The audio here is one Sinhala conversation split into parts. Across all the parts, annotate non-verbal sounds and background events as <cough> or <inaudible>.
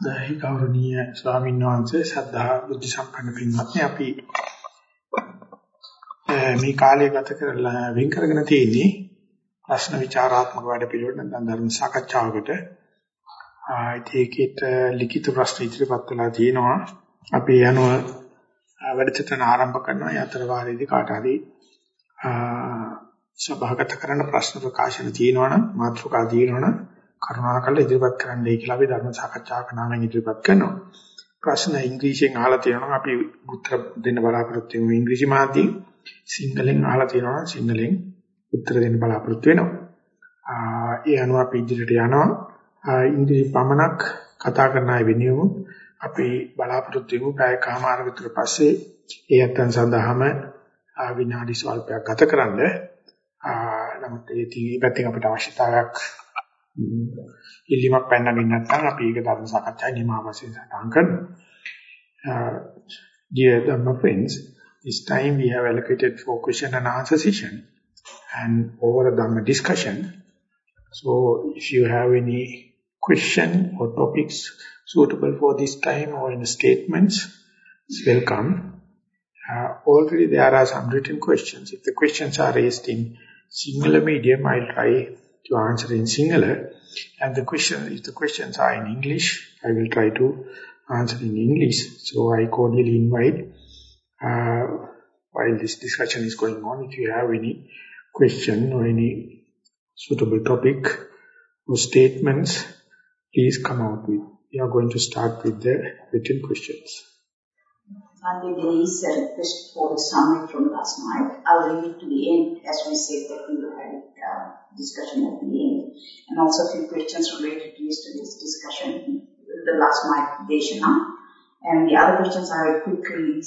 දහි ගෞරවනීය ස්වාමීන් වහන්සේ සද්ධා බුද්ධ සම්පන්න පින්වත්නි අපි මේ කාලය ගත කරලා වෙන් කරගෙන තියෙන්නේ ප්‍රශ්න විචාරාත්මක වැඩ පිළිවෙල නැත්නම් ධර්ම සාකච්ඡාවකට ඒකෙට ලිඛිත ප්‍රශ්න ඉදිරිපත් වෙලා තියෙනවා. අපි යනවා වැඩසටහන ආරම්භ කරනවා. යතර වාරයේදී කාට හරි සභාගත කරන්න ප්‍රශ්න ප්‍රකාශන තියෙනවනම් මාතෘකා තියෙනවනම් කරුණාකරලා ඉදිරිපත් කරන්නයි කියලා අපි ධර්ම සාකච්ඡාවක නාමයෙන් ඉදිරිපත් කරනවා. ප්‍රශ්න ඉංග්‍රීසියෙන් අහලා තියෙනවා අපි උත්තර දෙන්න බලාපොරොත්තු වෙමු ඉංග්‍රීසි මාධ්‍යයෙන්. සිංහලෙන් අහලා තියෙනවා සිංහලෙන් උත්තර දෙන්න බලාපොරොත්තු වෙනවා. ඒ අනුව අපි ඉදිරියට යනවා. ඉංග්‍රීසි පමණක් කතා කරන අය වෙනුවෙන් අපි බලාපොරොත්තු වෙමු පැයකමාර විතර පස්සේ ඒ අතන් සඳහාම විනාඩි ස්වල්පයක් ගතකරනද නමුත් ඒ තී පැත්තෙන් අපිට අවශ්‍යතාවයක් ඉල්ලීමක් පැනනගින් නැත්නම් අපි ඒක ධර්ම සාකච්ඡාවේ නිමා වශයෙන් සටහන් කරනවා. Dear Dhamma friends, this time we have allocated for question and answer session and over a Dhamma discussion. So if you have any question or topics suitable for this time or in statements, welcome. Uh, already there are some written questions. If the questions are raised in singular medium, I'll try to answer in Sinhala. And the question, if the questions are in English, I will try to answer in English. So I cordially invite, uh, while this discussion is going on, if you have any question or any suitable topic or statements, please come out with. We are going to start with the written questions. Monday there is a request for the summary from last night. I'll leave it to the end as we said that we will have it, uh, discussion at the end. And also a few questions related to yesterday's discussion, the last Deshana. And the other questions I will quickly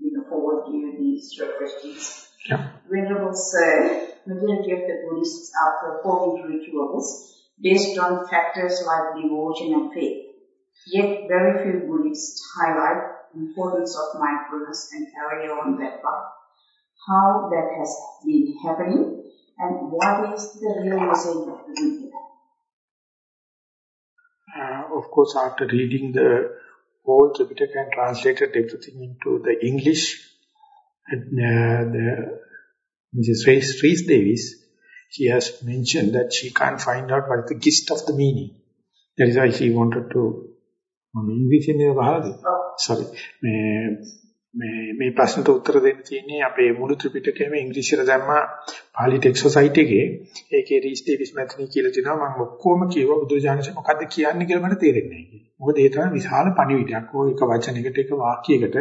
you know, forward to you these questions. Yeah. Venerable Sir, majority of the Buddhists are performing rituals based on factors like devotion and faith. Yet very few Buddhists highlight importance of mindfulness and carry on that path. How that has been happening and what is the real message of the Buddha? Uh, of course, after reading the whole Tripitaka and translated everything into the English, and, uh, the Mrs. Rees, Rees Davis, she has mentioned that she can't find out what is the gist of the meaning. That is why she wanted to English in the sorry මේ මේ මේ ප්‍රශ්නට උත්තර දෙන්න තියෙන්නේ අපේ මුළු ත්‍රිපිටකයම ඉංග්‍රීසියට දැම්මා පාලි ටෙක්ස්ට් සොසයිටි එකේ ඒකේ රීස් ඩේවිස් මැතිනි කියලා තියෙනවා මම ඔක්කොම කියුවා බුදුජානක මොකද්ද කියන්නේ කියලා මට තේරෙන්නේ නැහැ කියලා. මොකද ඒ තරම් විශාල පණිවිඩයක්. ඕ එක වචනයකට එක වාක්‍යයකට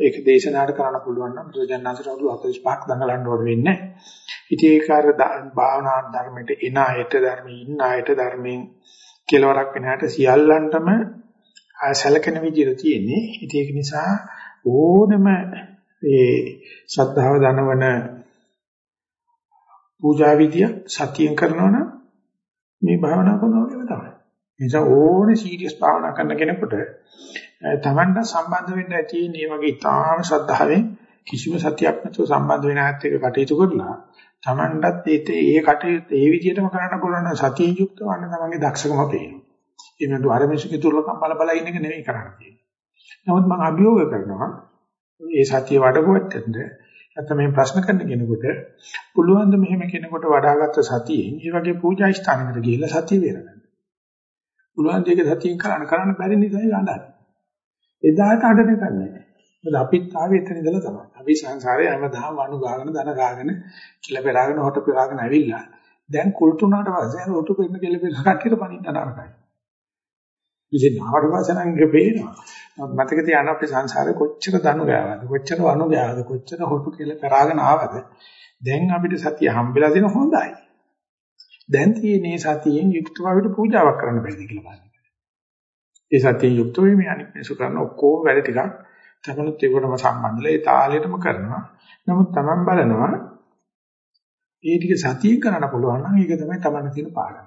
ඒක දේශනාට කරන්න පුළුවන් නම් බුදුජානනාථට අවුරුදු 45ක් දඟලන්න ඕන වෙන්නේ නැහැ. ඉතින් ඒක අර භාවනා ධර්මයට එන අයට ධර්මයේ ඉන්න අයට ධර්මයෙන් කෙලවරක් වෙන අයට සියල්ලන්ටම සැලකෙන විදිහට තියෙන්නේ. ඉතින් ඒක නිසා ඕනම ඒ ශ්‍රද්ධාව දනවන පූජා විදිය සතියෙන් කරනවා නම් මේ භාවනා කරනවා වගේම තමයි. ඒ නිසා ඕනේ සීරියස් භාවනා කරන කෙනෙකුට තමන්ට සම්බන්ධ වෙන්න ඇති මේ වගේ ඊටාම ශ්‍රද්ධාවෙන් කිසිම සතියක් නැතුව සම්බන්ධ වෙන ආයත් එක කටයුතු කරලා තමන්ටත් ඒ ඒ කටයුතු ඒ විදිහටම කරන්න පුළුවන් සතියෙන් යුක්තව වන්න තමන්ගේ දක්ෂකම පේනවා. ඒ වෙනතු අර මිනිස්සුගේ දුර්ලභම් බල බල ඉන්න එක නෙවෙයි කරන්න තියෙන්නේ. නමුත් මම අභියෝග කරනවා මේ සතිය වඩපුවත්තෙන්ද නැත්නම් මේ ප්‍රශ්න කරන කෙනෙකුට පුළුවන් ද මෙහෙම කෙනෙකුට වඩාගත් සතියෙන් මේ වගේ පූජා ස්ථානයකට ගිහිල්ලා සතිය වේරගන්න. පුළුවන් දෙයක සතියෙන් කරන්න කරන්න බැරි නිසා යන්නයි. එදාට අඬන කන්නේ. මොකද අපිත් ආවේ එතන ඉඳලා තමයි. අපි සංසාරේ හැමදාම වණු ගාගෙන දන ගාගෙන කිල පෙරාගෙන හොට පෙරාගෙන ඇවිල්ලා දැන් කුල්තුනාට පස්සේ රොටු පෙන්න කෙල පෙර කට්ටියට පණින්න නරකයි. ඉතින් ආවට පස්සේ නම් ඒක පේනවා. මතක තියාගන්න අපේ සංසාරේ කොච්චර දනු ගෑවද කොච්චර වණු ගෑවද කොච්චර හොටු කියලා කරාගෙන ආවද දැන් අපිට සතිය හම්බෙලා තියෙන හොඳයි. දැන් තියෙන්නේ සතියෙන් යුක්තව අපිට පූජාවක් කරන්න බැරිද කියලා බලන්න. ඒ සතියෙන් යුක්තව මේ අනිත් මිනිසු කරන ඔක්කොම වැඩ ටිකක් තමනුත් ඒකටම සම්බන්ධලා ඒ තාලෙටම කරනවා. නමුත් Taman බලනවා ඒ ටික සතියෙන් කරන්න පුළුවන් නම් ඒක තමයි Taman තියෙන පාඩම.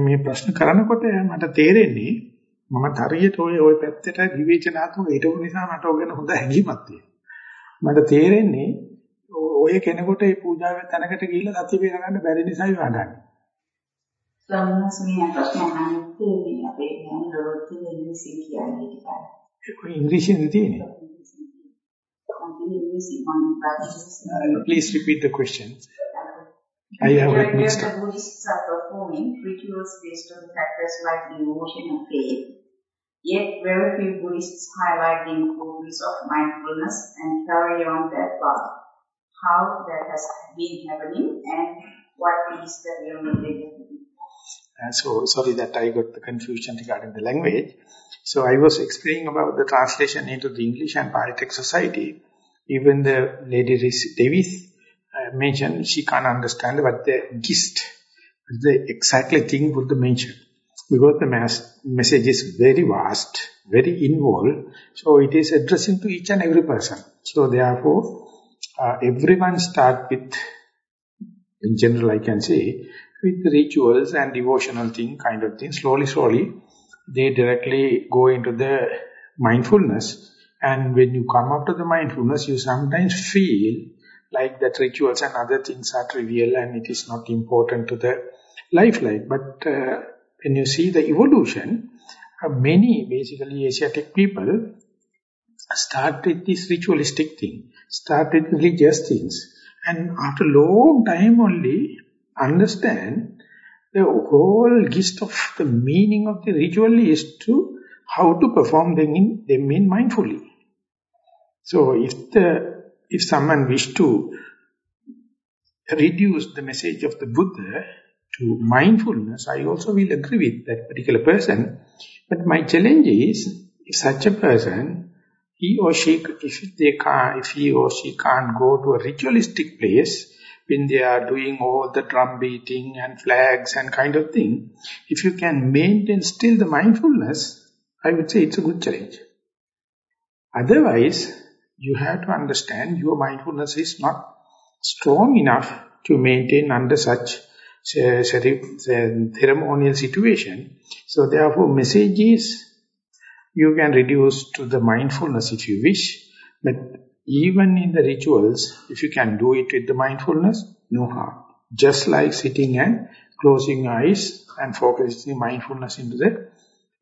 මේ ප්‍රශ්න කරනකොට මට තේරෙන්නේ මම හරියට ඔය ඔය පැත්තට විවේචනාත්මක හිටපු නිසා මට ඔගෙන හොඳ හැඟීමක් තියෙනවා. මට තේරෙන්නේ ඔය කෙනෙකුට මේ පූජාවේ තැනකට ගිහිල්ලා සතිය පිර ගන්න බැරි නිසායි වඩන්නේ. තියෙන්නේ. Uh, please repeat the question. I have mixed the. Buddhists are performing rituals based on factors like devotion and faith, yet very few Buddhists highlight the importance of mindfulness and carry on that path. How that has been happening and what is the real it? Uh, so sorry that I got the confusion regarding the language. So I was explaining about the translation into the English and Palitic society. Even the lady Davis uh, mentioned she can't understand what the gist, the exactly thing Buddha mentioned. Because the mass message is very vast, very involved, so it is addressing to each and every person. So therefore, uh, everyone start with, in general I can say, with rituals and devotional thing, kind of thing, slowly, slowly, they directly go into the mindfulness. And when you come up to the mindfulness, you sometimes feel like that rituals and other things are trivial and it is not important to the life lifeline. But uh, when you see the evolution, uh, many basically Asiatic people start with this ritualistic thing, start with religious things. And after long time only, understand the whole gist of the meaning of the ritual is to how to perform them in, them in mindfully. So if the if someone wish to reduce the message of the Buddha to mindfulness, I also will agree with that particular person. But my challenge is, if such a person, he or she, if they can't, if he or she can't go to a ritualistic place, when they are doing all the drum beating and flags and kind of thing, if you can maintain still the mindfulness, I would say it's a good challenge. Otherwise, you have to understand your mindfulness is not strong enough to maintain under such ceremonial situation. So therefore, message is you can reduce to the mindfulness if you wish, but even in the rituals, if you can do it with the mindfulness, no harm. Just like sitting and closing eyes and focusing mindfulness into the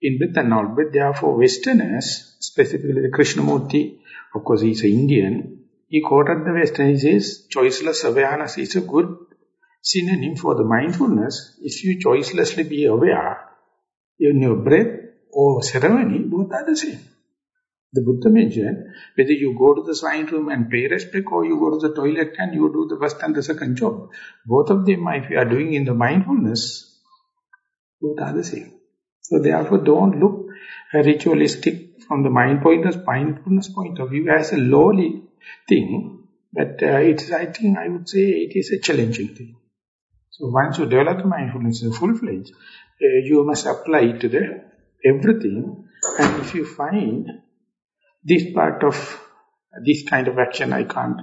in-breath and out-breath. Therefore, Westerners, specifically the Krishnamurti, of course he's an Indian, he quoted the Westerners, he choiceless awareness is a good synonym for the mindfulness. If you choicelessly be aware in your breath or ceremony, both are the same. The Buddha mentioned, whether you go to the shrine room and pay respect or you go to the toilet and you do the first and the second job. Both of them, if you are doing in the mindfulness, both are the same. So therefore, don't look ritualistic from the mind point of, mindfulness point of view as a lowly thing. But uh, it's, I think, I would say it is a challenging thing. So once you develop mindfulness full-fledged, uh, you must apply it to the everything. And if you find this part of this kind of action I can't,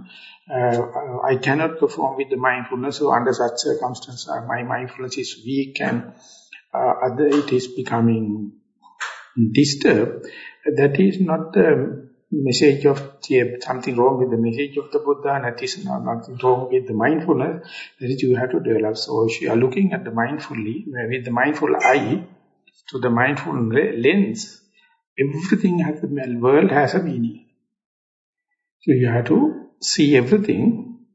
uh, I cannot perform with the mindfulness, so under such circumstances uh, my mindfulness is weak and uh, other it is becoming disturbed, that is not the message of something wrong with the message of the Buddha, and that is not, nothing wrong with the mindfulness, that is you have to develop. So if you are looking at the mindfully, with the mindful eye, to the mindful lens, Everything has the world has a meaning. So you have to see everything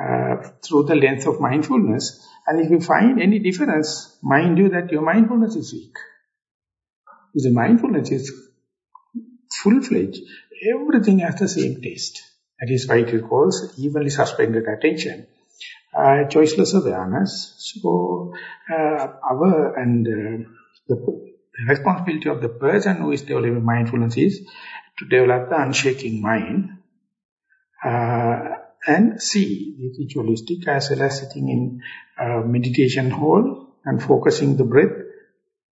uh, through the lens of mindfulness. And if you find any difference, mind you that your mindfulness is weak. If the mindfulness is full-fledged, everything has the same taste. That is why it calls evenly suspended attention. Uh, choiceless awareness. So, uh, our and uh, the responsibility of the person who is developing mindfulness is to develop the unshaking mind uh, and see the ritualistic as well as sitting in meditation hall and focusing the breath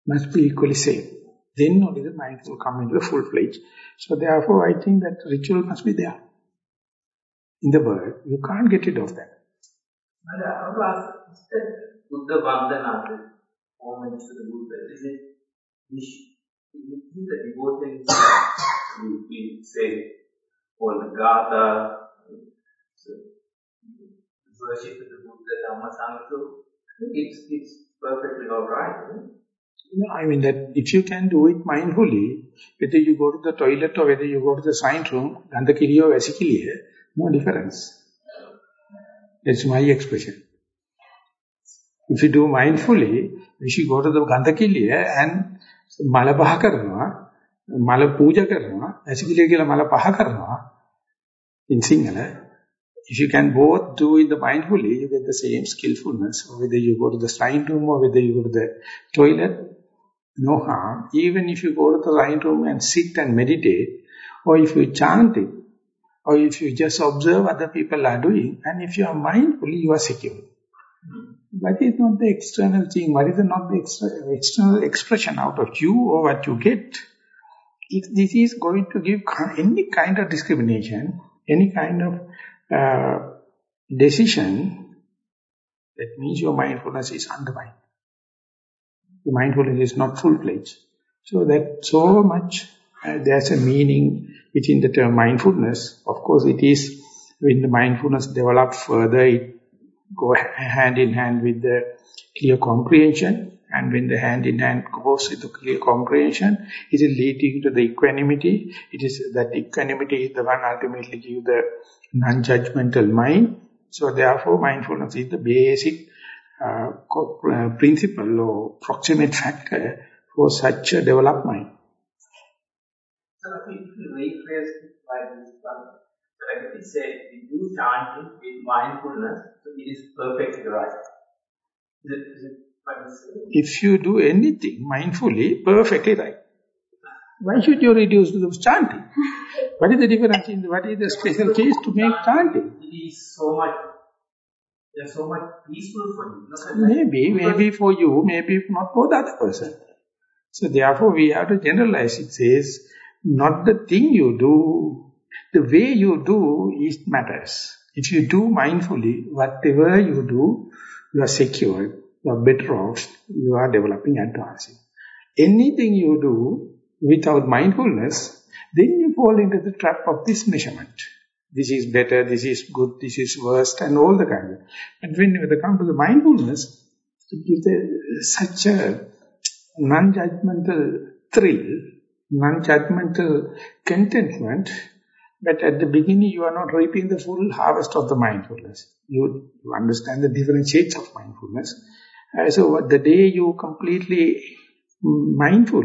must be equally same. Then only the mind will come into the full fledged. So therefore I think that ritual must be there in the world. You can't get rid of that. Uh, Buddha Vandana, homage to the Buddha, is it wish in the devotion we say all the Gatha, so, worship the Buddha, Dhamma, Sangha, so it's, it's perfectly eh? all right. I mean that if you can do it mindfully, whether you go to the toilet or whether you go to the science room, Gandakiri or Vesikili, no difference. That's my expression. If you do mindfully, if you go to the Gandakili and මල පහ කරනවා මල පූජා කරනවා ඇසිකිලිය කියලා මල පහ කරනවා in Sinhala if you can both do in the mindfully you get the same skillfulness whether you go to the shrine room or whether you go to the toilet no harm. Even if you go to the right room and sit and meditate, or if you chant it, or if you just observe other people are doing, and if you are mindful, you are secure. What is not the external thing? What is not the external expression out of you or what you get? If this is going to give any kind of discrimination, any kind of uh, decision, that means your mindfulness is undermined the mindfulness is not full-fledged. So that so much, uh, there's a meaning within the term mindfulness. Of course, it is when the mindfulness develops further, it go hand in hand with the clear comprehension. And when the hand in hand goes with the clear comprehension, it is leading to the equanimity. It is that equanimity is the one ultimately give the non-judgmental mind. So therefore, mindfulness is the basic uh, principle or proximate factor for such a development. So if you rephrase it by this one, so like we say, we do chanting with mindfulness, so it is perfectly right. Is it, is it if you do anything mindfully, perfectly right. Why should you reduce to the chanting? what is the difference in what is the special case to make chanting? It is so much they're so much peaceful for you. Maybe, maybe for you, maybe not for the other person. So therefore we have to generalize. It says, not the thing you do, the way you do it matters. If you do mindfully, whatever you do, you are secure, you are better off, you are developing, advancing. Anything you do without mindfulness, then you fall into the trap of this measurement this is better, this is good, this is worst, and all the kind of. And when you come to the mindfulness, it gives a, such a non-judgmental thrill, non-judgmental contentment, but at the beginning you are not reaping the full harvest of the mindfulness. You, you understand the different shades of mindfulness. Uh, so the day you completely mindful,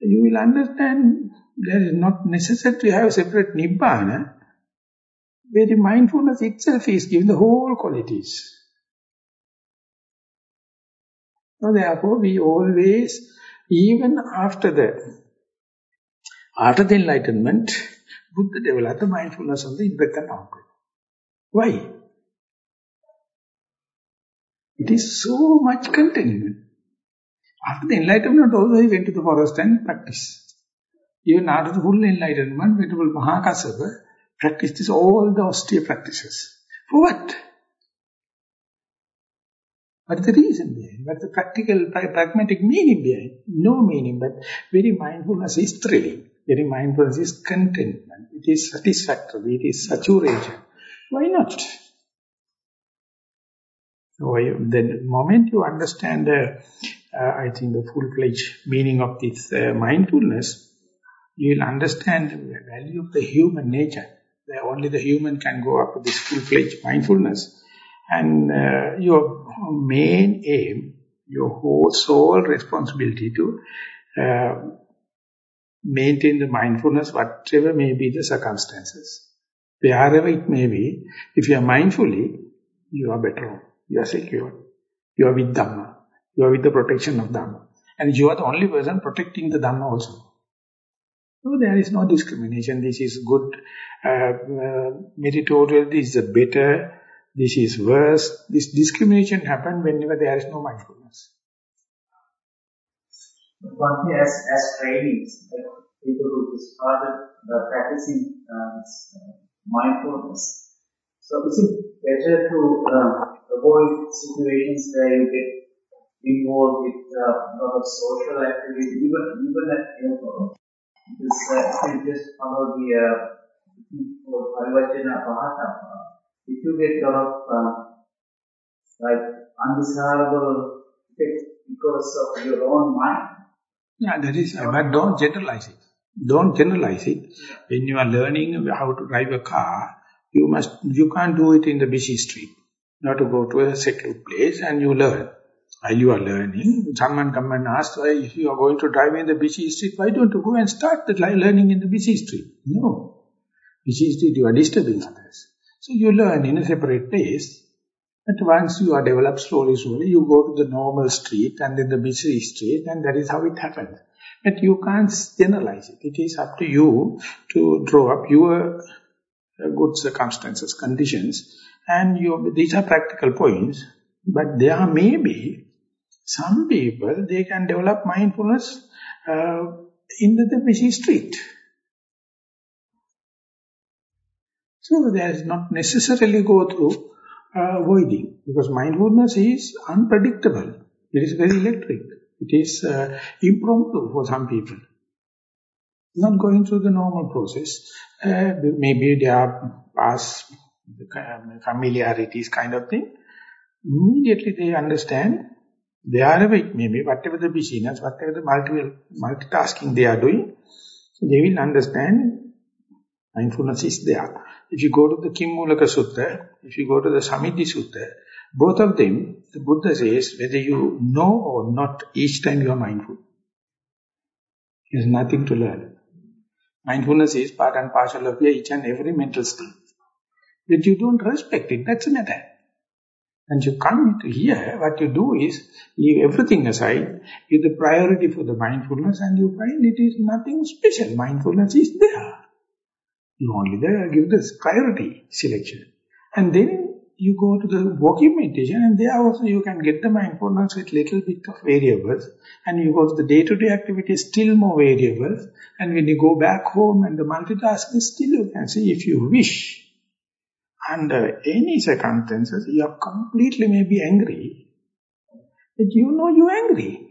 you will understand there is not necessary to have separate nibbana, very mindfulness itself is giving the whole qualities. So therefore, we always, even after the, after the enlightenment, Buddha developed the mindfulness on the in-breath and out-breath. Why? It is so much contentment. After the enlightenment also he went to the forest and practiced. Even after the full enlightenment, Venerable Mahakassapa practices all the austere practices. For what? What is the reason behind? What is the practical, pragmatic meaning behind? No meaning, but very mindfulness is thrilling. Very mindfulness is contentment. It is satisfactory. It is saturation. Why not? So the moment you understand, uh, I think, the full-fledged meaning of this uh, mindfulness, you will understand the value of the human nature only the human can go up to this full-fledged mindfulness. And uh, your main aim, your whole soul responsibility to uh, maintain the mindfulness, whatever may be the circumstances. Wherever it may be, if you are mindfully, you are better. You are secure. You are with Dhamma. You are with the protection of Dhamma. And you are the only person protecting the Dhamma also. No, there is no discrimination. This is good. Uh, uh, meritorial, this is better. This is worse. This discrimination happens whenever there is no mindfulness. One thing as, as trainees, people who started the practicing uh, mindfulness. So is it better to uh, avoid situations where you get involved with uh, a lot of social activities, even even at airport? Uh, just follow the uh, Parivachana Pahatapa, if you get a lot of uh, like undesirable effects because of your own mind. Yeah, that is, but don't generalize it. Don't generalize it. When you are learning how to drive a car, you must, you can't do it in the busy street. You have to go to a secure place and you learn. While you are learning, someone come and ask, why if you are going to drive in the busy street, why don't you go and start the learning in the busy street? No. Busy street, you are disturbing others. So you learn in a separate place. But once you are developed slowly, slowly, you go to the normal street and then the busy street and that is how it happens. But you can't generalize it. It is up to you to draw up your uh, good circumstances, conditions, and you, these are practical points. But there may be some people, they can develop mindfulness uh, in the, busy street. So there is not necessarily go through uh, avoiding because mindfulness is unpredictable. It is very electric. It is uh, impromptu for some people. Not going through the normal process. Uh, maybe they are past familiarities kind of thing. Immediately they understand wherever it may be, whatever the busyness, whatever the multi multitasking they are doing, they will understand mindfulness is there. If you go to the Kimmulaka Sutta, if you go to the Samiti Sutta, both of them, the Buddha says, whether you know or not, each time you are mindful. There's nothing to learn. Mindfulness is part and parcel of your each and every mental state. But you don't respect it, that's a matter. And you come here, what you do is, leave everything aside, give the priority for the mindfulness and you find it is nothing special. Mindfulness is there. You only there give this priority selection. And then you go to the walking meditation and there also you can get the mindfulness with little bit of variables. And you go to the day-to-day -day activity, still more variables. And when you go back home and the multitasking, still you can see if you wish, under any circumstances, you are completely maybe angry, but you know you're angry.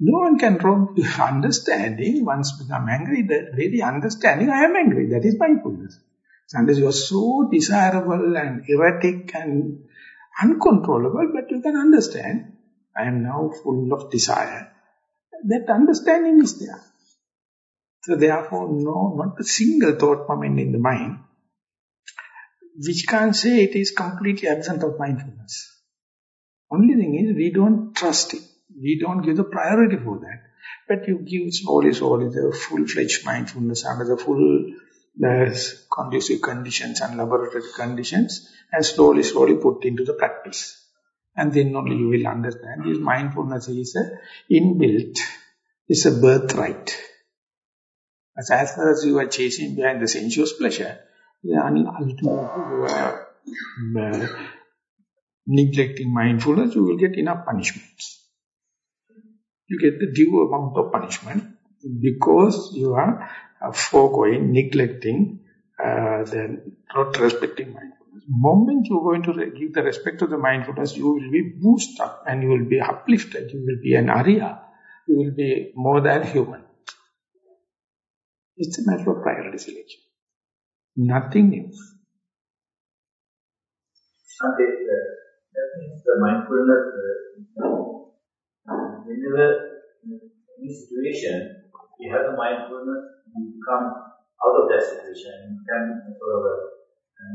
No one can wrong <laughs> understanding. Once become angry, the very understanding, I am angry. That is mindfulness. Sometimes you are so desirable and erratic and uncontrollable, but you can understand, I am now full of desire. That understanding is there. So therefore, no, not a single thought moment in the mind, which can't say it is completely absent of mindfulness. Only thing is, we don't trust it. We don't give the priority for that. But you give slowly, slowly the full-fledged mindfulness under the full the conducive conditions and laboratory conditions and slowly, slowly put into the practice. And then only you will understand this mindfulness is a inbuilt, it's a birthright. As, as far as you are chasing behind the sensuous pleasure, you are uh, neglecting mindfulness, you will get enough punishments you get the due amount of punishment because you are uh, foregoing, neglecting, uh, the not respecting mindfulness. moment you're going to give the respect to the mindfulness, you will be boosted up and you will be uplifted. You will be an Arya. You will be more than human. It's a matter of priority selection. Nothing new. And uh, that means the mindfulness uh, whenever in any situation, you have the mindfulness, you come out of that situation, you can sort of uh,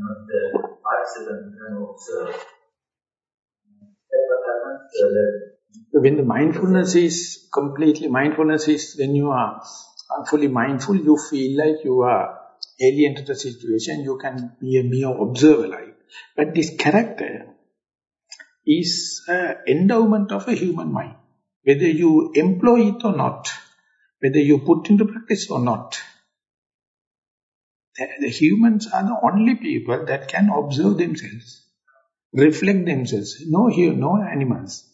not the participant, you can observe. That's what happens. Uh, when the mindfulness is completely, mindfulness is when you are fully mindful, you feel like you are alien to the situation, you can be a mere observer like. But this character is an endowment of a human mind whether you employ it or not, whether you put into practice or not. The, the humans are the only people that can observe themselves, reflect themselves. No here, no animals,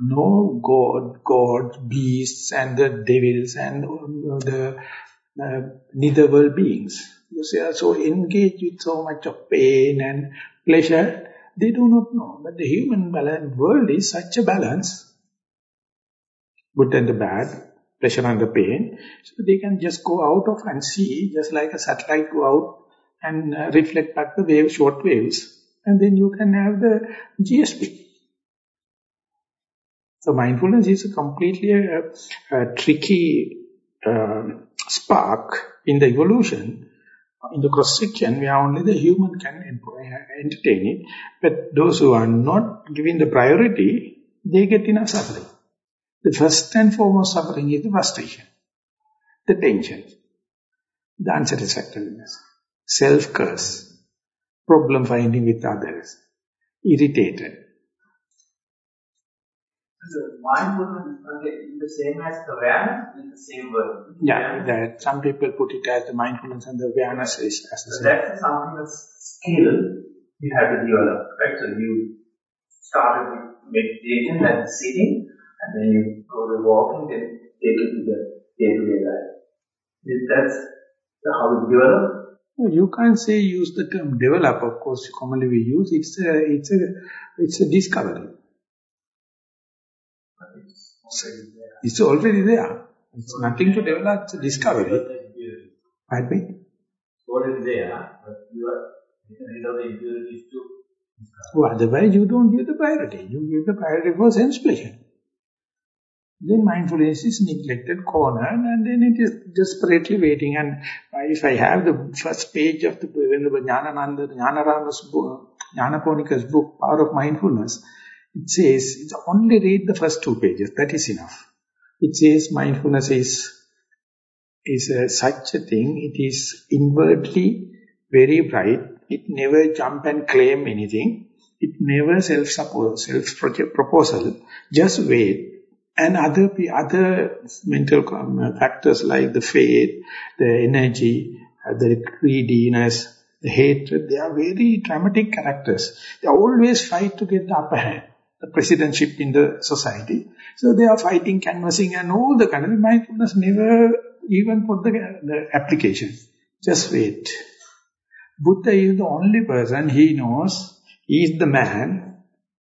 no god, gods, beasts, and the devils, and the uh, netherworld beings. Because they are so engaged with so much of pain and pleasure, they do not know. But the human balance, world is such a balance good and the bad, pleasure and the pain. So they can just go out of and see, just like a satellite go out and uh, reflect back the wave, short waves. And then you can have the GSP. So mindfulness is a completely a, a tricky uh, spark in the evolution, in the cross-section where only the human can entertain it. But those who are not given the priority, they get enough suffering. The first and foremost suffering is the frustration, the tension, the unsatisfactoriness, self-curse, problem finding with others, irritated. So mindfulness is the same as the awareness, is the same word. Yeah, that some people put it as the mindfulness and the awareness is as the So same. that's something a skill you have to develop, right? So you started with meditation and sitting, and then you go to walking, then take it to the day-to-day life. That's how you develop. You can't say use the term develop, of course, commonly we use, it's a, it's a, it's a discovery. It's already there. It's already there. It's nothing to develop, it's a discovery. Right, me? It's already there, but you are getting rid of the impurities to Well, otherwise you don't give the priority. You give the priority for sense pleasure. Then mindfulness is neglected, cornered, and then it is desperately waiting. And if I have the first page of the Jnanananda, Jnanarama's book, Jnanaponika's book, Power of Mindfulness, it says, it's only read the first two pages, that is enough. It says mindfulness is, is a, such a thing, it is inwardly very bright, it never jump and claim anything, it never self-support, self-proposal, just wait. And other, other mental factors like the faith, the energy, uh, the greediness, the hatred, they are very dramatic characters. They always fight to get the upper hand, the presidentship in the society. So they are fighting, canvassing and all the kind of mindfulness never even put the, the application. Just wait. Buddha is the only person, he knows, he is the man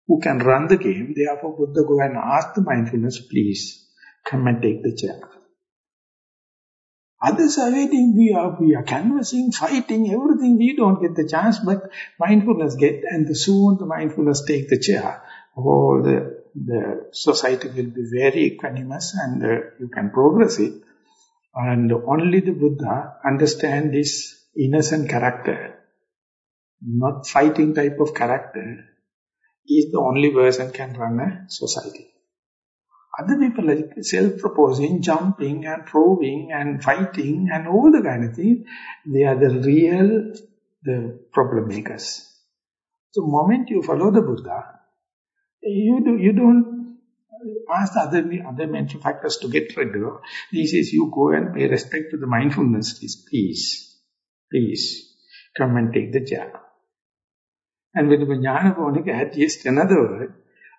who can run the game. Therefore, Buddha go and ask the mindfulness, please, come and take the chair. Others are waiting, we are, we are canvassing, fighting, everything, we don't get the chance, but mindfulness get, and the soon the mindfulness take the chair, all the, the society will be very equanimous and uh, you can progress it. And only the Buddha understand this innocent character, not fighting type of character, is the only person can run a society. Other people like self-proposing, jumping and proving and fighting and all the kind of things, they are the real the problem makers. So moment you follow the Buddha, you, do, you don't ask the other, other mental factors to get rid of. He says you go and pay respect to the mindfulness, please, please, come and take the chair. And when the Jnanaponika had just another word,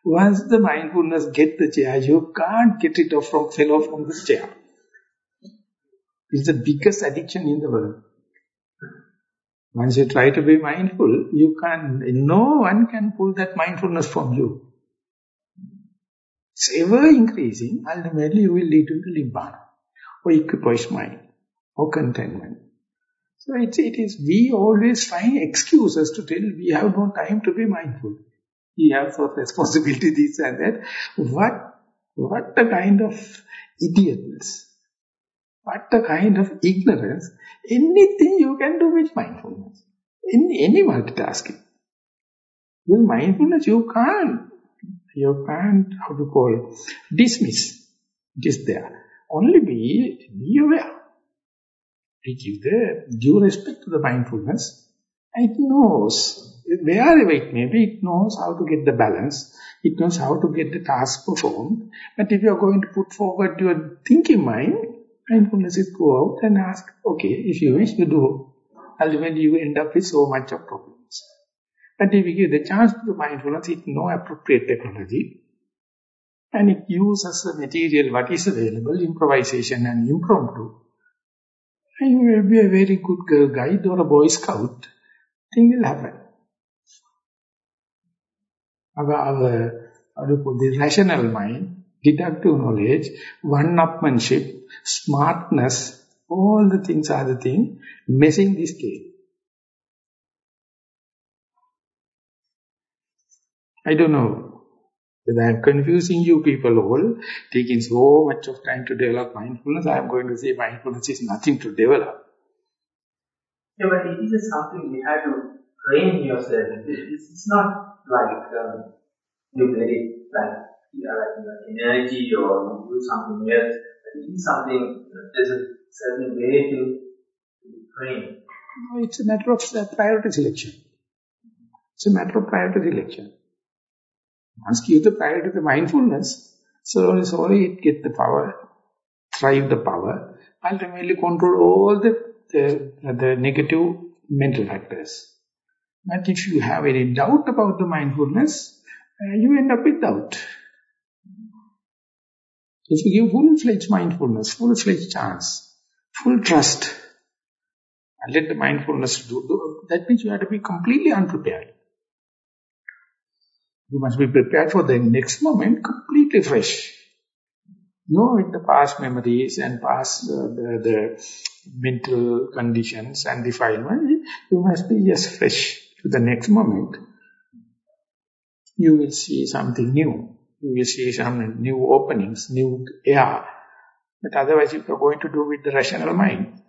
once the mindfulness get the chair, you can't get it off from, fell off from the chair. It's the biggest addiction in the world. Once you try to be mindful, you can't, no one can pull that mindfulness from you. It's ever increasing, ultimately you will lead to the nibbana, or equipoise mind, or contentment. So it, it is, we always find excuses to tell we have no time to be mindful. We have for responsibility, <laughs> this and that. What, what a kind of idiotness. What a kind of ignorance. Anything you can do with mindfulness. In any multitasking. With mindfulness you can't, you can't, how to call, dismiss. It is there. Only be, be aware. We give the due respect to the mindfulness. It knows, wherever it may be, it knows how to get the balance. It knows how to get the task performed. But if you are going to put forward your thinking mind, mindfulness is go out and ask, okay, if you wish, to do. Ultimately, you end up with so much of problems. But if you give the chance to the mindfulness, it know appropriate technology. And it uses the material what is available, improvisation and impromptu. And you will be a very good girl guide or a boy scout. Thing will happen. Our, our the rational mind, deductive knowledge, one-upmanship, smartness, all the things are the thing messing this game. I don't know Because I am confusing you people all, taking so much of time to develop mindfulness, I am going to say mindfulness is nothing to develop. Yeah, but it is something you have to train yourself. It's, it's not like um, you get it like, yeah, like your energy or you do something else. But it is something, there's a certain way to, to train. No, it's a matter of priority selection. It's a matter of priority selection. Once you give the priority to mindfulness, slowly, slowly it gets the power, thrive the power, ultimately control all the, the, the negative mental factors. But if you have any doubt about the mindfulness, uh, you end up with doubt. If you give full-fledged mindfulness, full-fledged chance, full trust, and let the mindfulness do, do, that means you have to be completely unprepared. You must be prepared for the next moment completely fresh. No with the past memories and past uh, the, the mental conditions and defilement. You must be just fresh to the next moment. You will see something new. You will see some new openings, new air. But otherwise, you're going to do with the rational mind,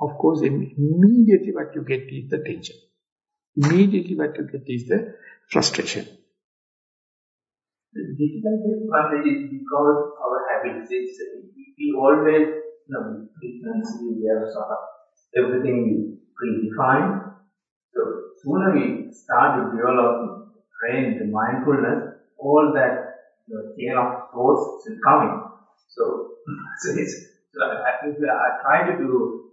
of course, immediately what you get is the tension. Immediately what you get is the frustration. The difficult part is because our habits, it's, we always, you know, we have sort of everything predefined. So sooner we start to develop, train the mindfulness, all that you know, chain of thoughts is coming. So, <laughs> so, it's, so I, I try to do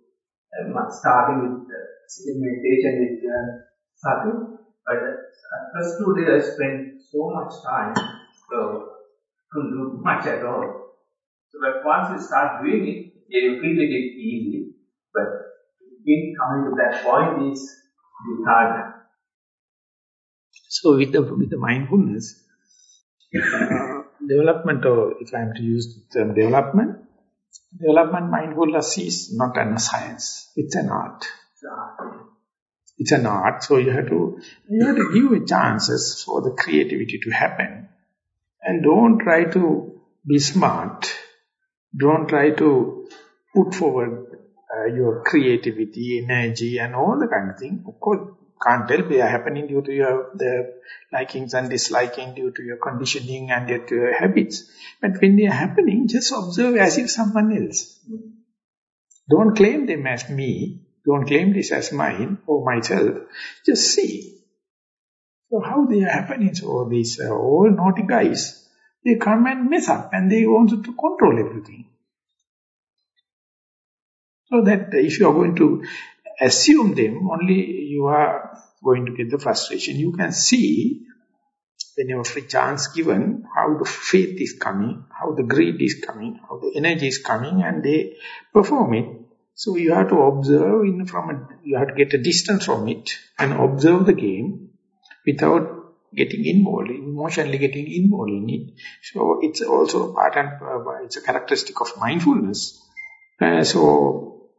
uh, starting with uh, meditation with uh, Sati. But uh, first two days I spent so much time, so couldn't do much at all. So but once you start doing it, you feel it easy. But being coming to that point is the hard. So with the, with the mindfulness, development or if I am to use the term development, Development mindfulness is not a science, it's an art. It's an art, so you have to you have to give a chances for the creativity to happen. And don't try to be smart. Don't try to put forward uh, your creativity, energy and all the kind of thing. Of course, can't tell they are happening due to your the likings and disliking due to your conditioning and due to your habits. But when they are happening, just observe as if someone else. Don't claim them as me. Don't claim this as mine or myself. Just see. So how they are happening? So these uh, all naughty guys, they come and mess up and they want to control everything. So that if you are going to assume them, only you are going to get the frustration. You can see, whenever free chance given, how the faith is coming, how the greed is coming, how the energy is coming, and they perform it. So you have to observe in from a, you have to get a distance from it and observe the game without getting involved, emotionally getting involved in it. So it's also part and uh, it's a characteristic of mindfulness. Uh, so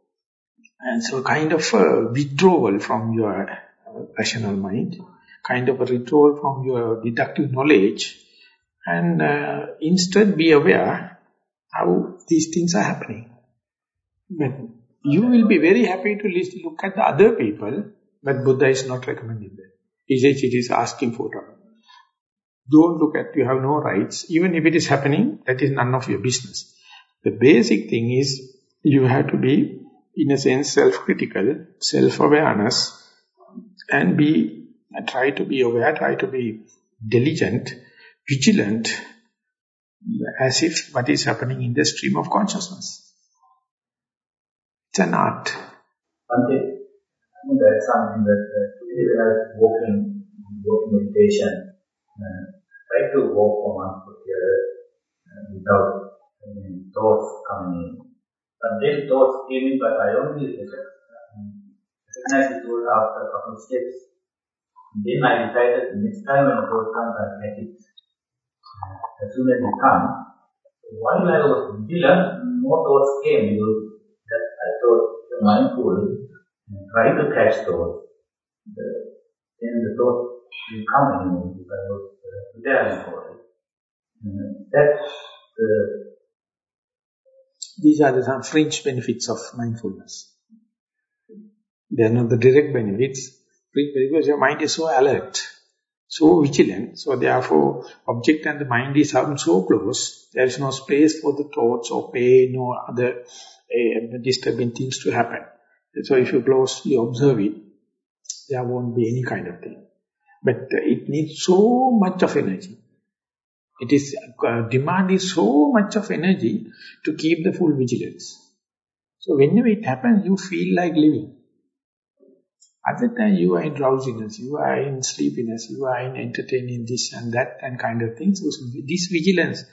and so kind of withdrawal from your uh, rational mind, kind of a withdrawal from your deductive knowledge, and uh, instead be aware how these things are happening. You will be very happy to look at the other people, but Buddha is not recommending that. He says it is asking for trouble. Don't look at, you have no rights. Even if it is happening, that is none of your business. The basic thing is, you have to be in a sense self-critical, self-awareness, and be try to be aware, try to be diligent, vigilant, as if what is happening in the stream of consciousness. It's an art. One that's something that uh, today when I was walking, walking meditation, uh, try to walk from one foot to the other uh, without any thoughts coming in. But then thoughts came in, but I only recognized it thought after a couple of steps. Then I decided next time when a thought comes, I'll make it as soon as it comes. While I was vigilant, more thoughts came because mindful and try to catch thoughts. The, then the thought will come anyway if I was uh, preparing for it. Uh, that uh, These are the some fringe benefits of mindfulness. They are not the direct benefits, because your mind is so alert, so vigilant, so therefore object and the mind is so close, there is no space for the thoughts or pain or other disturbing things to happen. So if you closely observe it, there won't be any kind of thing. But it needs so much of energy. It is uh, demand is so much of energy to keep the full vigilance. So whenever it happens, you feel like living. Other time you are in drowsiness, you are in sleepiness, you are in entertaining this and that and kind of things. So this vigilance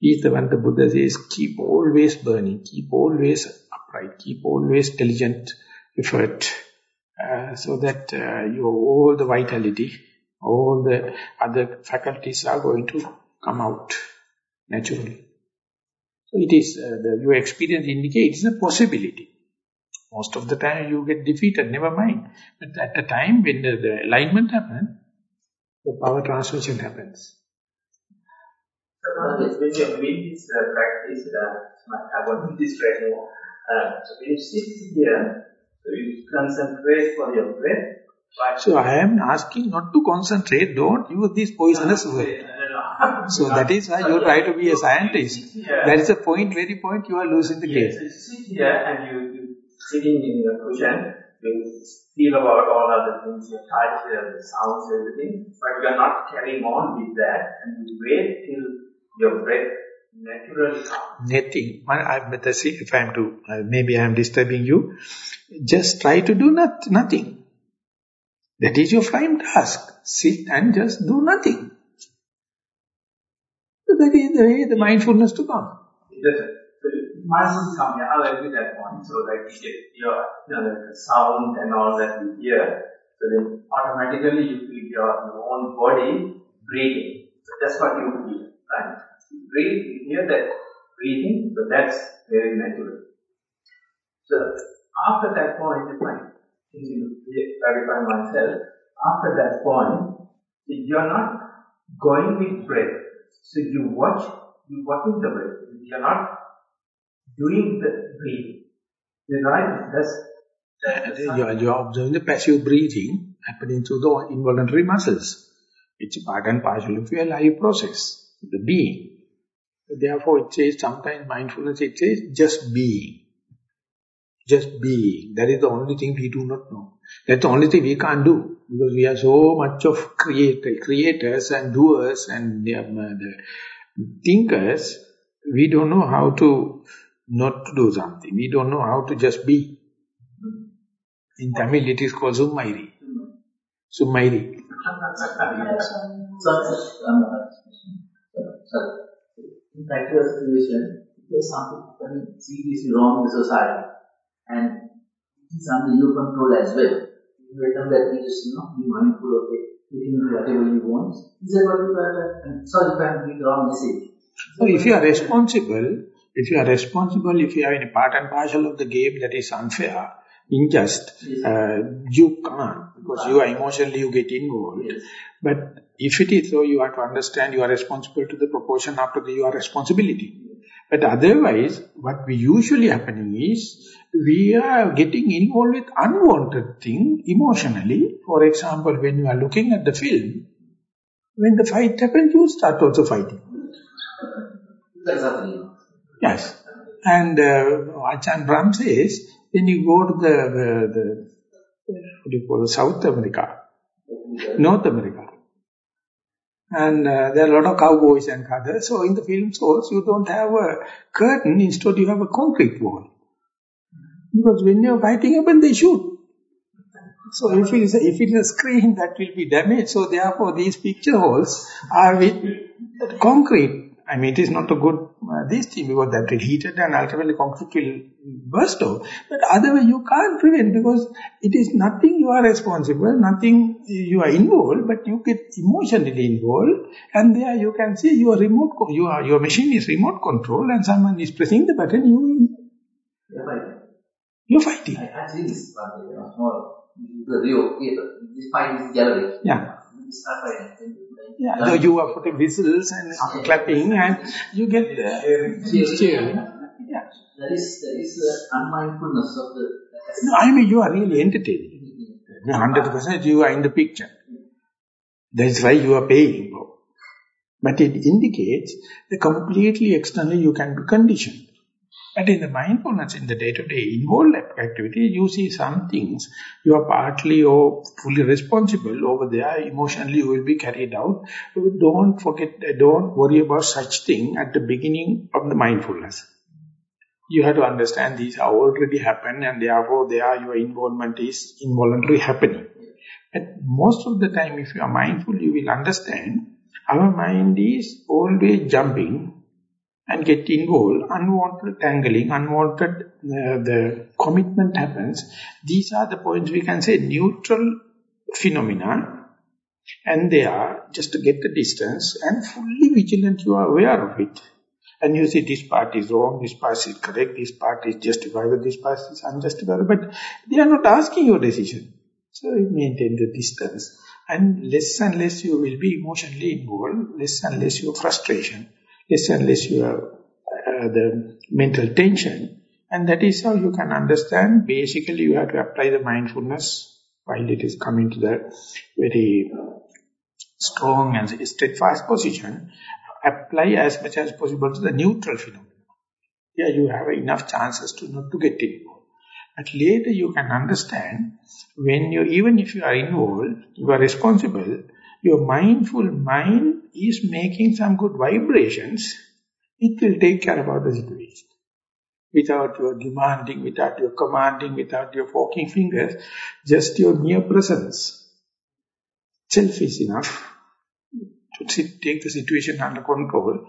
is the one the Buddha says, keep always burning, keep always upright, keep always diligent effort, uh, so that uh, your all the vitality, all the other faculties are going to come out naturally. So it is, uh, the, your experience indicates a possibility. Most of the time you get defeated, never mind. But at the time when the, the alignment happens, the power transmission happens. So when you doing this uh, practice, uh, I want to describe more. Uh, so when you sit here, so you concentrate for your breath. So I am asking not to concentrate, don't use this poisonous word. So that is why you try to be a scientist. That is the point, very point you are losing the. Yes, you sit here and you, you sitting in the cushion, you feel about all other things, you touch the sounds, everything, but you are not carrying on with that and you wait till your breath naturally comes. Nothing. I better see if I am to, uh, maybe I am disturbing you. Just try to do not, nothing. That is your prime task. Sit and just do nothing. So that is the way the mindfulness to come. It doesn't. Mindfulness come here. I'll agree that point. So like you get your you know, the sound and all that you hear. So then automatically you feel your, your own body breathing. So that's what you feel, right? You breathe, you hear that breathing, so that's very natural. So after that point, if I clarify myself, after that point, you're not going with breath. So you watch, you watching the breath. You're not doing the breathing. Right? That's, you, are, you are observing the passive breathing happening through the involuntary muscles. It's part and parcel of your life process, the being. Therefore, it says sometimes mindfulness, it says just being. Just being. That is the only thing we do not know. That's the only thing we can't do. Because we are so much of creator, creators and doers and the thinkers, we don't know how to not to do something. We don't know how to just be. In Tamil it is called Summairi. Summairi. In practical situation, if there's something very seriously wrong in the society, and under your control as well, you reckon that we just, you know, be mindful of it, into whatever you want. Is that what you are, uh, sorry if I'm giving the wrong message. So if you are responsible, if you are responsible, if you are in a part and parcel of the game that is unfair, unjust, Yes. uh, you can't because you are emotionally, you get involved. Yes. But if it is so, you have to understand you are responsible to the proportion after the, your responsibility. But otherwise, what we usually happening is, we are getting involved with unwanted thing emotionally. For example, when you are looking at the film, when the fight happens, you start also fighting. Yes. And uh, Achan Brahm says, when you go to the, the, the what do you call it, South America, North America, and uh, there are a lot of cowboys and others, so in the film source you don't have a curtain, instead you have a concrete wall. Because when you're fighting happen, they shoot. So if it, is a, if it is a screen, that will be damaged. So therefore these picture holes are with concrete. I mean, it is not a good, uh, this thing, because that will heat it and ultimately concrete will burst off. But otherwise you can't prevent because it is nothing you are responsible, nothing you are involved, but you get emotionally involved and there you can see your remote, co- your, your machine is remote control and someone is pressing the button, you, Yeah, right. you're fighting. I, I've this you know, small, the theater. This fight is gallery. Yeah. Fighting. Yeah, though you are putting whistles and clapping and you get uh, cheering. Yeah. That is, that is the unmindfulness of the... No, I mean, you are really entertaining. 100% you are in the picture. That's why you are paying for. But it indicates that completely externally you can be conditioned. But in the mindfulness, in the day-to-day -day involved activity, you see some things, you are partly or fully responsible over there, emotionally you will be carried out. Don't forget, don't worry about such thing at the beginning of the mindfulness. You have to understand these are already happened and therefore there your involvement is involuntary happening. But most of the time if you are mindful, you will understand our mind is always jumping and get involved, unwanted tangling, unwanted uh, the commitment happens. These are the points we can say neutral phenomena and they are just to get the distance and fully vigilant you are aware of it. And you see this part is wrong, this part is correct, this part is justifiable, this part is unjustifiable, but they are not asking your decision. So you maintain the distance. And less and less you will be emotionally involved, less and less your frustration less and less your uh, the mental tension. And that is how you can understand, basically you have to apply the mindfulness while it is coming to the very strong and steadfast position, apply as much as possible to the neutral phenomena. Yeah, you have enough chances to not to get involved. But later you can understand, when you, even if you are involved, you are responsible, your mindful mind is making some good vibrations, it will take care about the situation. Without your demanding, without your commanding, without your forking fingers, just your mere presence. Self is enough to sit, take the situation under control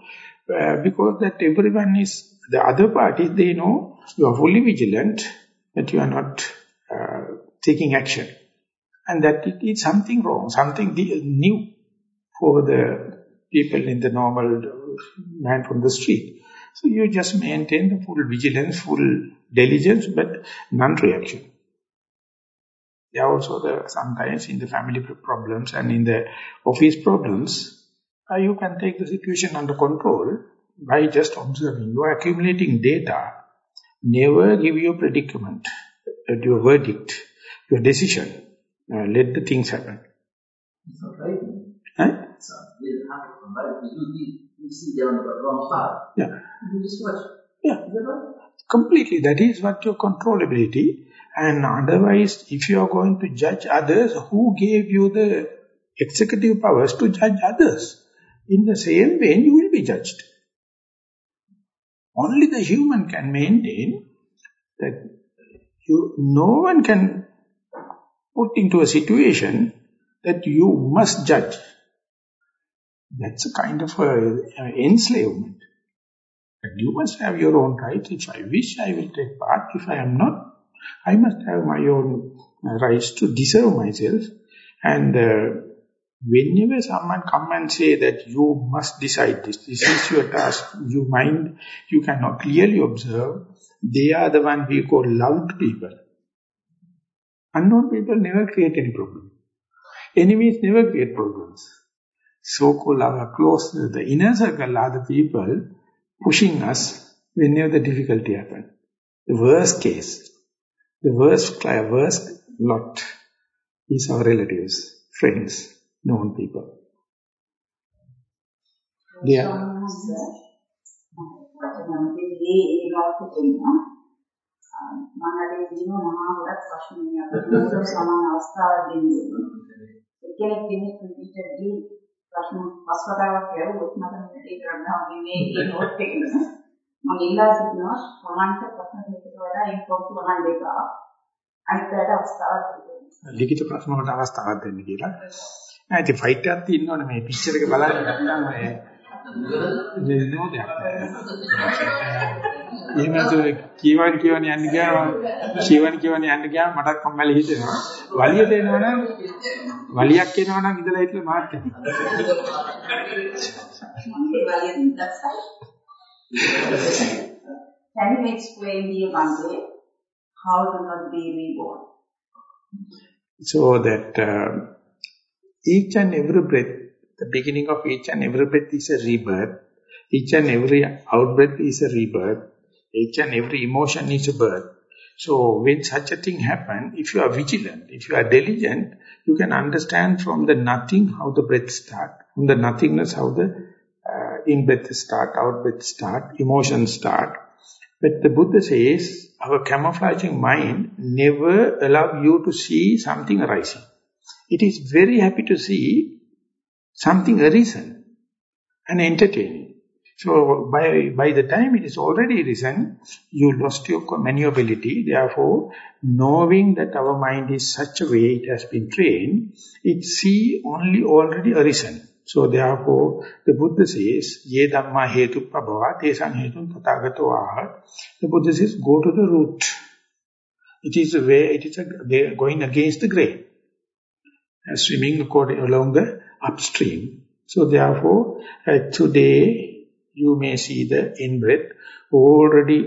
uh, because that everyone is, the other party, they know you are fully vigilant, that you are not uh, taking action. And that it is something wrong, something new for the people in the normal man from the street. So you just maintain the full vigilance, full diligence, but non-reaction. There are also the, sometimes in the family problems and in the office problems, uh, you can take the situation under control by just observing. You are accumulating data. Never give your predicament, uh, your verdict, your decision. Uh, let the things happen. You, you see on the wrong. Yeah. You just watch. Yeah. Is that right? Completely. That is what your controllability. And otherwise, if you are going to judge others, who gave you the executive powers to judge others? In the same way, you will be judged. Only the human can maintain that you, no one can put into a situation that you must judge. That's a kind of a, a enslavement. And you must have your own rights. If I wish, I will take part. If I am not, I must have my own rights to deserve myself. And uh, whenever someone come and say that you must decide this, this is your task, you mind, you cannot clearly observe, they are the one we call loved people. Unknown people never create any problem. Enemies never create problems so-called our close, the inner circle are the people pushing us whenever the difficulty happens. The worst case, the worst, worst lot is our relatives, friends, known people. Yeah. මම අර ඉන්නවා මහා ගොඩක් ප්‍රශ්න මේ අපිට සමාන අවස්ථාවක් දෙන්නේ. එක්කෙනෙක් කෙනෙක් පිටිටදී ප්‍රශ්න පස් වතාවක් ඇහුවොත් මට මෙතන කරනවා මේ මේ නෝට් එක මම ඉල්ලා සිටිනවා සමාන්ත ප්‍රශ්න දෙකකට වඩා ඉම්පොක්ට් වහන්න එපා. අනිත් අවස්ථාවක් තිබෙනවා ලිඛිත ප්‍රශ්න වලට අවස්ථාවක් දෙන්න කියලා. නෑ ඉතින් ෆයිට් එකක් තියෙනවනේ මේ පික්චර් එක බලන්න. නැත්නම් මේ නේද එහෙම නැතුව කියවන කියවන යන්න ගියාම කියවන කියවන යන්න ගියාම මටත් කම්මැලි හිතෙනවා. වලිය දෙනවනම් වලියක් එනවනම් ඉඳලා හිටලා මාත් Can you explain me one day how to not be reborn? So that uh, each and every breath the beginning of each and every breath is a rebirth. Each and every out-breath is a rebirth. Each and every emotion is a birth. So when such a thing happen, if you are vigilant, if you are diligent, you can understand from the nothing how the breath start, from the nothingness how the uh, in-breath start, out-breath start, emotions start. But the Buddha says, our camouflaging mind never allow you to see something arising. It is very happy to see something arisen and entertaining. So by, by the time it is already risen, you lost your maneuverability. Therefore, knowing that our mind is such a way it has been trained, it see only already arisen. So therefore, the Buddha says, Ye Dhamma Hetu Prabhava Tesang Hetun Tathagato Aha. The Buddha says, go to the root. It is a way, it is a, going against the grain. Swimming according, along the upstream. So therefore, uh, today, you may see the in-breath already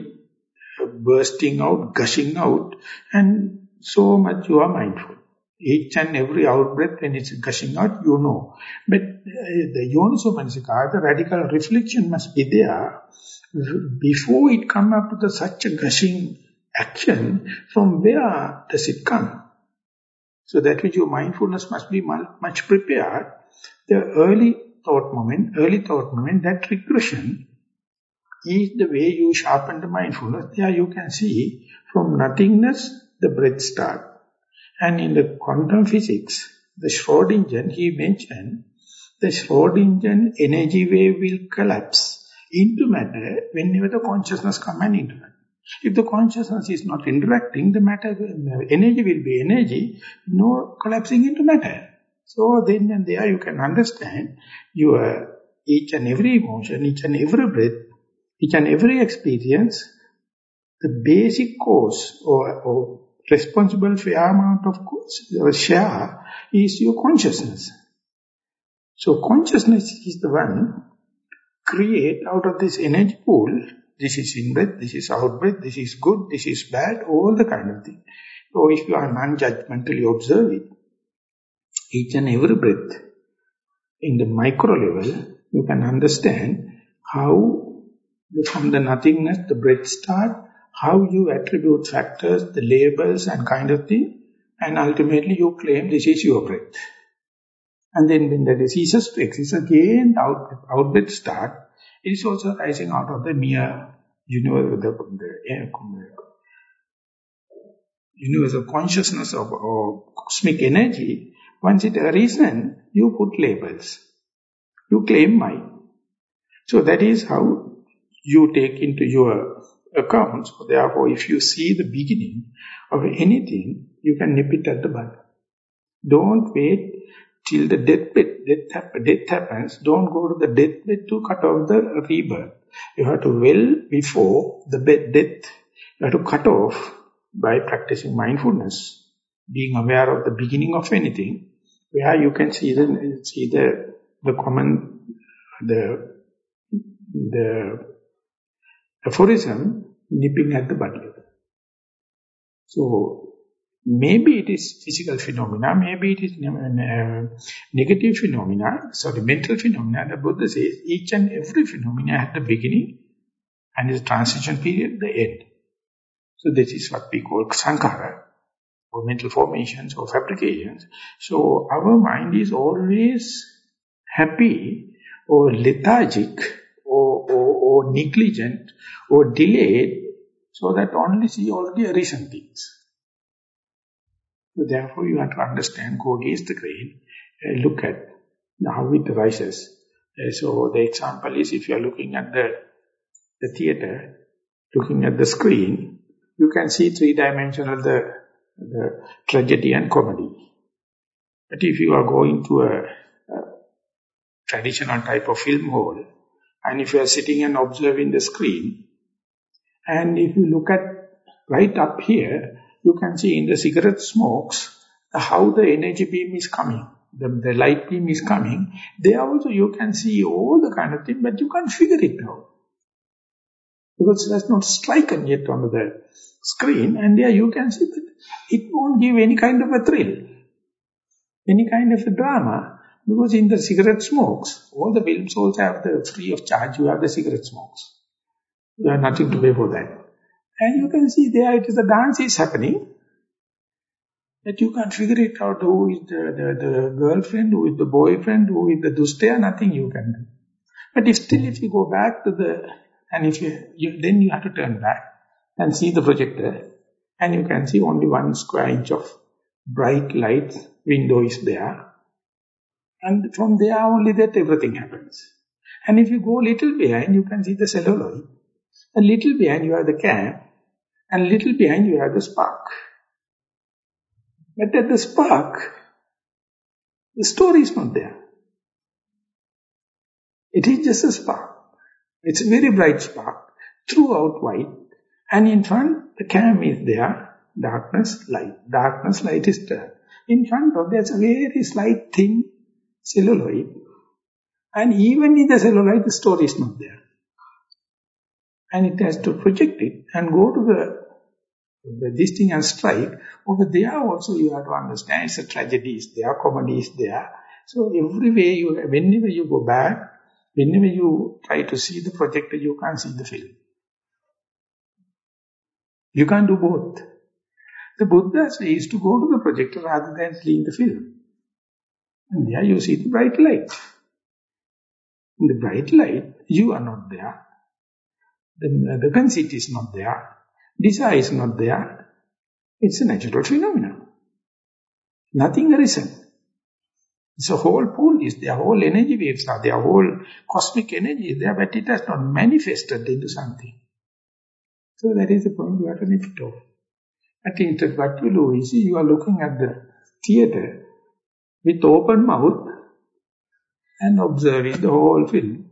bursting out, gushing out, and so much you are mindful. Each and every out-breath, when it's gushing out, you know. But uh, the yoniso manisika, the radical reflection must be there before it come up to the such a gushing action, from where does it come? So that which your mindfulness must be much prepared. The early thought moment, early thought moment, that regression is the way you sharpen the mindfulness. There you can see from nothingness, the breath start. And in the quantum physics, the Schrodinger, he mentioned, the Schrodinger energy wave will collapse into matter whenever the consciousness come and interact. If the consciousness is not interacting, the matter, the energy will be energy, no collapsing into matter. So then and there you can understand your each and every emotion, each and every breath, each and every experience, the basic cause or, or responsible fair amount of share is your consciousness. So consciousness is the one create out of this energy pool, this is in-breath, this is out-breath, this is good, this is bad, all the kind of thing. So if you are non-judgmentally observe it, each and every breath, in the micro level, you can understand how from the nothingness the breath start, how you attribute factors, the labels and kind of thing, and ultimately you claim this is your breath. And then when the ceases to exist again, the out, out breath start, it is also rising out of the mere universal, the, the, universal consciousness of cosmic energy once it arisen, you put labels. You claim mine. So that is how you take into your account. So therefore, if you see the beginning of anything, you can nip it at the bud. Don't wait till the deathbed, death, happen, death happens. Don't go to the deathbed to cut off the rebirth. You have to well before the death. You have to cut off by practicing mindfulness, being aware of the beginning of anything, where you can see the see the the common the the aphorism nipping at the bud. So maybe it is physical phenomena, maybe it is uh, negative phenomena, sorry, mental phenomena. The Buddha says each and every phenomena had the beginning and its transition period, the end. So this is what we call sankhara or mental formations or fabrications. So our mind is always happy or lethargic or, or, or negligent or delayed so that only see already arisen things. So therefore you have to understand, go against the grain, uh, look at how it arises. Uh, so the example is if you are looking at the, the theater, looking at the screen, you can see three-dimensional the the tragedy and comedy. But if you are going to a, a traditional type of film hall, and if you are sitting and observing the screen, and if you look at right up here, you can see in the cigarette smokes how the energy beam is coming. The, the light beam is coming. There also you can see all the kind of thing, but you can't figure it out. Because it has not striken yet on the screen, and there you can see that it won't give any kind of a thrill, any kind of a drama, Because in the cigarette smokes, all the films also have the free of charge, you have the cigarette smokes. You have nothing to pay for that. And you can see there it is the dance is happening. That you can't figure it out who is the, the, the girlfriend, who is the boyfriend, who is the dustaya, nothing you can do. But if still if you go back to the, and if you, you, then you have to turn back and see the projector and you can see only one square inch of bright light window is there. And from there only that everything happens. And if you go little behind, you can see the celluloid. A little behind you have the cam, and little behind you have the spark. But at the spark, the story is not there. It is just a spark. It's a very bright spark, throughout white, and in front the cam is there, darkness, light. Darkness, light is there. In front of there's a very slight thin celluloid. And even in the celluloid, the story is not there. And it has to project it and go to the, the this thing and strike. Over there also you have to understand it's a tragedy is there, comedy is there. So every way you, whenever you go back, whenever you try to see the projector, you can't see the film. You can't do both. The Buddha's way is to go to the projector rather than seeing the film. And there you see the bright light. In the bright light, you are not there. The, the conceit is not there. Desire is not there. It's a natural phenomenon. Nothing arisen. So whole pool is there, whole energy waves are there, whole cosmic energy is there, but it has not manifested into something. So that is the point you have to it off. But instead what you do is you are looking at the theatre with open mouth and observing the whole film.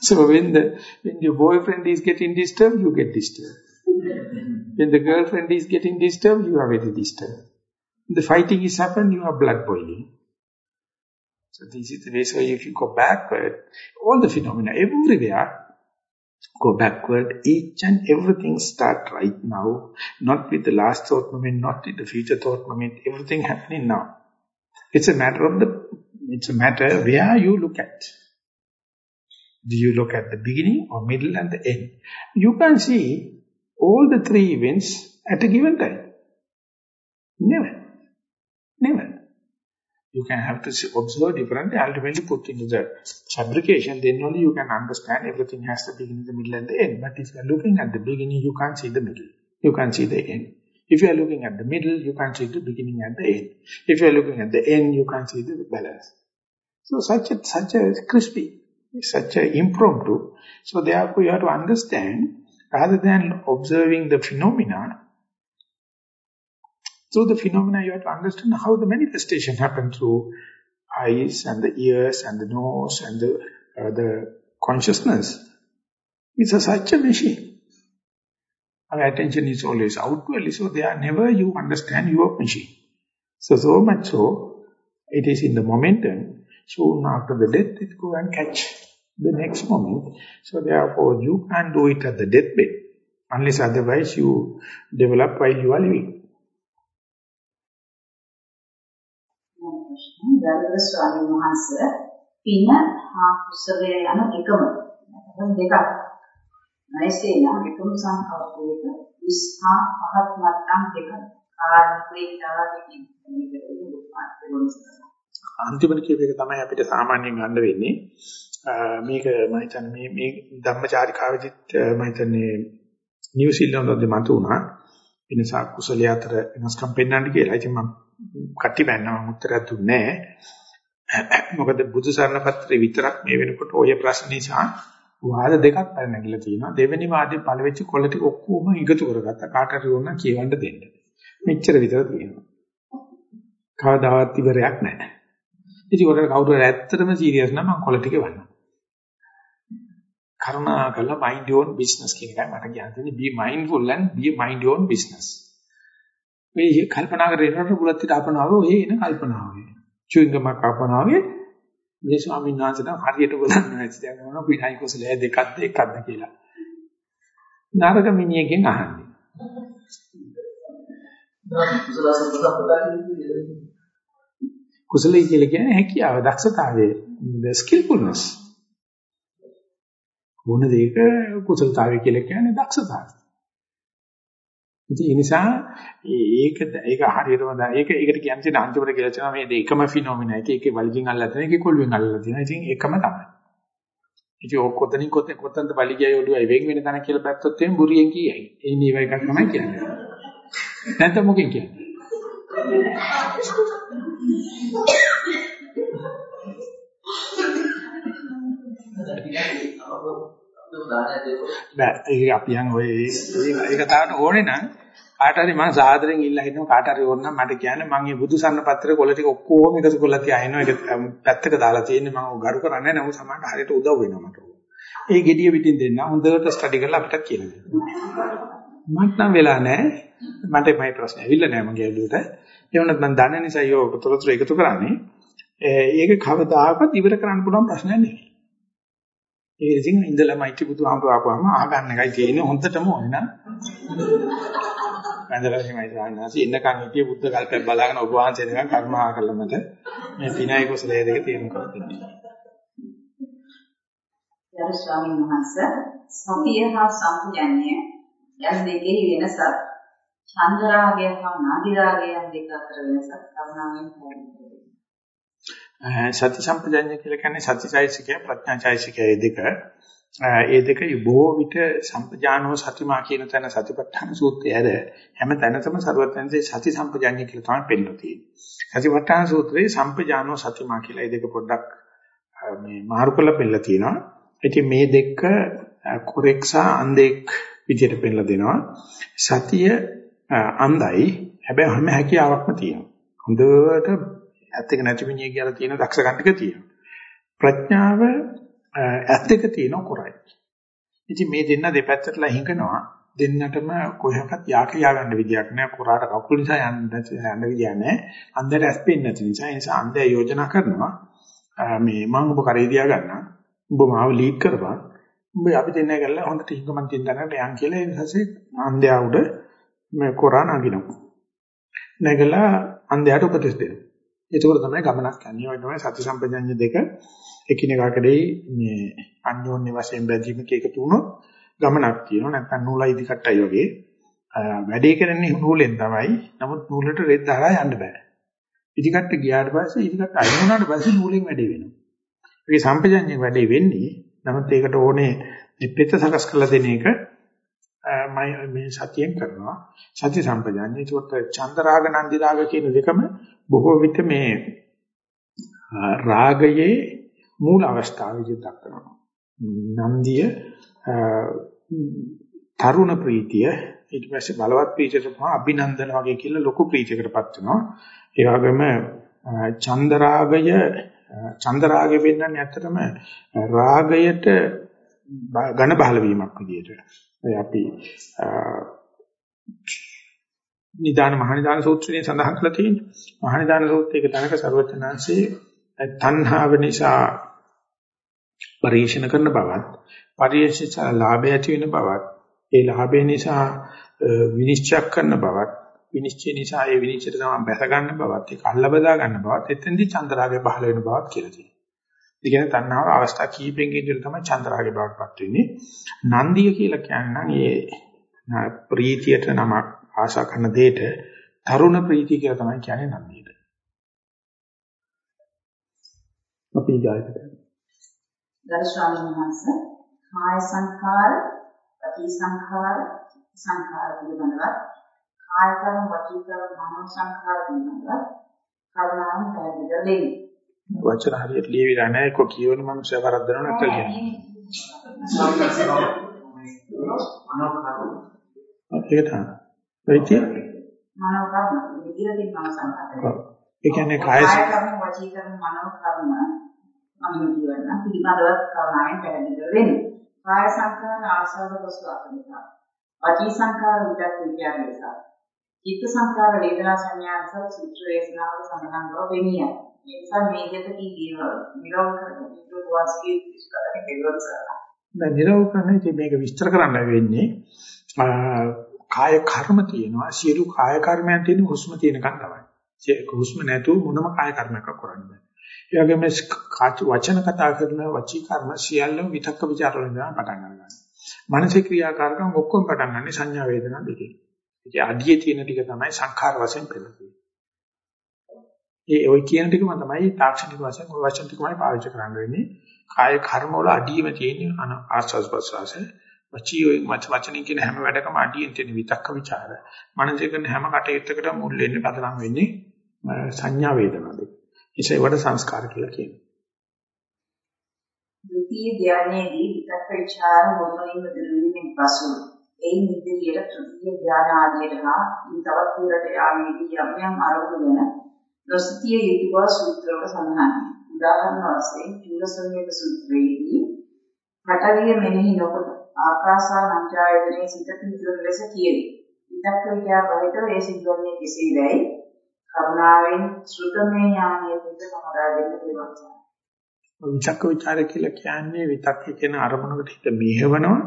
So when the when your boyfriend is getting disturbed, you get disturbed. When the girlfriend is getting disturbed, you are very disturbed. When the fighting is happening, you are blood boiling. So this is the way, so if you go backward, uh, all the phenomena everywhere, go backward, each and everything start right now, not with the last thought moment, not with the future thought moment, everything happening now. It's a matter of the, it's a matter where you look at. Do you look at the beginning or middle and the end? You can see all the three events at a given time. Never. You can have to observe differently, ultimately put into the fabrication, then only you can understand everything has the beginning, the middle and the end. But if you are looking at the beginning, you can't see the middle. You can't see the end. If you are looking at the middle, you can't see the beginning and the end. If you are looking at the end, you can't see the balance. So such a, such a crispy, such a impromptu. So therefore you have to understand, rather than observing the phenomena, through the phenomena you have to understand how the manifestation happens through eyes and the ears and the nose and the, uh, the consciousness. It's a, such a machine. Our attention is always outwardly, so they are never you understand your machine. So, so much so, it is in the momentum, soon after the death, it go and catch the next moment. So therefore, you can't do it at the deathbed, unless otherwise you develop while you are living. ගරුතර ස්වාමීන් වහන්සේ පින හා කුසලය යන එකම නැත්නම් දෙකක්. නැයිසේ නම් එකම සංකල්පයක විස්හා පහත් මට්ටම් දෙක කාර්යයේ දාවකින් අන්තිමට කියප එක තමයි අපිට සාමාන්‍යයෙන් ගන්න වෙන්නේ. මේක මම හිතන්නේ මේ මේ ධම්මචාරිකාවෙදිත් මම හිතන්නේ නිව්සීලන්තයේ මතුණා. වෙනසක් කුසලයේ අතර වෙනස්කම් පෙන්වන්න කියලා. ඉතින් මම කටි බැන්නම උත්තරයක් දුන්නේ නැහැ. මොකද බුදු සරණ පත්‍රේ විතරක් මේ වෙනකොට ඔය ප්‍රශ්න නිසා වාද දෙකක් අර නැගිලා තියෙනවා. දෙවෙනි වාදේ පළවෙච්ච කොළ ටික ඔක්කොම එකතු කරගත්තා. කාටට ඕන කියවන්න දෙන්න. මෙච්චර විතර තියෙනවා. කවදාවත් ඉවරයක් නැහැ. ඉතින් ඔකට කවුරු හරි ඇත්තටම සීරියස් නම් මම කොළ ටික වන්නම්. කරුණා කරලා mind your own business කියන එකයි මට කියන්න තියෙන්නේ. be mindful and be mind your own business. මේ කල්පනා කරේනකොට බුලත් පිට අපනාවේ ඔය එන කල්පනාවේ. චුයින්ගම කල්පනාවේ මේ ස්වාමීන් වහන්සේ නම් හරියට බලන්න නැති දැන් මොන පිටයි කුසලයේ දෙකක්ද එකක්ද කියලා. නරක මිනිහකින් අහන්නේ. කුසලයේ කියලා කියන්නේ හැකියාව, දක්ෂතාවය, the skillfulness. මොන දෙයක කුසලතාවය කියලා කියන්නේ දක්ෂතාවය. ඉතින් ඒ නිසා ඒක ඒක හරියටම දැන් ඒක ඒකට කියන්න තියෙන අන්තිමට කියලා තියෙනවා මේ දෙකම ෆිනොමිනා එක එකේ වලිගෙන් අල්ලලා තියෙන එකේ කොල්ලෙන් අල්ලලා තියෙනවා. ඉතින් ඒකම තමයි. ඉතින් ඔක් කොතනින් කොතන කොතනද වලිගයයි ඔළුවයි වෙන් වෙන තැන කියලා බැත්තොත් එම් බුරියෙන් කියයි. ඒ නීව එකක් තමයි කියන්නේ. නැත්නම් මොකෙන් කියන්නේ? <laughs> බෑ ඒක අපි යන් ඔය ඒක තාට ඕනේ නම් කාට හරි මම සාදරෙන් ඉල්ලා හිටනවා කාට හරි ඕන නම් මට කියන්න මම මේ බුදු සන්න පත්‍රේ කොළ ටික ඔක්කොම එකතු කරලා තියාිනවා ඒක පැත්තක දාලා තියෙන්නේ මම ගරු කරන්නේ නැහැ නමුත් සමහරට හරියට උදව් වෙනවා මට. ඒ gediya පිටින් දෙන්න හොඳට ස්ටඩි කරලා අපිට කියලා දෙන්න. මට නම් වෙලා නැහැ. මට මේ ප්‍රශ්නේ ඇවිල්ලා නැහැ මගේ ඇලුවට. ඒ වුණත් මම දන්න නිසා යෝක තොරතුරු එකතු කරන්නේ. ඒක කවදාකවත් ඉවර කරන්න පුළුවන් ප්‍රශ්නයක් නෙවෙයි. ඒ ඉතින් ඉඳලා මෛත්‍රී බුදුහාමුදුර ආපුවාම අහගන්න එකයි තියෙන්නේ. හොඳටම ඕනේ නම්. වැඳලා එහෙමයි සාහනාසි ඉන්නකන් හිටිය බුද්ධ කල්පයක් බලාගෙන ඔබ වහන්සේ නිකන් කර්මහා කළා මට. මේ පිනයි කුසලයේ දෙක තේරුම් කරලා දෙන්නේ. ගරු ස්වාමීන් වහන්සේ සතිය හා සම්පජන්‍ය යම් දෙකේ වෙනස චන්ද්‍රාගය හා නාදිරාගය දෙක අතර වෙනස කරුණාවෙන් පැහැදිලි. සති සම්පජඤ්ඤ කියලා කියන්නේ සතිචෛසිකය ප්‍රඥාචෛසිකය දෙක. ඒ දෙක බොහෝ විට සම්පජානෝ සතිමා කියන තැන සතිපට්ඨාන සූත්‍රය ඇර හැම තැනකම සරුවත්යන්සේ සති සම්පජඤ්ඤ කියලා තමයි පෙන්නලා තියෙන්නේ. සතිපට්ඨාන සූත්‍රයේ සම්පජානෝ සතිමා කියලා ඒ දෙක පොඩ්ඩක් මේ මාරු කරලා පෙන්නලා තියෙනවා. ඉතින් මේ දෙක කොරෙක්සා අන්දෙක් විදිහට පෙන්නලා දෙනවා. සතිය අන්දයි හැබැයි හැම හැකියාවක්ම තියෙනවා. හොඳට ඇත්ත එක නැති මිනිහ කියලා තියෙන දක්ෂකම් ටික තියෙනවා. ප්‍රඥාව ඇත්ත එක තියෙන කොරයි. ඉතින් මේ දෙන්න දෙපැත්තටලා හිඟනවා. දෙන්නටම කොහොමවත් යා කියා ගන්න විදියක් නැහැ. කුරාට කකුල නිසා යන්න යන්න විදියක් නැහැ. අන්දර ඇස් පෙන්නේ නැති නිසා ඒ නිසා අන්දය යෝජනා කරනවා. මේ මම ඔබ කරේ තියා ගන්න. ඔබ මාව ලීඩ් කරපන්. උඹ අපි දෙන්නයි කරලා හොඳට හිඟමන් තින් දැනට යන් කියලා ඒ නිසා අන්දයා උඩ මේ කොරා නගිනවා. නැගලා අන්දයාට උපදෙස් දෙනවා. ඒකෝර තමයි ගමනක් යන්නේ. ඔය තමයි සති සම්පජඤ්ඤ දෙක එකිනෙකාකදී මේ අන්‍යෝන්‍ය වශයෙන් බැඳීමක එකතු වුණොත් ගමනක් තියෙනවා. නැත්නම් නූලයි දිකට්ටයි වගේ. වැඩේ කරන්නේ නූලෙන් තමයි. නමුත් නූලට රෙද් දාලා යන්න බෑ. ඉදිකට්ට ගියාට පස්සේ ඉදිකට්ට අයින් වුණාට පස්සේ නූලෙන් වැඩේ වෙනවා. ඒකේ සම්පජඤ්ඤ වැඩේ වෙන්නේ. නමුත් ඒකට ඕනේ පිට සකස් කරලා දෙන එක මම මේ සතියෙන් කරනවා සති සම්පජාඤ්ඤය ඒකට චන්දරාග නන්දි රාග කියන දෙකම බොහෝ විට මේ රාගයේ මූල අවස්ථාව විදිහට දක්වනවා. නන්දිය තරුණ ප්‍රීතිය ඊට පස්සේ බලවත් ප්‍රීතියට පහ අභිනන්දන වගේ කියලා ලොකු ප්‍රීතියකටපත් වෙනවා. ඒ වගේම චන්දරාගය චන්දරාගය වෙන්නන්නේ ඇත්තටම රාගයට ඝන බහල වීමක් විදිහට. අපි නිදාන මහනිදාන සූත්‍රයේ සඳහන් කරලා තියෙනවා. මහනිදාන සූත්‍රයේ තනක ਸਰවචනාංශේ තණ්හාව නිසා පරිශන කරන බවත්, පරිශන ලාභය ඇති වෙන බවත්, ඒ ලාභය නිසා විනිශ්චය කරන බවත්, විනිශ්චය නිසා ඒ විනිශ්චයට තමයි බැස ගන්න බවත්, ඒක අල්ල බදා ගන්න බවත්, එතෙන්දී චන්ද්‍රාගය පහළ වෙන බවත් කියලා තියෙනවා. ඒ කියන්නේ තණ්හාව අවස්ථා කීපෙකින් ඉඳලා තමයි චන්ද්‍රාගේ බවටපත් වෙන්නේ. නන්දිය කියලා කියන්නේ ඒ ප්‍රීතියට නමක් ආශා කරන දෙයට තරුණ ප්‍රීතිය කියලා තමයි කියන්නේ නන්දියට. අපි ජායකට. ගරු ස්වාමීන් වහන්සේ කාය සංඛාර, පටි සංඛාර, සංඛාර පිළිබඳව කාය කර්ම, වචී කර්ම, මනෝ සංඛාර පිළිබඳව කරුණාවෙන් පැහැදිලි කර දෙන්න. වචන හරියට ලියවිලා නැහැ ඒක කියවන මනුස්සය වරද්දනව නැත්නම් ලියන්නේ. ඒක තමයි. වෙයිති? මනෝ කර්ම විදියට තියෙනවා සංකල්පය. ඒ කියන්නේ කාය කර්ම වචී කර්ම මනෝ කර්ම මම කියවන්න පිළිබඳව කරුණාවෙන් පැහැදිලි වෙන්නේ. කාය සංකාර ආසාව වස්තු අතරින්. වචී සංකාර විදක් විද්‍යාව නිසා. චිත්ත සංකාර වේදනා සංඥා අසල සූත්‍ර වේදනාවල සඳහන් බව වෙන්නේ. ඒ නිසා මේ දෙකකින් දිනව නිරෝධ කරගෙන ඊට වාස්කී විස්තරය කෙරුවොත් දැන් නිරෝධ කරන්නේ මේක විස්තර කරන්න වෙන්නේ කාය කර්ම තියෙනවා සියලු කාය කර්මයන් තියෙන හුස්ම තියෙනකන් තමයි. හුස්ම නැතුව මොනම කාය කර්මයක් කරන්න බෑ. ඒ වගේම වචන කතා කරන වචී කර්ම සියල්ලම විතක්ක ਵਿਚාර වලින් තමයි පටන් ගන්නවා. මානසික ක්‍රියාකාරකම් ඔක්කොම පටන් ගන්න සංඥා වේදනා දෙකේ. ඒකේ අඩියේ තියෙන ටික තමයි සංඛාර වශයෙන් පෙළෙන්නේ. ඒ ඔය කියන ටිකම තමයි තාක්ෂණික වශයෙන් ඔය වචන ටිකමයි පාවිච්චි කරන්න වෙන්නේ. කාය කර්ම වල අඩියම තියෙන ආස්වාස් ප්‍රසවාස වචීයෙන් මත වචනින් කියන හැම වැඩකම අඩියෙන් තියෙන විතක්ක ਵਿਚාර. මනසේ කරන හැම කටයුත්තකට මුල් වෙන්නේ පදනම් වෙන්නේ සංඥා වේදනා දෙක. ඉතින් ඒවට සංස්කාර කියලා කියනවා. ဒုတိ ය ධානයේදී විතක්ක ਵਿਚාර මොනින් මුදුනේ පසු ඒ නිදියට තෘතිය ධාන ආදියට හා තවත් දුරට යාමේදී යම් යම් අරමුණ නොසිතිය යුතු බව සූත්‍රවල සඳහන්. උදාහරණ වශයෙන් චූලසංවේද සූත්‍රයේදී පටවිය මෙනෙහි නොකොට ආකාසා නංජායතනයේ සිත පිහිටුවන ලෙස කියමි. විතක් විද්‍යා බහිතව ඒ සිද්ධවන්නේ කෙසේ දැයි කරුණාවෙන් ශ්‍රුතමේ ඥානයේ පිට සමදා දෙන්න පිළිවන්. විචක්ක විචාර කියලා කියන්නේ විතක් කියන අරමුණකට හිත මෙහෙවනවා.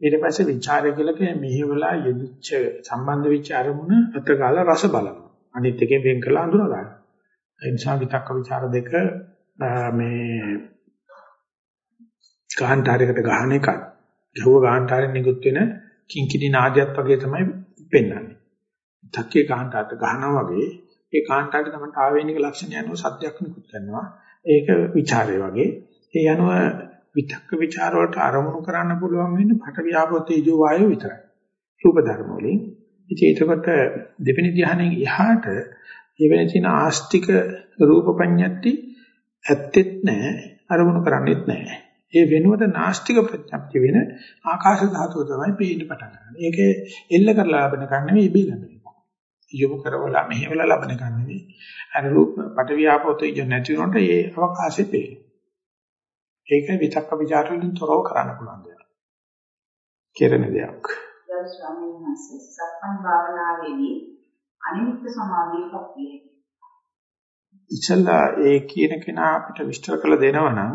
ඊට පස්සේ විචාර කියලා කියන්නේ මෙහෙवला යෙදිච්ච සම්බන්ධ වෙච්ච අරමුණ අතගාලා රස බලනවා. අනිත් එකෙන් වෙන් කරලා අඳුනා ගන්න. ඒ නිසා විතක්ක විචාර දෙක මේ කාන්තාරයකට ගහන එකයි ගැහුව ගාන්ටාරෙන් නිකුත් වෙන කිංකිණි නාදයක් වගේ තමයි පෙන්වන්නේ. තක්කේ කාන්ටාට ගහනවා වගේ ඒ කාන්ටාට තමයි ආවේනික ලක්ෂණ යනවා සත්‍යයක් නිකුත් කරනවා. ඒක ਵਿਚාරය වගේ. ඒ යනවා විතක්ක ਵਿਚාර වලට අරමුණු කරන්න පුළුවන් වෙන්නේ පට වියාපෝ තේජෝ වායෝ විතරයි. රූප ධර්ම වලින්. ඉතින් ඒකකොට දෙවෙනි ධ්‍යානෙන් එහාට ඊවෙන තියෙන ආස්තික රූප පඤ්ඤත්ති ඇත්තෙත් නැහැ අරමුණු කරන්නෙත් නැහැ. ඒ වෙනුවට නාස්තික ප්‍රත්‍යක්ෂ වෙන ආකාශ ධාතුව තමයි පේන්න පටන් ගන්න. ඒක එල්ල කරලා ලබන කන් නෙවෙයි ඉබේ ලබන එක. යොමු කරවලා මෙහෙवला ලබන කන් නෙවෙයි. අර රූප පට වියාපෝතය නැති වුණොත් ඒ අවකාශෙ පේන. ඒක විතක්ක ਵਿਚාර වලින් තොරව කරන්න පුළුවන් දෙයක්. කෙරෙන දෙයක්. දැන් ස්වාමීන් වහන්සේ සක්මන් භාවනාවේදී අනිත්‍ය සමාධියපත් වේ. ඉතලා ඒ කියන කෙනා අපිට විස්තර කළ දෙනවා නම්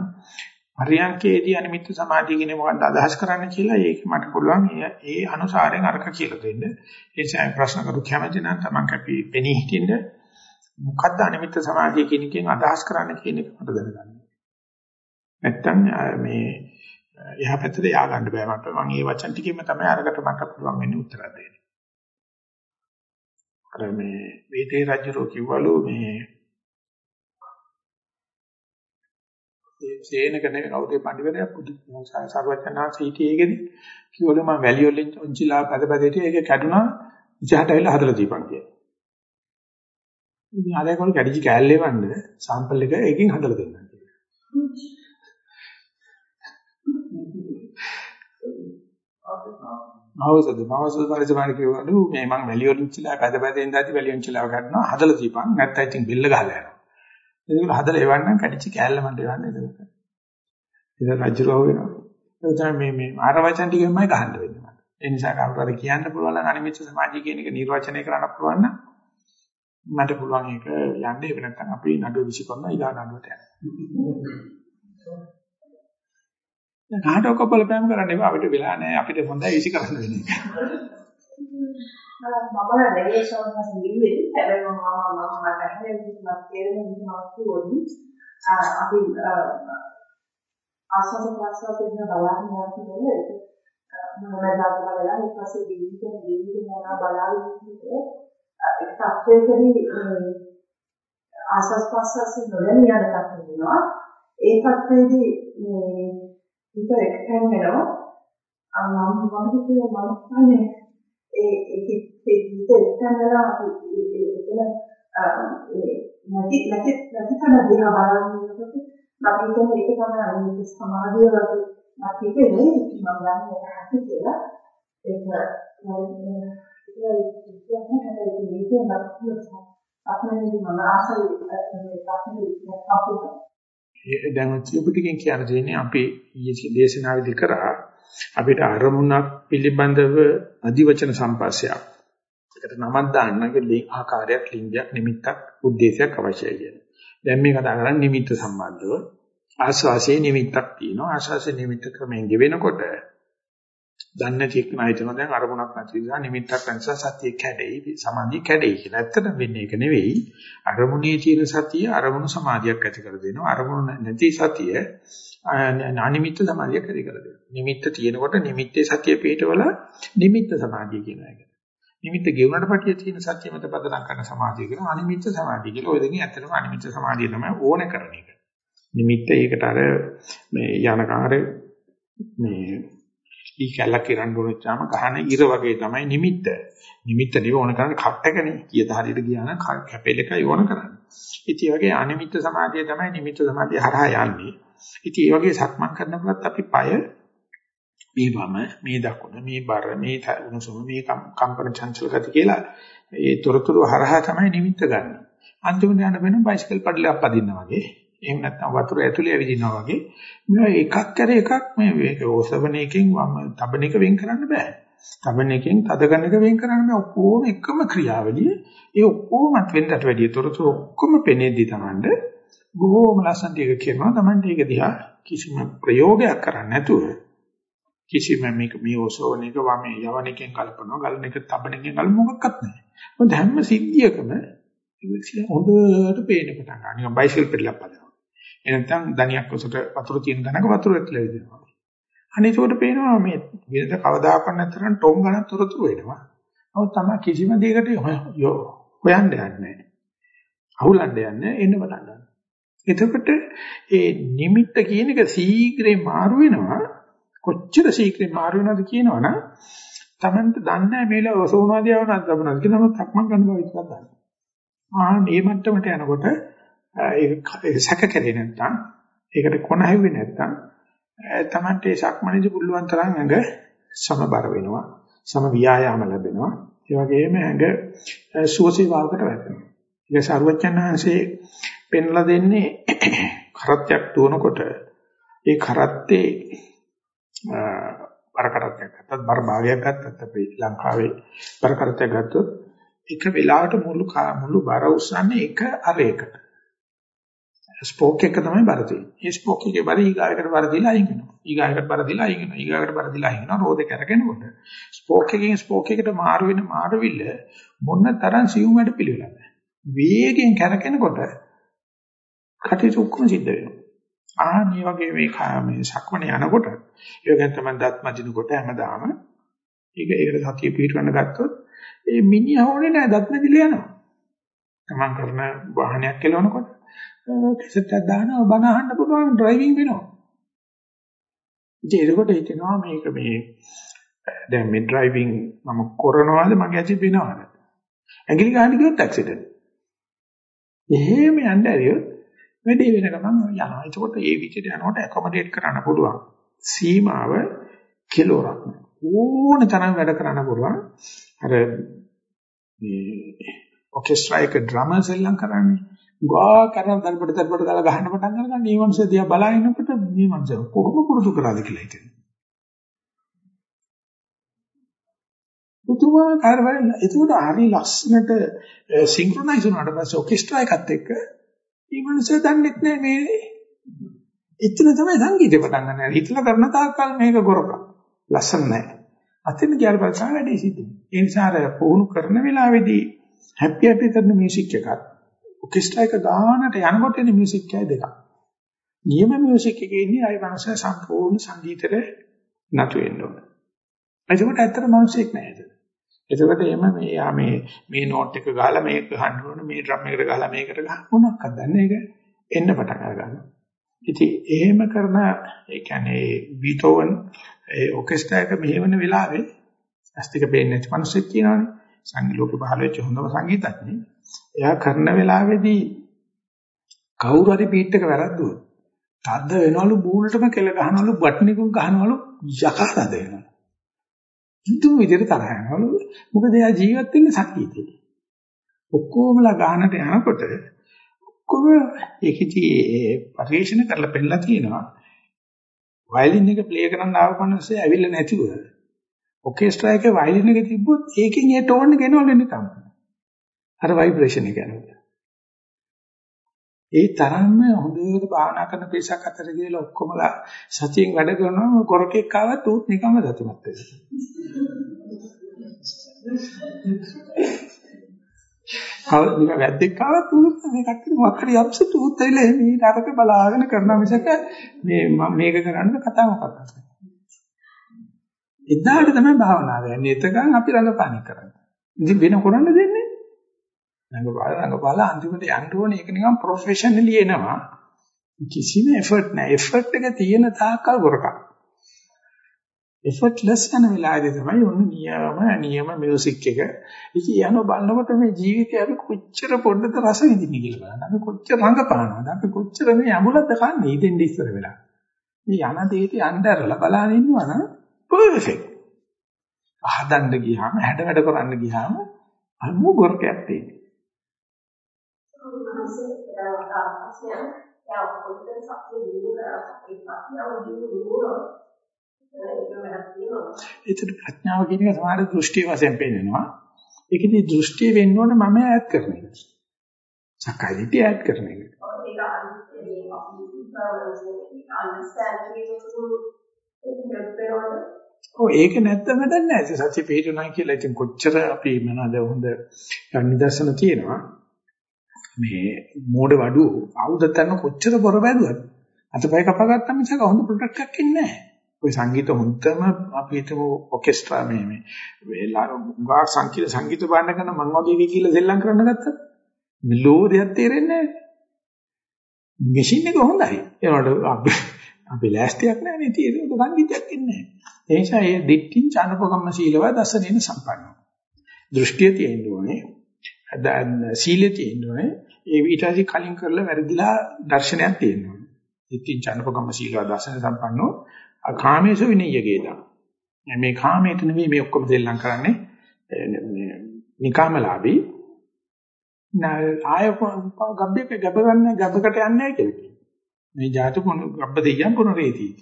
පරියන්කේදී අනිමිත්ත සමාධිය කියන්නේ මොකක්ද අදහස් කරන්න කියලා ඒක මට පුළුවන් ඒ අනුසාරයෙන් අරක කියලා දෙන්න. ඒ නිසා ප්‍රශ්න කරු කැමති නම් තමන් කැපි පෙනී හිටින්න මොකක්ද අනිමිත්ත සමාධිය කියන එකෙන් අදහස් කරන්න කියන එක මට දැනගන්න. නැත්තම් මේ එහා පැත්තට යා ගන්න බෑ මට. මම මේ වචන ටිකෙම තමයි අරකට මට පුළුවන් වෙන්නේ උත්තර දෙන්න. අර මේ වේදේ රජුරෝ කිව්වලු මේ ඒ සේනක නෙවෙයි කවුද පඬිවරයා පුදු සර්වඥාන්සේ හිටියේකෙදි කිව්වලු මම වැලිය වලින් ඔන්චිලා පදපදේට ඒක කැඩුනා ඉජහට ඇවිල්ලා හදලා දීපන් කියලා. ඉතින් ආයෙ කොල් කැඩිචි කෑල්ලේ වන්න සාම්පල් එක එකකින් හදලා දෙන්නම් කියලා. මවසද මවසද පරිසමාන කිව්වලු මේ මං වැලිය වලින් ඉච්චිලා පදපදෙන් දාති වැලිය ඔන්චිලා ගන්නවා හදලා දීපන් නැත්නම් ඉතින් බිල්ල ගහලා යනවා. ඒක හදලා එවන්නම් කැඩිච්ච කෑල්ල මන්ට එවන්න එතකොට. ඉතින් රජුරව වෙනවා. ඒ තමයි මේ මේ ආර වචන ටිකෙන්මයි ගහන්න වෙන්නේ මට. ඒ නිසා කවුරු හරි කියන්න පුළුවන් නම් අනිමිච්ච සමාජය කියන එක නිර්වචනය කරන්න පුළුවන් නම් මට පුළුවන් ඒක යන්න ඒක නැත්නම් අපි නඩුව විසිකරන ඊගා නඩුවට යන්න. කාටවත් බලපෑම් කරන්න එපා අපිට වෙලා නැහැ අපිට හොඳයි විසි කරන්න වෙන්නේ. මම රේෂෝන්ස් නිවිලි හැබැයි මම මම මට හැරෙන්න මට තේරෙන විදිහට කිව්වොත් අපි ආසස ප්‍රසවාස දෙන බලන්න යනකොට ඒක මම දාලා බලලා ඊට පස්සේ ජීවිතේ ජීවිතේ යනවා බලාගෙන ඉන්නේ. ඒක තත්ත්වයකදී ආසස් ප්‍රසවාස නොදැන යන තත්ත්වෙ වෙනවා. ඒ තත්ත්වෙදී මේ හිත එක්තෙන් වෙනවා. මම මම හිතුවේ මම කන්නේ ඒ ඒක ඒ ජීවිත එක්තැනලා අපි එතන ඒ නැති නැති නැති තන දිහා බලනකොට අපි හිතන්නේ ඒක තමයි අනිත් සමාධිය වගේ අපි හිතන්නේ මම ගන්න එක හැටි කියලා ඒක දැන් කියපු ටිකෙන් කියන්න තියෙන්නේ අපි ඊයේ දේශනාවේදී කරා අපිට අරමුණක් පිළිබඳව අදිවචන සම්පස්සයක්. ඒකට නමක් දාන්න ඒක ආකාරයක් ලිංගයක් නිමිත්තක් ಉದ್ದೇಶයක් අවශ්‍යයි කියන්නේ. දැන් මේ කතා කරන්නේ නිමිත්ත සම්බන්ධව ආස්වාසේ නිමිත්තක් තියෙනවා. ආස්වාසේ නිමිත්ත ක්‍රමයෙන් ගෙවෙනකොට දන්නේ නැති එක්කන හිතනවා දැන් අරමුණක් නැති නිසා නිමිත්තක් නැතිසා සතිය කැඩෙයි සමාධිය කැඩෙයි කියලා. ඇත්තටම වෙන්නේ ඒක නෙවෙයි. අරමුණේ තියෙන සතිය අරමුණු සමාධියක් ඇති කර දෙනවා. අරමුණු නැති සතිය අනිමිත්ත සමාධියක් ඇති කර දෙනවා. නිමිත්ත තියෙනකොට නිමිත්තේ සතිය පිටවල නිමිත්ත සමාධිය කියන එක. නිමිත්ත ගෙවුනට පටිය තියෙන සත්‍ය මත පදනම් කරන සමාධිය කියන අනිමිත්ත සමාධිය කියලා. ඔය දෙකෙන් ඇත්තටම අනිමිත්ත සමාධිය තමයි ඕන කරන එක. නිමිත්ත ඒකට අර මේ යනකාර මේ ඊ කැලක් ඉරන්න උනොච්චාම ගහන ඉර වගේ තමයි නිමිත්ත. නිමිත්ත නෙවෙයි ඕන කරන්නේ කට්ටකනේ. කීයද හරියට ගියා නම් කැපෙල එකයි ඕන කරන්නේ. ඉතින් ඒ වගේ අනිමිත්ත සමාධිය තමයි නිමිත්ත සමාධිය හරහා යන්නේ. ඉතින් ඒ වගේ සක්මන් කරනකොට අපි পায় මේ වම මේ දකුණ මේ බර මේ උණුසුම මේ කම්පන චංචල ගති කියලා ඒ තොරතුරු හරහා තමයි නිමිත්ත ගන්න. අන්තිමට යන වෙන බයිසිකල් පඩලයක් පදින්න වගේ එහෙම නැත්නම් වතුර ඇතුලේ ඇවිදිනවා වගේ මේ එකක් කර එකක් මේ මේක ඕසවන එකෙන් වම තබන එක වෙන් කරන්න බෑ. තබන එකෙන් තද කරන එක වෙන් කරන්න බෑ. ඔක්කොම එකම ක්‍රියාවලිය. ඒ ඔක්කොමත් වෙන්නට වැඩිය තොරතුරු ඔක්කොම පෙනෙද්දි තමන්ට බොහෝම ලස්සනට ඒක කියනවා. තමන්ට ඒක දිහා කිසිම ප්‍රයෝගයක් කරන්නේ නැතුව කිසිම මේක මේ ඕසෝන එක වමේ යවන එකෙන් කල්පනවා ගලන එක තබන එකෙන් ගල මොකක්වත් නැහැ. මොකද හැම සිද්ධියකම හොඳට පේන්න පටන් ගන්නවා. නිකන් බයිසිකල් පෙරලක් පදනවා. එනතම් දණියක් උසට වතුර තියෙන තැනක වතුර ඇතුලේ විදිනවා. අනේ ඒකට පේනවා මේ විද කවදාකවත් නැතරම් ටොම් ගණන් තොරතුරු වෙනවා. නමුත් තමයි කිසිම දෙයකට හොයන්න යන්නේ නැහැ. අහුලන්න යන්නේ එන්න පටන් ගන්නවා. එතකොට ඒ නිමිත්ත කියන එක සීඝ්‍රේ මාරු වෙනවා. කොච්චර ශීක්‍රේ මාරු වෙනවද කියනවනම් Tamanට දන්නේ මේල ඔසෝනාදී ආවනක් ගමනක් කියලා නම් තක්මන් ගන්න බව විතරක් දන්නවා. ආ මේ මට්ටමට යනකොට ඒක සැක කැදේ නැත්නම් ඒකට කොන හැව්වේ නැත්නම් Tamanට ඒ ශක්මණේදී පුළුවන් තරම් ඇඟ සමබර වෙනවා. සම ව්‍යායාම ලැබෙනවා. ඒ වගේම ඇඟ සුවසේවාවකට වැටෙනවා. ඒක සරුවචනහන්සේ පෙන්ලා දෙන්නේ කරත්තයක් දුවනකොට ඒ කරත්තේ බර කරත්තයක් ගත්තත් බර භාගයක් ගත්තත් අපි ලංකාවේ බර කරත්තයක් ගත්තොත් එක වෙලාවට මුළු මුළු බර උස්සන්නේ එක අරයකට. ස්පෝක් එක තමයි බර තියෙන්නේ. ඒ ස්පෝක් එකේ බර ඊගායකට බර දීලා අයින් වෙනවා. ඊගායකට බර දීලා අයින් වෙනවා. ඊගායකට බර දීලා අයින් වෙනවා. රෝදේ කරගෙනකොට ස්පෝක් එකකින් ස්පෝක් එකට මාරු වෙන මාරුවිල්ල මොන තරම් සියුම් වැඩ පිළිවෙලද. වේගයෙන් කරගෙනකොට කටයුතු ඔක්කොම සිද්ධ වෙනවා. ආ මේ වගේ මේ මේ සක්මණ යනකොට ඒක ගැන තමයි දත් මදිනකොට හැමදාම ඒක ඒකට සතිය පිටවන්න ගත්තොත් ඒ මිනිහා ඕනේ නෑ දත් මදිලා යනවා. තමන් කරන වාහනයක් කෙලවනකොට කැසට් එකක් දානවා බණ අහන්න පුළුවන් ඩ්‍රයිවිං වෙනවා. ඉතින් ඒකට හිතෙනවා මේක මේ දැන් මේ ඩ්‍රයිවිං මම කරනවාද මගේ ඇති වෙනවද? ඇඟිලි ගන්න ගියොත් ඇක්සිඩන්ට්. එහෙම යන්න ඇරියොත් වැඩි වෙන ගමන් යනවා. ඒකෝට ඒ විදිහට යනකොට ඇකොමඩේට් කරන්න පුළුවන්. සීමාව කිලෝරක් ඕන තරම් වැඩ කරන්න පුළුවන්. අර මේ ඔකෙස්ට්‍රා එක ඩ්‍රමර්ස් එල්ලම් කරන්නේ. ගා කරන දල්පඩ දල්පඩ ගාලා ගහන්න පටන් ගන්න මේ මනුස්සය දිහා බලනකොට මේ මනුස්සය කොහොම පුරුදු කරාද කියලා හිතෙනවා. පුදුමාකාර වෙන ඒකට හරි ලස්සනට සින්ක්‍රොනයිස් වුණාට පස්සේ ඔකෙස්ට්‍රා එකත් එක්ක මේ මනුස්සය දන්නේ නැහැ මේ එතන තමයි සංගීතය පටන් ගන්න. හිතලා කරන තාක්කල් මේක ගොරක. ලස්සන නැහැ. අතින් ගියාට පස්සේ වැඩේ සිද්ධ වෙනවා. ඒ නිසා අර පුහුණු කරන වෙලාවේදී හැපි හැපි කරන මියුසික් එකක් ඔකෙස්ට්‍රා එක ගානට යනකොට එන මියුසික් එකයි දෙකක්. නියම මියුසික් එකේ ඉන්නේ අය මනුස්සය සම්පූර්ණ සංගීතෙට නතු වෙන්න ඕන. එතකොට ඇත්තට මියුසික් නැහැ ඒක. එතකොට එම මේ යා මේ මේ නෝට් එක ගහලා මේක ගහන්න ඕන මේ ඩ්‍රම් එකට ගහලා මේකට ගහ මොනක්ද දන්නේ ඒක එන්න පටන් ගන්නවා. ඉතින් එහෙම කරන ඒ කියන්නේ බීතෝවන් ඒ ඔකෙස්ට්‍රා එක මෙහෙවන වෙලාවේ ඇස්තික පේන්නේ නැති මිනිස්සුක් කියනවනේ. සංගීත ලෝකේ පහළ වෙච්ච හොඳම සංගීතඥයෙක්. එයා කරන වෙලාවේදී කවුරු හරි බීට් එක වැරද්දුවොත් තද වෙනවලු බූල්ටම කෙල ගහනවලු බටන් එකක් ගහනවලු යකා තද වෙනවා. දුම් විදිහට තරහ යනවලු. මොකද එයා ජීවත් වෙන්නේ සංගීතේ. ඔක්කොමලා ගානට යනකොට ඔක්කොම ඒකෙදි පරිශන කරලා පෙන්නලා තියෙනවා. වයලින් එක ප්ලේ කරන්න ආව කනසේ ඇවිල්ලා නැතිව. ඔකෙස්ට්‍රා එකේ වයලින් එක තිබ්බොත් ඒකෙන් ඒ ටෝන් එක එනවලු නිකම්. අර ভাইබ්‍රේෂන් එක යනවා. ඒ තරම්ම හොඳට භාවනා කරන පිරිසක් අතර ගිහලා ඔක්කොමලා සතියෙන් වැඩ කරනවා කොරකෙක් ආවත් උත් නිකම්ම සතුටුමත් වෙනවා. කව වැද්දෙක් ආවත් උත් මේ කට්ටිය මොකක් හරි අප්සෙට් උත් ඇවිල්ලා මේ නරක බලාගෙන කරන මිසක මේ මම මේක කරන්න කතා මොකක්ද. එදාට තමයි භාවනාව යන්නේ. එතකන් අපි රඟපාන කරන්නේ. ඉතින් වෙන කරන්න දෙන්නේ රඟපාල රඟපාල අන්තිමට යන්න ඕනේ. ඒක නිකන් ප්‍රොෆෙෂනලි එනවා. කිසිම එෆර්ට් නැහැ. එෆර්ට් එක තියෙන තාක්කල් වරකක් එෆර්ට්ලස් යන වෙලාවේදී තමයි ඔන්න නියම නියම මියුසික් එක. ඉතින් යන බලනකොට මේ ජීවිතය අපි කොච්චර පොඩ්ඩද රස විඳින්නේ කියලා බලන්න. අපි කොච්චර රඟපානවද? අපි කොච්චර මේ අමුලද කන්නේ ඉතින් ඉස්සර වෙලා. මේ යන දෙයට යnderලා බලන ඉන්නවනම් පර්ෆෙක්ට් හදන්න ගියාම හැඩ වැඩ කරන්න ගියාම අමු ගොරකයක් තියෙනවා. ඒකට ප්‍රඥාව කියන එක සමහර දෘෂ්ටි වශයෙන් පෙන්නනවා. ඒකෙදි දෘෂ්ටි වෙන්න ඕන මම ඈඩ් කරන එක. සක්කාය දිට්ඨිය ඈඩ් කරන එක. ඔව් ඒක නැත්තම වැඩක් නැහැ. සත්‍ය පිළිතුරුනා කියලා ඉතින් කොච්චර අපි මොනවාද හොඳ නිදර්ශන තියෙනවා. මේ මෝඩ වඩුව ආයුධ ගන්න කොච්චර බොර බැලුවත් අතපය කපගත්තා මිසක හොඳ ප්‍රොඩක්ට් එකක් ඉන්නේ නැහැ. ඔය සංගීත හොඳම අපි හිතමු ඔකෙස්ට්‍රා මේ මේ වෙලා ගා සංගීත සංගීත බාන්න කරන මං වගේ කියලා සෙල්ලම් කරන්න ගත්තා. මෙලෝඩියක් තේරෙන්නේ නැහැ. මැෂින් එක හොඳයි. ඒනකොට අපි අපි ලෑස්තියක් නැහැ නේ තියෙන්නේ සංගීතයක් ඉන්නේ නැහැ. ඒ නිසා ඒ දිට්ඨින් චානපකම්ම සීලව දසනේන සම්පන්නව. දෘෂ්ටිය තියෙන්න ඕනේ. දැන් සීලය තියෙන්න ඕනේ. ඒ ඊට පස්සේ කලින් කරලා වැරදිලා දර්ශනයක් තියෙන්න ඕනේ. දිට්ඨින් චානපකම්ම සීලව දසන සම්පන්නව කාමේසු විනය්‍යගේදා. මේ කාමයට නෙවෙයි මේ ඔක්කොම දෙල්ලම් කරන්නේ. නිකාමලාභී ආය ගබ්බේක ගබ ගන්න ගබ්බකට යන්නේ නැහැ කියලා. මේ ජාතු පොන ගබ්බ දෙයියන් පොන රේතියි.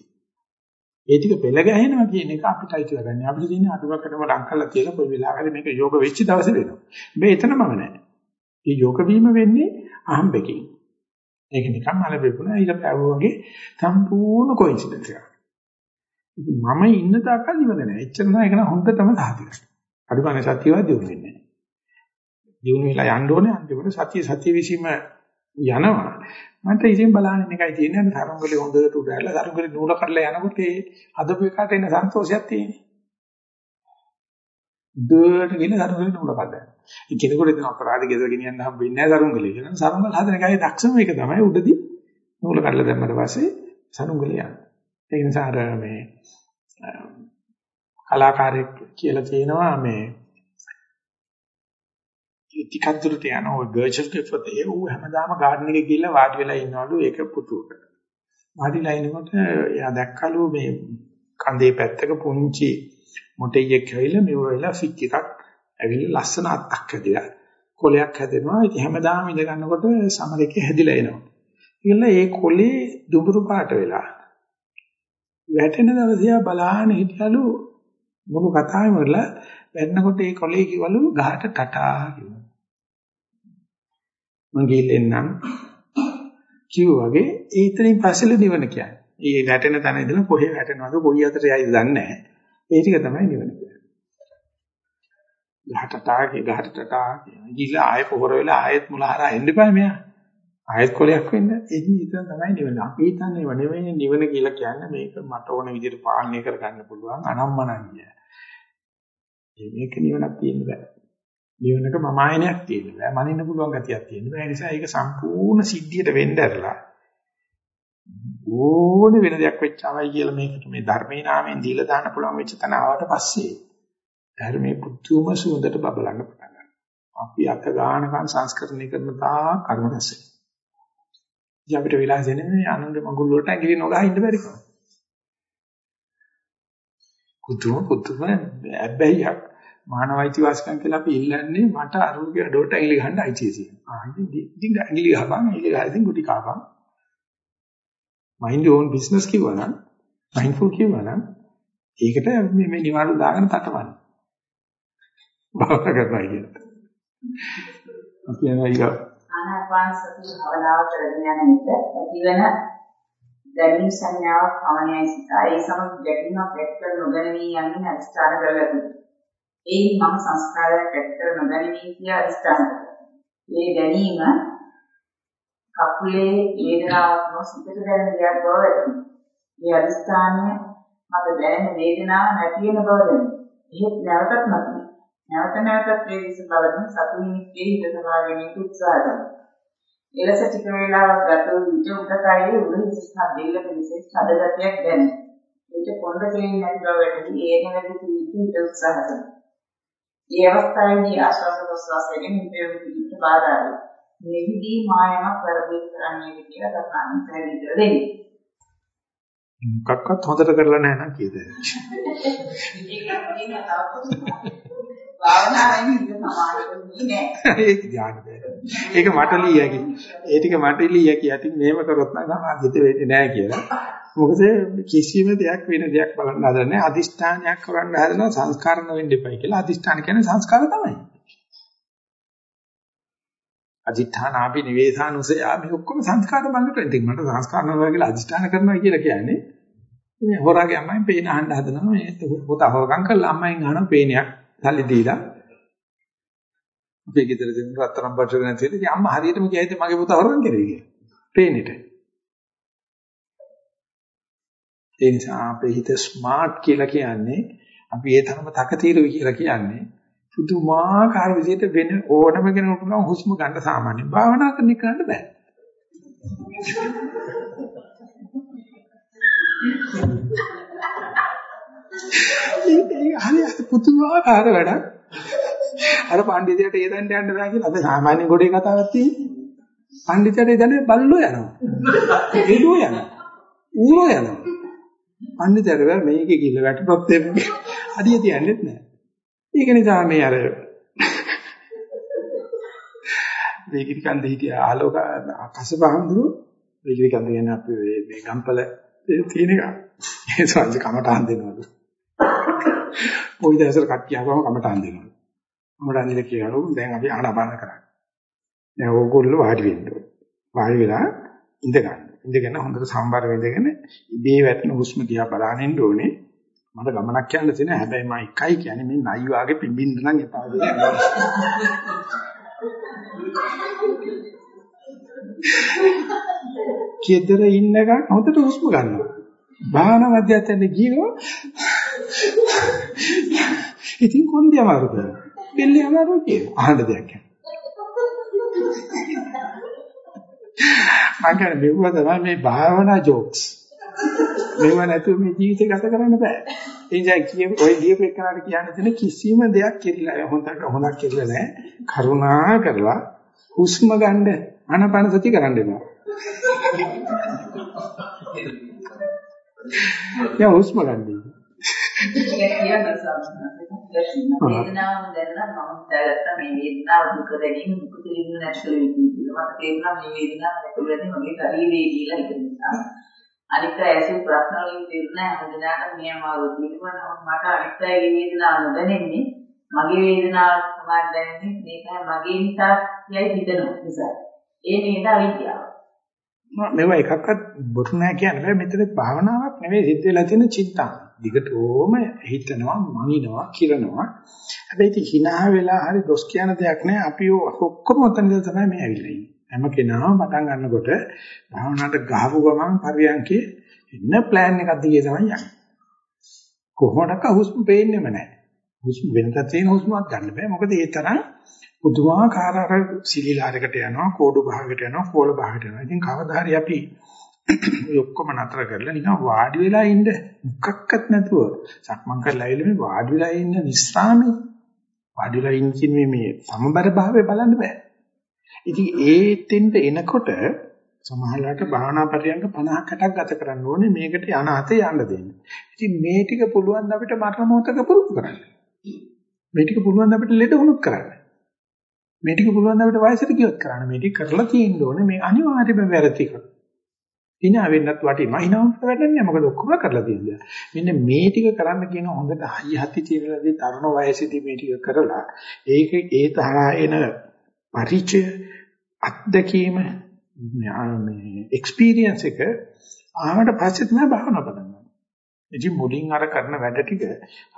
ඒ ටික පෙළ ගැහෙනවා කියන එක අපිට අයිති කරගන්න. අපිට තියෙන අඩුවකටම ලං කරලා තියෙන කොයි වෙලාවකද මේක යෝග වෙච්ච දවසේ වෙනවා. මේ එතනමම නැහැ. මේ යෝග වීම වෙන්නේ අහම්බෙකින්. ඒක නිකන් මල බෙපුණා ඊට පස්සේ වගේ සම්පූර්ණ කොයින්සිඩන්ස් එකක්. මම ඉන්න තාක්කල් ඉවර නැහැ. එච්චර නෑ ඒක නම් හොඳටම සාධික. අඩුගානේ සත්‍යවත් දිනු වෙන්නේ නැහැ. දිනු වෙලා යන්න ඕනේ අන්තිමට සත්‍ය සත්‍ය විසීම යනවා. මන්ට ඉතින් බලන්න එකයි තියෙන්නේ තරංගලේ හොඳට උඩ ඇරලා තරංගලේ නූල කඩලා යනකොට ඒ හදපු එකට එන සන්තෝෂයක් තියෙන්නේ. දුරට ගිහින් තරංගලේ නූල කඩලා. ඒ කෙනෙකුට ඉතින් අපරාධ ගෙදර ගෙනියන්න හම්බෙන්නේ නැහැ තරංගලේ. කියන සරංගල හදන එකයි දක්ෂම එක තමයි උඩදී නූල කඩලා දැම්මට පස්සේ සරංගලේ යන්නේ. ඒ නිසා අර මේ කලාකාරයෙක් කියලා තියෙනවා මේ ටිකක් දුරට යන ඔය ගර්චස් කෙපතේ ඌ හැමදාම ගාඩන් එකේ ගිහිල්ලා වාඩි වෙලා ඉන්නවලු ඒක පුටුවකට. වාඩිලා ඉනකොට එයා දැක්කලු මේ කඳේ පැත්තක පුංචි මොටෙයියක් ඇවිල්ලා මෙව වෙලා ෆික් එකක් ඇවිල්ලා ලස්සන අත්තක් හැදිලා කොලයක් හැදෙනවා. ඉතින් හැමදාම ඉඳ ගන්නකොට සමරකේ හැදිලා එනවා. ඒකල ඒ කොලේ දුඹුරු පාට වෙලා වැටෙන දවසේ බලාගෙන හිටියලු මොන කතාවෙම වල වැන්නකොට ඒ කොලේ කිවලු ගහට ටටා කිව්වා. මං ගිහින්නම් කිව්වා වගේ ඒ ඉතින් පස්සෙල නිවන කියන්නේ. ඒ වැටෙන තැන ඉඳලා කොහේ වැටෙනවද කොයි අතට යයිද දන්නේ නැහැ. ඒ ටික තමයි නිවන කියන්නේ. ගහට ටටා කිය ගහට ටටා කියන. ගිහිල්ලා ආයෙ පොහොර වෙලා ආයෙත් මුලහරා එන්න එපා මෙයා. ආයෙත් කොලයක් වෙන්න. එදින ඉතින් තමයි නිවන. අපි හිතන්නේ නෙවෙයි නිවන කියලා කියන්නේ මේක මට ඕන විදිහට පාලනය කරගන්න පුළුවන් අනම්මනන්‍ය. මේක නිවනක් තියෙන්න බෑ. නිවනක මම ආයනයක් තියෙන්න බෑ. මනින්න පුළුවන් ගතියක් තියෙන්න බෑ. ඒ නිසා ඒක සම්පූර්ණ සිද්ධියට වෙන්න ඇරලා ඕනේ වෙන දෙයක් වෙච්චවයි කියලා මේකට මේ ධර්මයේ නාමයෙන් දීලා දාන්න පුළුවන් වෙච්ච තැන ආවට පස්සේ ධර්මයේ පුදුම සුවඳට බබලන්න පටන් ගන්නවා. අපි අත ගානකන් සංස්කරණය කරන තා කර්ම රැස් වෙනවා. අපිට වෙලා දෙන්නේ ආනන්ද මඟුල් වලට ඇඟිලි නොගා ඉන්න බැරි කම. පුදුම පුදුම හැබැයික් මානවයිති වාසිකම් කියලා අපි ඉල්ලන්නේ මට අරුගේ ඩොට ඇඟිලි ගහන්න අයිතිය තියෙනවා. ආ ඉතින් ඉතින් ඇඟිලි ගහපන් ඇඟිලි ගහලා ඉතින් ගුටි කාපන්. mind your own business කිව්වනම් mindful කිව්වනම් ඒකට මේ මේ නිවාඩු දාගෙන තටවන්න. භාවනා කරනවා කියන. අපි යනවා ඊගා. ආනාපාන සති භාවනාව කරගෙන යන විට ඇතිවන දැනීම් සංඥාවක් පමණයි සිතා ඒ සමග ගැටීමක් එක්කර නොගැනී යන්නේ අස්ථාන කරගන්න. ඒ මම සංස්කාරයක් එක්කර නොගැනී කියා අස්ථාන මේ දැනීම කකුලේ වේදනාවක් නොසිතට දැනෙන දෙයක් බව වැටහුණා. මේ අදිස්ථානය මට දැනෙන වේදනාව නැති වෙන බව දැනුණා. එහෙත් නැවතත් මතුවේ. නැවත නැවතත් ඒ විස බලමින් සතු නිමිත්තේ හිත සමා ගැනීමට උත්සාහ කරනවා. එලෙස ටික වේලාවක් ගත වූ විට උඩකයේ උඩ හිස්සා දෙල්ලක විශේෂ හදගතියක් දැනේ. ඒක පොඬ දෙන්නේ නැති බව වැටහි ඒ නැවත හිත උත්සාහ කරනවා. ඒ අවස්ථාවේදී ආශ්වාස ප්‍රශ්වාසයෙන් හිතේ පිට බාධා වෙනවා. මෙහිදී මායමක් වැරදි කරන්නේද කියලා තත්ත්වයන් පැහැදිලි කර දෙන්නේ. මොකක්වත් හොඳට කරලා නැහැ නම් කීයද? ඒක කියන තවත් භාවනාවෙන් ඉඳ සමාවෙන්නේ නැහැ. ඒක ධ්‍යාන බෑ. ඒක මට ලියකි. ඒ ටික මට ලියකි. යටින් මෙහෙම කරොත් නම් සමාධිත වෙන්නේ නැහැ කියලා. මොකද කිසිම දෙයක් වෙන දෙයක් බලන්න හදන්නේ අදිෂ්ඨානයක් කරන්න හදනවා සංස්කරණ වෙන්න එපයි කියලා. අදිෂ්ඨාන කියන්නේ සංස්කාර තමයි. අදිඨානාපි නිවේසානුසය මේ ඔක්කොම සංස්කාර බලන්න ඉතින් මට සංස්කාර නෝවා කියලා අදිෂ්ඨාන කරනවා කියලා කියන්නේ මේ හොරාගේ අම්මෙන් පේන අහන්න හදනවා. මේ පොත හොරකම් කරලා අම්මෙන් අහන පේනයක් සල්ලි දීලා. අපේ ගෙදර දෙන රත්තරන් බටර් නැති ඉතින් අම්මා හරියටම කියයිද මගේ පුතා හොරකම් කරේ කියලා. පේනෙට ඒ නිසා අපේ හිත ස්මාර්ට් කියලා කියන්නේ අපි ඒ තරම තකතිරුයි කියලා කියන්නේ පුදුමාකාර විදිහට වෙන ඕනම කෙනෙකුට නම් හුස්ම ගන්න සාමාන්‍ය භාවනා කරන්න කරන්න බෑ. ඒක හරි පුදුමාකාර වැඩක්. අර පඬිතුයට ඒ දණ්ඩ යන්න බෑ කියලා අපි සාමාන්‍ය ගොඩේ කතාවක් තියෙන්නේ. පඬිතුයට ඒ දණ්ඩේ බල්ලෝ යනවා. එළුව යනවා. ඌරෝ යනවා. පඬිතුයට මේකේ කිල්ල වැටුනොත් එන්නේ අඩිය තියන්නේ නැහැ. ඒක නිසා මේ අර වේගිරි කන්ද හිටිය ආලෝක කසබහඳුරු වේගිරි කන්ද කියන්නේ අපි මේ ගම්පල තියෙන එක. ඒ සංජ කමටහන් දෙනවලු. ওই දැසර කට්ටිය ආවම කමටහන් දෙනවලු. කමටහන් දෙල කියනලු දැන් අපි ආනාපාන කරන්නේ. දැන් ඕගොල්ලෝ වාඩි වෙන්න ඕනේ. වාඩි වෙලා ඉඳ ගන්න. ඉඳගෙන හොඳට සම්බර වෙඳගෙන ඉබේ වැටෙන හුස්ම දිහා බලන්න ඉන්න ඕනේ. මට ගමනක් යන්න තියෙන හැබැයි මම එකයි කියන්නේ මේ නයි වාගේ පිඹින්න නම් එපා කියලා. කේතර ඉන්නකන් හොඳට හුස්ම ගන්නවා. භාවනා මධ්‍යස්ථානයේ ගියෝ ඉතින් කොන්දේ අමාරුද? පිල්ලේ අමාරු කියන අහන්න දෙයක් නැහැ. කියන්නේ මෙවුව තමයි මේ භාවනා ජෝක්ස්. මේව නැතුව මේ ජීවිතය ගත කරන්න බෑ. ඒ නිසා කිය ඔය ලියපු එකනට කියන්න තියෙන කිසිම දෙයක් කෙරිලා හොඳට හොඳක් කෙරිලා නැහැ. කරුණා කරලා හුස්ම ගන්න ආනපන සති කරන්න එපා. <laughs> යා හුස්ම ගන්න. ඒක කියන්නේ සම්පූර්ණ වේදනාව දැනලා මම දැනගත්තා මේ වේදනාව දුක දැනීම දුක දෙන්න නැතිව ඉන්නවා. මට තේරුණා මේ වේදනාව ඇතුළතදී මගේ ශරීරයේ කියලා ඒක නිසා අනිත් අය ඇසූ ප්‍රශ්න වලින් තේරුණා හැමදාම මේ අමාරු තියෙනවා මට අනිත් අයගේ වේදනාව නොදැනෙන්නේ මගේ වේදනාව සමාන දැනෙන්නේ මේකයි මගේ නිසා කියයි හිතනවා නිසා ඒ නේද අවිද්‍යාව මේවා එකක්වත් බොරු නෑ කියන්න බෑ මෙතන භාවනාවක් නෙවෙයි සිද්ධ වෙලා තියෙන චින්තන. දිගටම හිතනවා, මනිනවා, කිරනවා. හැබැයි ඉතින් hina වෙලා හරි දොස් කියන දෙයක් නෑ. අපි ඔක්කොම උතනද තමයි මේ ඇවිල්ලා ඉන්නේ. හැම කෙනාම පටන් ගන්නකොට භාවනාවට ගහපු ගමන් පරියන්කේ ඉන්න ප්ලෑන් එකක් දිගේ තමයි යන්නේ. කොහොමඩක හුස්ම පේන්නේම නැහැ. හුස්ම වෙනතත් තියෙන හුස්මක් ගන්න බෑ. මොකද ඒ තරම් පුදුමාකාර අර සිලිලාරයකට යනවා, කෝඩු භාගයකට යනවා, කෝල භාගයකට යනවා. ඉතින් කවදා හරි අපි ඔය ඔක්කොම නතර කරලා නිකන් වාඩි වෙලා ඉන්න මුක්කක්වත් නැතුව සක්මන් කරලා ඇවිල්ලා මේ වාඩි වෙලා ඉන්න විස්රාමේ වාඩි වෙලා ඉන්න මේ මේ සමබර භාවය බලන්න බෑ. ඉතින් ඒ තෙන්ට එනකොට සමහරවිට භාවනා පරියන්ක 50ක් 60ක් ගත කරන්න ඕනේ මේකට යන අතේ යන්න දෙන්න. ඉතින් මේ ටික පුළුවන් අපිට මරණ මොහතක පුරුදු කරන්න. මේ ටික පුළුවන් අපිට ලෙඩ වුණොත් කරන්න. මේ ටික පුළුවන් අපිට වයසට ගියොත් කරන්න. මේ ටික කරලා තියෙන්න ඕනේ මේ අනිවාර්යයෙන්ම වැරදි කර. Hina වෙන්නත් වටිනවා. hina වුණත් වැඩන්නේ මොකද ඔක්කොම කරලා තියෙනවා. මෙන්න මේ ටික කරන්න කියන හොඳට හයි හති තියෙනදී තරුණ වයසේදී මේ ටික කරලා ඒක ඒ තරහා එන පරිචය අත්දැකීම මේ එක්ස්පීරියන්ස් එක ආවට පස්සේ තමයි භාවනා කරන්නේ. ඉතින් මුලින් අර කරන වැඩ ටික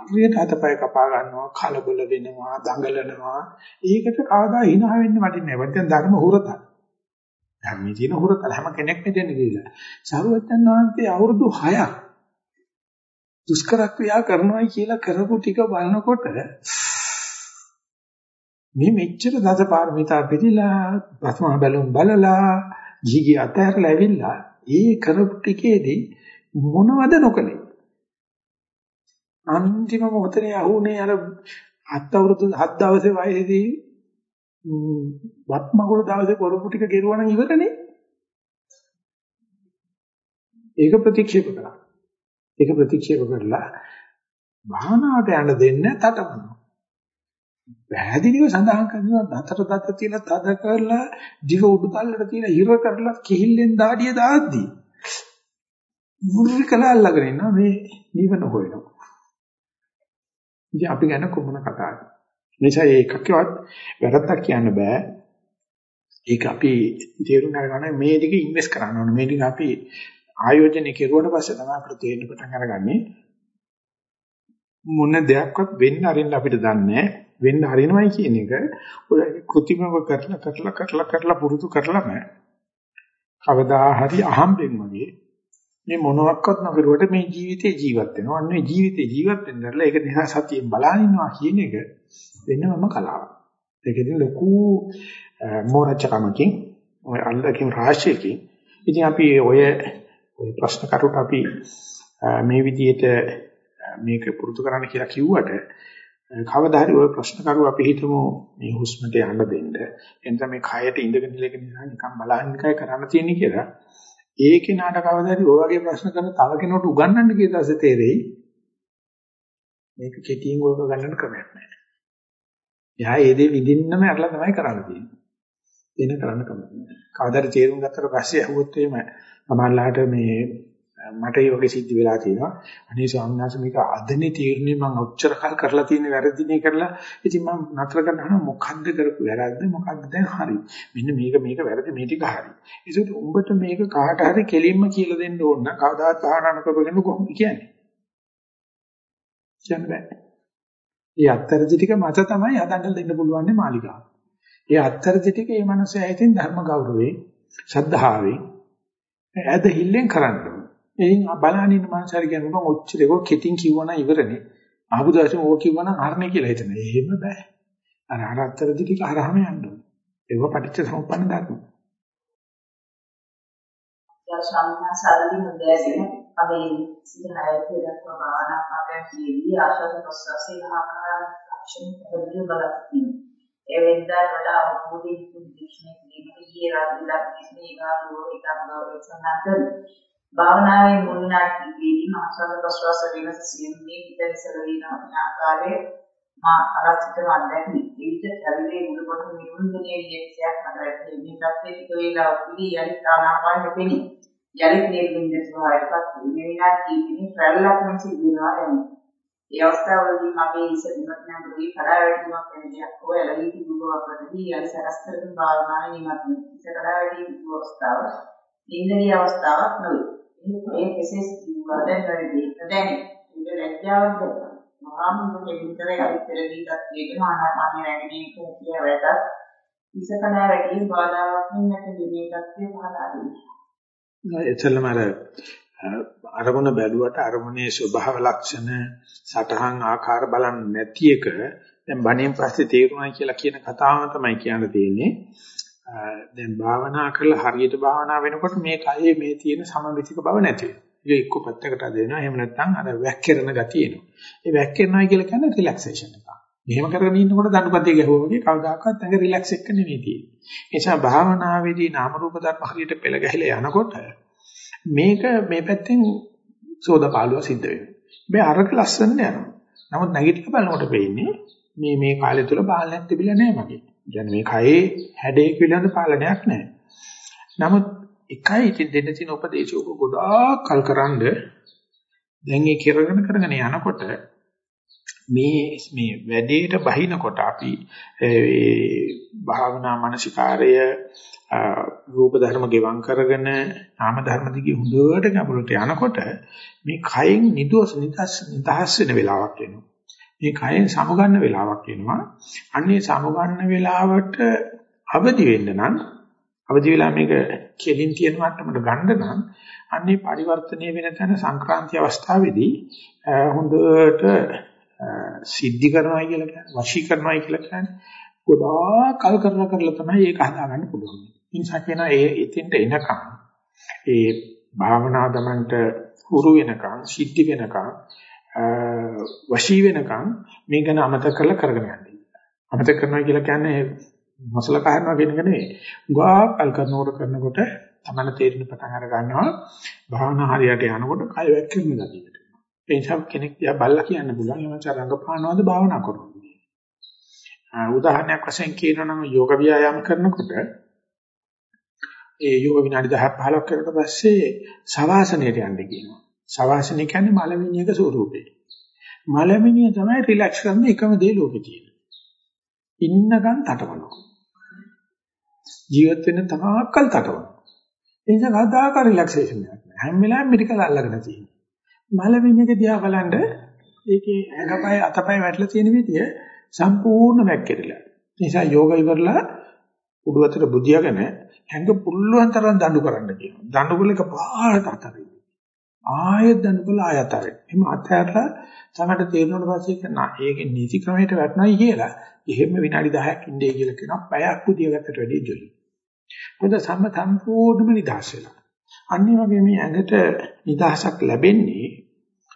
හරියට අතපය කපා ගන්නවා, කලබල වෙනවා, දඟලනවා. ඒකට කවදා hina වෙන්න වටින්නේ නැහැ. දැන් ධර්ම හුරතල්. ධර්මයේ තියෙන හුරතල් හැම කෙනෙක්ම දෙන්නේ කියලා. සරුවත්යන් වහන්සේ අවුරුදු 6ක් දුෂ්කර ක්‍රියා කරනවායි කියලා කරපු ටික බලනකොට මේ මෙච්චර දසපාරමිතා පිළිලා ප්‍රථම බැලුම් බලලා ජීගි අතහැරලා ඇවිල්ලා ඒ කරපු ටිකේදී මොනවද නොකලේ අන්තිම මොහොතේ අහුනේ අර හත් අවුරුදු හත් දවසේ වයසේදී වත්මගුරු දවසේ කරපු ටික ගෙරුවා නම් ඉවරනේ ඒක ප්‍රතික්ෂේප කළා ඒක ප්‍රතික්ෂේප කරලා භාවනාවට යන්න දෙන්න තටමනවා පැහැදිලිව සඳහන් කරනවා දතට දත තියලා තද කරලා දිව උඩු තල්ලට තියලා හිර කරලා කිහිල්ලෙන් දාඩිය දාද්දී මුර්රි කළා අල්ලගෙන ඉන්නවා මේ නිවන හොයනවා. ඉතින් අපි ගැන කොමුණ කතාවද? නිසා ඒකකවත් වැරද්දක් කියන්න බෑ. ඒක අපි තේරුම් ගන්න මේ ටික ඉන්වෙස්ට් කරන්න ඕනේ. මේ ටික අපි ආයෝජනය කෙරුවට පස්සේ තමයි අපිට තේරෙන්න පටන් අරගන්නේ මොන දෙයක්වත් වෙන්න අරින්න අපිට දන්නේ වෙන්න හරිනවයි කියන එක ඔය કૃතිමව කරලා කරලා කරලා කරලා පුරුදු කරලම කවදා හරි අහම්බෙන් වගේ මේ මොනවත් නොකරුවට මේ ජීවිතේ ජීවත් වෙනවා. අන්න මේ ජීවිතේ ජීවත් වෙන්නදලා ඒක දිහා සතියෙන් බලන ඉන්නවා කියන එක වෙනම කලාවක්. ඒකෙදී ලොකු මෝරචකමකින් ඔය අල්ලකින් රාශියකින් ඉතින් අපි ඔය ඔය ප්‍රශ්න කරුට අපි මේ විදිහට මේක පුරුදු කරන්න කියලා කිව්වට කවදා හරි ওই ප්‍රශ්න කරුව අපි හිතමු මේ හුස්මට යන්න දෙන්න. එතන මේ කයට ඉඳගෙන ඉලගෙන නිසා නිකන් බලන්න එකයි කරන්න තියෙන්නේ කියලා. ඒ කෙනාට කවදා හරි ඔය වගේ ප්‍රශ්න කරන තව කෙනෙකුට උගන්වන්න කියන දැසේ තේරෙයි. මේක කෙටියෙන් ඔයක ගන්නට ක්‍රමයක් නැහැ. එයා ඒ දේ විඳින්නම අරලා තමයි කරන්න තියෙන්නේ. එන කරන්න කමක් නැහැ. කවදාද තේරුම් ගත්තට පස්සේ අහුවොත් එහෙම සමහරලාට මේ මට ඒ වගේ සිද්ධ වෙලා තියෙනවා. අනේ ස්වාමීන් වහන්සේ මේක අදනේ තීරණේ මම ඔච්චර කල් කරලා තියෙන වැරදිනේ කරලා ඉතින් මම නතර කරනවා මොකද්ද කරපු වැරද්ද මොකද්ද දැන් හරි. මෙන්න මේක මේක වැරදි මේ ටික හරි. ඒසොත් උඹට මේක කාට හරි කෙලින්ම කියලා දෙන්න ඕන නම් කවදාවත් භාවනා නොකරගෙන කොහොමද කියන්නේ? කියන්න බෑ. ඒ අත්තරදි ටික මත තමයි හදන්න දෙන්න පුළුවන් මාලිකාව. ඒ අත්තරදි ටික මේ මිනිස්යා හිතින් ධර්ම ගෞරවේ, ශ්‍රද්ධාවෙන්, ඇදහිල්ලෙන් කරන්නේ. එයින් බලහන් ඉන්න මනුස්සයර කියනවා ඔච්චර ඒක කෙටින් කිව්වනම් ඉවරනේ. ආපු දවසේ ඕක කිව්වනම් හරනේ කියලා හිතන. එහෙම බෑ. අර අරතරදි ටික අරහම යන්න ඕනේ. ඒක පටිච්ච සමුප්පන්න ධර්ම. ස්වාමීන් සාරදී මුදෑගෙන අපි සිතනායතේ දක්වා භාවනා කරනදී ආශාස ප්‍රසවාසයේ ආකාර ලක්ෂණ පැහැදිලිව බලතියි. ඒ වෙනදා වඩා අවබෝධයෙන් යුතු දික්ෂණය කිරීමට ඊයේ රාත්‍රී දක්වා මේ ගානෝ එකක් ගෞරව සම්මාන භාවනාවේ මුල්නාටීදී මාස්වාද ප්‍රසවාස වෙනස සියුම්දී හිත විසල වෙන ආකාරයේ මා අරක්ෂිත වන්දැකි. විවිධ ශරීරයේ මුළු කොට නිරුන්දනයේ විශේෂයක් මත වැටේ. මේ තත්ත්වයේ ටික වේලාවක් පිළි යලි ආනාපාන දෙපෙනි. යලි නිර්වින්ද ස්වභාවයටපත් වෙන විනාඩි කිහිපෙකින් රැල්ලක් මෙන් සිදුවෙනවා දැනේ. ඒ අවස්ථාවවලදී මගේ ඉස දිනක් නම් දුරී කඩා වැටීමක් වෙන දෙයක් හෝ ඇලවි තිබුණාවක් වටදී යලි සකස් කරගෙන භාවනාවේ නිමත් වෙන. ඉස කඩා වැටී තිබු අවස්ථාව නින්දනීය අවස්ථාවක් නොවේ. මේ කෙසේ සිදුවා දැන් වැඩි දැනේ. ඒක ලැජ්ජාවක් දැක්කා. මහා මුදුනේ විතරයි අවිතරදී තත්ත්වයේ මානාපාන රැගෙන එක කිය වැඩක්. ඉසකඩ වැඩි බාධාවක් නැති මේ තත්ත්වය පහදා දෙන්නේ. එතලම අර අරමුණ බැලුවට අරමුණේ ස්වභාව ලක්ෂණ සටහන් ආකාර බලන්නේ නැති එක දැන් බණෙන් පස්සේ තේරුණා කියලා කියන කතාවම තමයි කියන්න තියෙන්නේ. දැන් භාවනා කරලා හරියට භාවනා වෙනකොට මේ කයේ මේ තියෙන සමමිතික බව නැති වෙනවා. ඒක එක්ක පැත්තකට දෙනවා. එහෙම නැත්නම් අර වැක්කිරන ගතිය එනවා. ඒ වැක්කිරනවා කියලා කියන්නේ රිලැක්සේෂන් එක. මෙහෙම කරගෙන ඉන්නකොට දණුපතේ ගැහුවා වගේ කවදාකවත් ඇඟ රිලැක්ස් එක්ක නෙමෙයි තියෙන්නේ. ඒ නිසා භාවනාවේදී නාම රූප ධර්ම හරියට පෙළ ගැහිලා යනකොට මේක මේ පැත්තෙන් සෝදපාලුව සිද්ධ වෙනවා. මේ අරක ලස්සන යනවා. නමුත් නැගිටලා බලනකොට පේන්නේ මේ මේ කාලය තුල පාලනයක් තිබිලා නැහැ මගේ. කියන්නේ මේ කයේ හැඩේ පිළිබඳ පාලනයක් නැහැ. නමුත් එකයි ඉතින් දෙන්න තියෙන උපදේශය ගොඩාක් කල්කරනද දැන් ඒ කරගෙන කරගෙන යනකොට මේ මේ වැඩේට බහිනකොට අපි ඒ භාවනා මානසිකාරය රූප ධර්ම ගෙවම් කරගෙන නාම ධර්ම දිගේ හොඳට ගැඹුරට යනකොට මේ කයෙන් නිදොස් නිදහස් නිදහස් වෙන වෙලාවක් එනවා. මේ කයෙන් සමුගන්න වෙලාවක් එනවා. අන්නේ සමුගන්න වෙලාවට අවදි වෙන්න නම් අවදි වෙලා මේක කෙලින් තියෙන මට්ටමට ගන්න නම් අන්නේ පරිවර්තනය වෙන තැන සංක්‍රාන්ති අවස්ථාවේදී හොඳට සිද්ධි කරනවා කියලා කියන්නේ වශී කරනවා කියලා කියන්නේ ගොඩාක් කල් කරලා කරලා තමයි ඒක හදාගන්න පුළුවන්. ඒ නිසා කියන ඒ එතෙන්ට එනකම් ඒ භාවනා දමන්ට හුරු වෙනකම් සිද්ධි වෙනකම් වශී වෙනකම් මේක ගැන අමතක කරලා කරගෙන යන්න. අමතක කරනවා කියලා කියන්නේ මසල කහනවා කියන එක නෙවෙයි. ගා කල් කරනකොට කරනකොට තමයි තේරෙන පටන් අර ගන්නවා භාවනා හරියට යනකොට කය වැක්කෙන්න ගතියට. ඒ නිසා කෙනෙක් දිහා බල්ලා කියන්න පුළුවන් එමච රංගපානවද භාවනා කරනවද උදාහරණයක් වශයෙන් කියනවා නම් යෝග ව්‍යායාම කරනකොට ඒ යෝග විනාඩි 10 15ක් කරලා පස්සේ සවාසනයට යන්න කියනවා. සවාසනය කියන්නේ මලමිණියක ස්වරූපේ. මලමිණිය තමයි රිලැක්ස් කරන එකම දේ ලෝකේ තියෙන. ඉන්නකන් තටමනවා. ජීවත් වෙන තාක්කල් තටමනවා. ඒ නිසා කවදාක රිලැක්සේෂන් එකක් නෑ. හැම වෙලාවෙම මෙඩිකල් අල්ලගෙන තියෙනවා. මලමිණියක දිහා බලනද ඒකේ ඇඟපය අතපය වැටලා තියෙන විදිය සම්පූර්ණ වැක්කිරලා. ඒ නිසා යෝග ඉවරලා උඩුවතට බුදියාගෙන හැංග පුළුවන් තරම් දඬු කරන්න කියනවා. දඬු කළ එක පාට අතරින්. ආයෙත් දඬු කළ ආයත අතරින්. එහම අතහැරලා තමයි තේරුණාට පස්සේ කියනවා ඒකේ නීති ක්‍රමයට වැටෙනයි කියලා. එහෙම විනාඩි 10ක් ඉන්නේ කියලා කියනවා. පැයක් බුදියාගත්තට වැඩිය ජොලි. මොකද සම්ම සම්පූර්ණම නිදහස් වෙලා. අනිත් වගේ මේ ඇඟට නිදහසක් ලැබෙන්නේ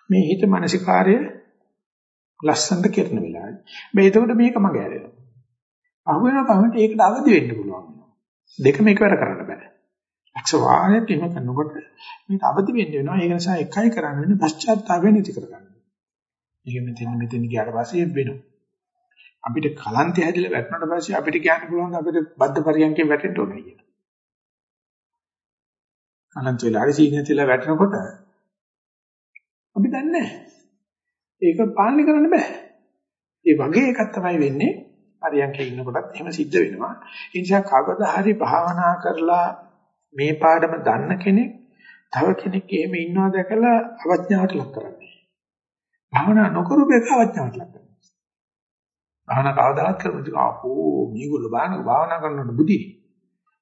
මේ හිත මානසිකාර්ය ලස්සනට කරන වෙලාවයි. මේ එතකොට මේක මග ඇරෙනවා. අහු වෙන පමණට ඒකට අවදි වෙන්න පුළුවන්. දෙකම එකවර කරන්න බෑ. ලක්ෂ වාරයක් එහෙම කරනකොට මේක අවදි වෙන්න වෙනවා. ඒක නිසා එකයි කරන්න වෙන්නේ පශ්චාත්තාපය නැති කරගන්න. ඒක මෙතන මෙතන ගියාට පස්සේ වෙනවා. අපිට කලන්තය හැදිලා වැටුණාට පස්සේ අපිට කියන්න පුළුවන් අපිට බද්ධ පරියන්කෙන් වැටෙන්න ඕනේ කියලා. කලන්ත වෙලා හරි සීනිය තියලා වැටෙනකොට අපි දන්නේ නැහැ. ඒක පාලනය කරන්න බෑ. ඒ වගේ එකක් තමයි වෙන්නේ පරියන්කේ ඉන්නකොටත් එහෙම සිද්ධ වෙනවා. ඒ නිසා කවදා හරි භාවනා කරලා මේ පාඩම දන්න කෙනෙක් තව කෙනෙක් එහෙම ඉන්නවා දැකලා අවඥාවට ලක් කරන්නේ. භාවනා නොකරු බේක අවඥාවට ලක් කරනවා. භාවනා කවදාවත් කරමුද? ආපෝ මේගොල්ලෝ භාවනා භාවනා කරනකොට බුද්ධි.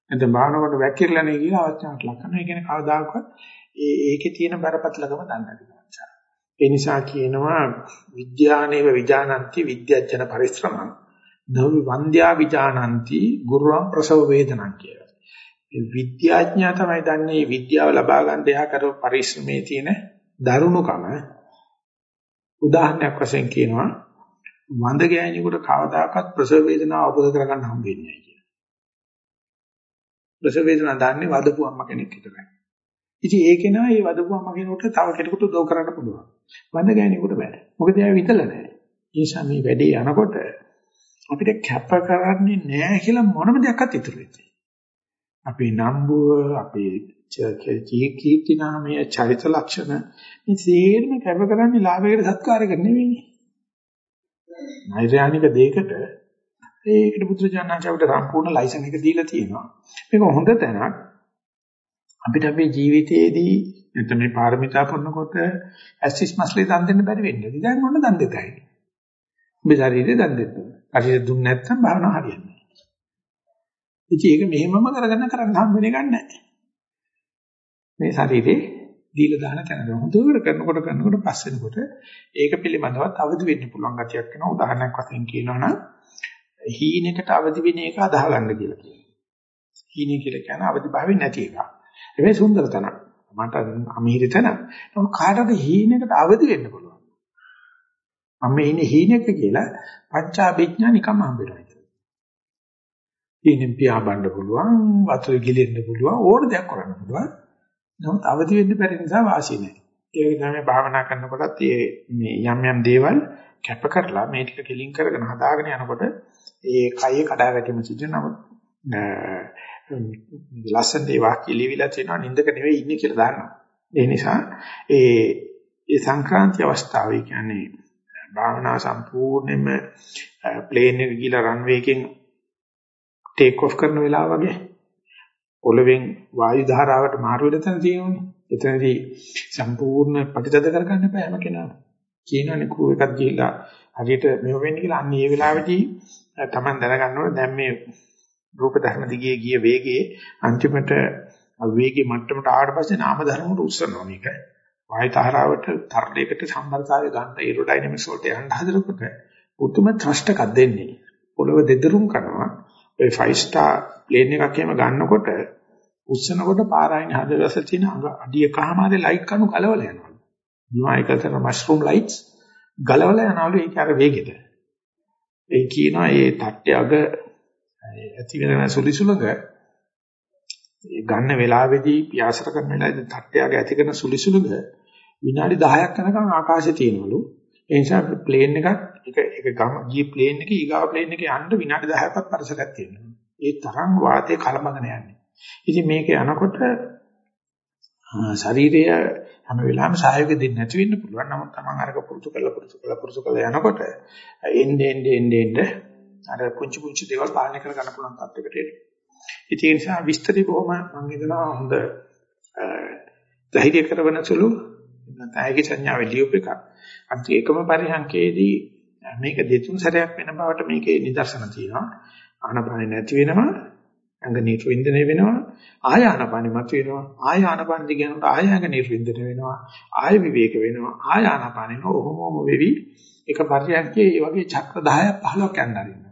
නැත්නම් භාවනා කරනකොට වැක්කිරලා නේ කියලා අවඥාවට ලක් කරනවා. ඒ කියන්නේ කවදාකවත් ඒ ඒකේ තියෙන බරපතලකම දන්නේ නැති නිසා. ඒ නිසා කියනවා විද්‍යානේව විජානಂತಿ විද්‍යජන පරිශ්‍රමං නව වන්ද්‍යා විජානಂತಿ ගුරුවම් ප්‍රසව වේදනං කියලා. ඒ විද්‍යාඥයා තමයි දන්නේ විද්‍යාව ලබා ගන්න දෙහා කර පරිශ්‍රමයේ තියෙන දරුණුකම උදාහරණයක් වශයෙන් කියනවා වඳ ගෑණියෙකුට කවදාකවත් ප්‍රසව වේදනාව අවබෝධ කරගන්න හම්බ වෙන්නේ නැහැ කියලා. ප්‍රසව වේදනාව දන්නේ වදපු අම්ම කෙනෙක් විතරයි. ඉතින් ඒක නා මේ වදපු අම්ම කෙනෙකුට තව කෙනෙකුට උදව් කරන්න පුළුවන්. වඳ ගෑණියෙකුට බෑ. මොකද එයා විතල නැහැ. ඒ නිසා මේ වැඩේ යනකොට අපිට කැප කරන්නේ නැහැ කියලා මොනම දෙයක්වත් ඉතුරු වෙන්නේ. අපේ නම්බුව, අපේ කීර්ති නාමය, චරිත ලක්ෂණ මේ සියල්ලම කැප කරන්නේ ලාභයකට සත්කාරයකට නෙවෙයි. නෛර්යානික දෙයකට ඒකට බුදුචානන්චවට සම්පූර්ණ ලයිසන් එක දීලා තියෙනවා. මේක හොඳ තැනක්. අපිට අපේ ජීවිතයේදී නැත්නම් මේ පාරමිතා පුරනකොට ඇසිස් මස්ලේ දන් දෙන්න බැරි වෙන්නේ. දැන් මොන දන් දෙතයි. ඔබේ ශරීරේ දන් දෙන්න. හරියට දුන්නේ නැත්නම් භාවනාව හරියන්නේ නැහැ. ඉතින් ඒක මෙහෙමම කරගෙන කරන්න හම් වෙන එකක් නැහැ. මේ ශරීරේ දීලා දාන තැනද හොඳට කරනකොට කරනකොට පස් වෙනකොට ඒක පිළිබඳවත් අවදි වෙන්න පුළුවන් ගතියක් වෙනවා. උදාහරණයක් වශයෙන් කියනවා නම් හීනෙකට අවදි වෙන එක අදාහ ගන්න කියලා කියනවා. හීනෙ කියලා කියන්නේ අවදි භාවයෙන් නැති එක. හැබැයි සුන්දර තැනක්. මට අමීරි තැනක්. නමුත් කාටද හීනෙකට අවදි වෙන්න පුළුවන්. මම මේ ඉන්නේ හීනෙක කියලා පංචාභිඥා නිකම්ම හම්බෙනවා කියලා. හීනෙන් පියාඹන්න පුළුවන්, වතුර ගිලෙන්න පුළුවන්, ඕන දෙයක් කරන්න පුළුවන්. නමුත් අවදි වෙන්න බැරි නිසා වාසිය නැහැ. ඒක තමයි භාවනා කරනකොටත් මේ යම් යම් දේවල් කැප කරලා මේ ටික කෙලින් කරගෙන හදාගෙන යනකොට ඒ කයේ කඩා වැටීම සිදු නමුත් ලස්සන දේ වාක්‍ය ලියවිලා තියෙනවා නින්දක නෙවෙයි ඉන්නේ කියලා දාන්නවා. ඒ නිසා ඒ ඒ සංක්‍රාන්ති අවස්ථාවේ කියන්නේ භාවනා සම්පූර්ණයෙන්ම ප්ලේන් එක ගිහලා රන්වේ එකෙන් ටේක් ඔෆ් කරන වෙලාව වගේ පොළවෙන් වායු ධාරාවට මාරු වෙන තැන තියෙනවනේ. එතනදී සම්පූර්ණ ප්‍රතිතද කරගන්න බෑ හැම කෙනාම. කියනවනේ කෝ එකක් ගිහිල්ලා හරියට මෙව වෙන්නේ කියලා අන්න ඒ වෙලාවේදී Taman දැනගන්න ඕනේ දැන් මේ රූප ධර්ම දිගේ ගිය වේගයේ අන්තිමට වේගේ මට්ටමට ආවට පස්සේ නාම ධර්ම වලට උස්සනවා මේක. වායු ධාරාවට තරලයකට සම්බන්ධතාවය ගන්න ඒරෝඩයිනමික්ස් වලට යන්න හදනකොට උතුම ත්‍රස්ට එකක් දෙන්නේ. පොළව දෙදරුම් කරනවා. ඔය 5 star ප්ලේන් එකක් එහෙම ගන්නකොට උස්සනකොට පාරායින හදවස තියෙන අඩිය කහමාරේ ලයිට් කණු ගලවලා යනවා. නිවායකතර මෂ්රූම් ලයිට්ස් ගලවලා යනවලු ඒක අර වේගෙට. ඒ කියනවා මේ තට්ටේ අග ඇති වෙන සුලිසුලඟ ගන්න වෙලාවේදී පියාසර කරන වෙලාවේදී තට්ටේ අග ඇති කරන සුලිසුලඟ විනාඩි 10ක් යනකම් ආකාශයේ තියෙනවලු. ඒ නිසා ප්ලේන් එකක් එක එක ගම ගිය ප්ලේන් එක ඊගාව ප්ලේන් එකේ යන්න විනාඩි 10ක්වත් පරසකක් තියෙනවා. ඒ තරම් වාතයේ කලබගෙන යන්නේ. ඉතින් මේක යනකොට ශරීරය හැම වෙලාවෙම සහයෝගය දෙන්නේ නැති වෙන්න පුළුවන්. නමුත් Taman අරක පුරුදු කරලා පුරුදු කරලා පුරුදු කරලා යනකොට එන්නේ එන්නේ එන්නේ අර පුංචි පුංචි දේවල් පාලනය කර ගන්න පුළුවන් තත්යකට එනවා. ඉතින් ඒ නිසා විස්තරي බොහොම මම හිතනවා හොඳ ධෛර්ය කරවන සුළු නැත්නම් සංඥාවේ ලියුප එකක්. අන්ති එකම පරිහංකයේදී මේක දෙතුන් සැරයක් වෙන බවට මේකේ නිදර්ශන තියෙනවා. ආනපානෙ නැති වෙනවා ඇඟ නිර්වින්දනය වෙනවා ආය ආනපානෙ මත වෙනවා ආය ආනපාන දිගනට ආය ඇඟ නිර්වින්දනය වෙනවා ආය විවේක වෙනවා ආය ආනපානෙ නොහොමම වෙවි එක පරියන්කේ මේ වගේ චක්‍ර 10ක් 15ක් යන්න ආරින්න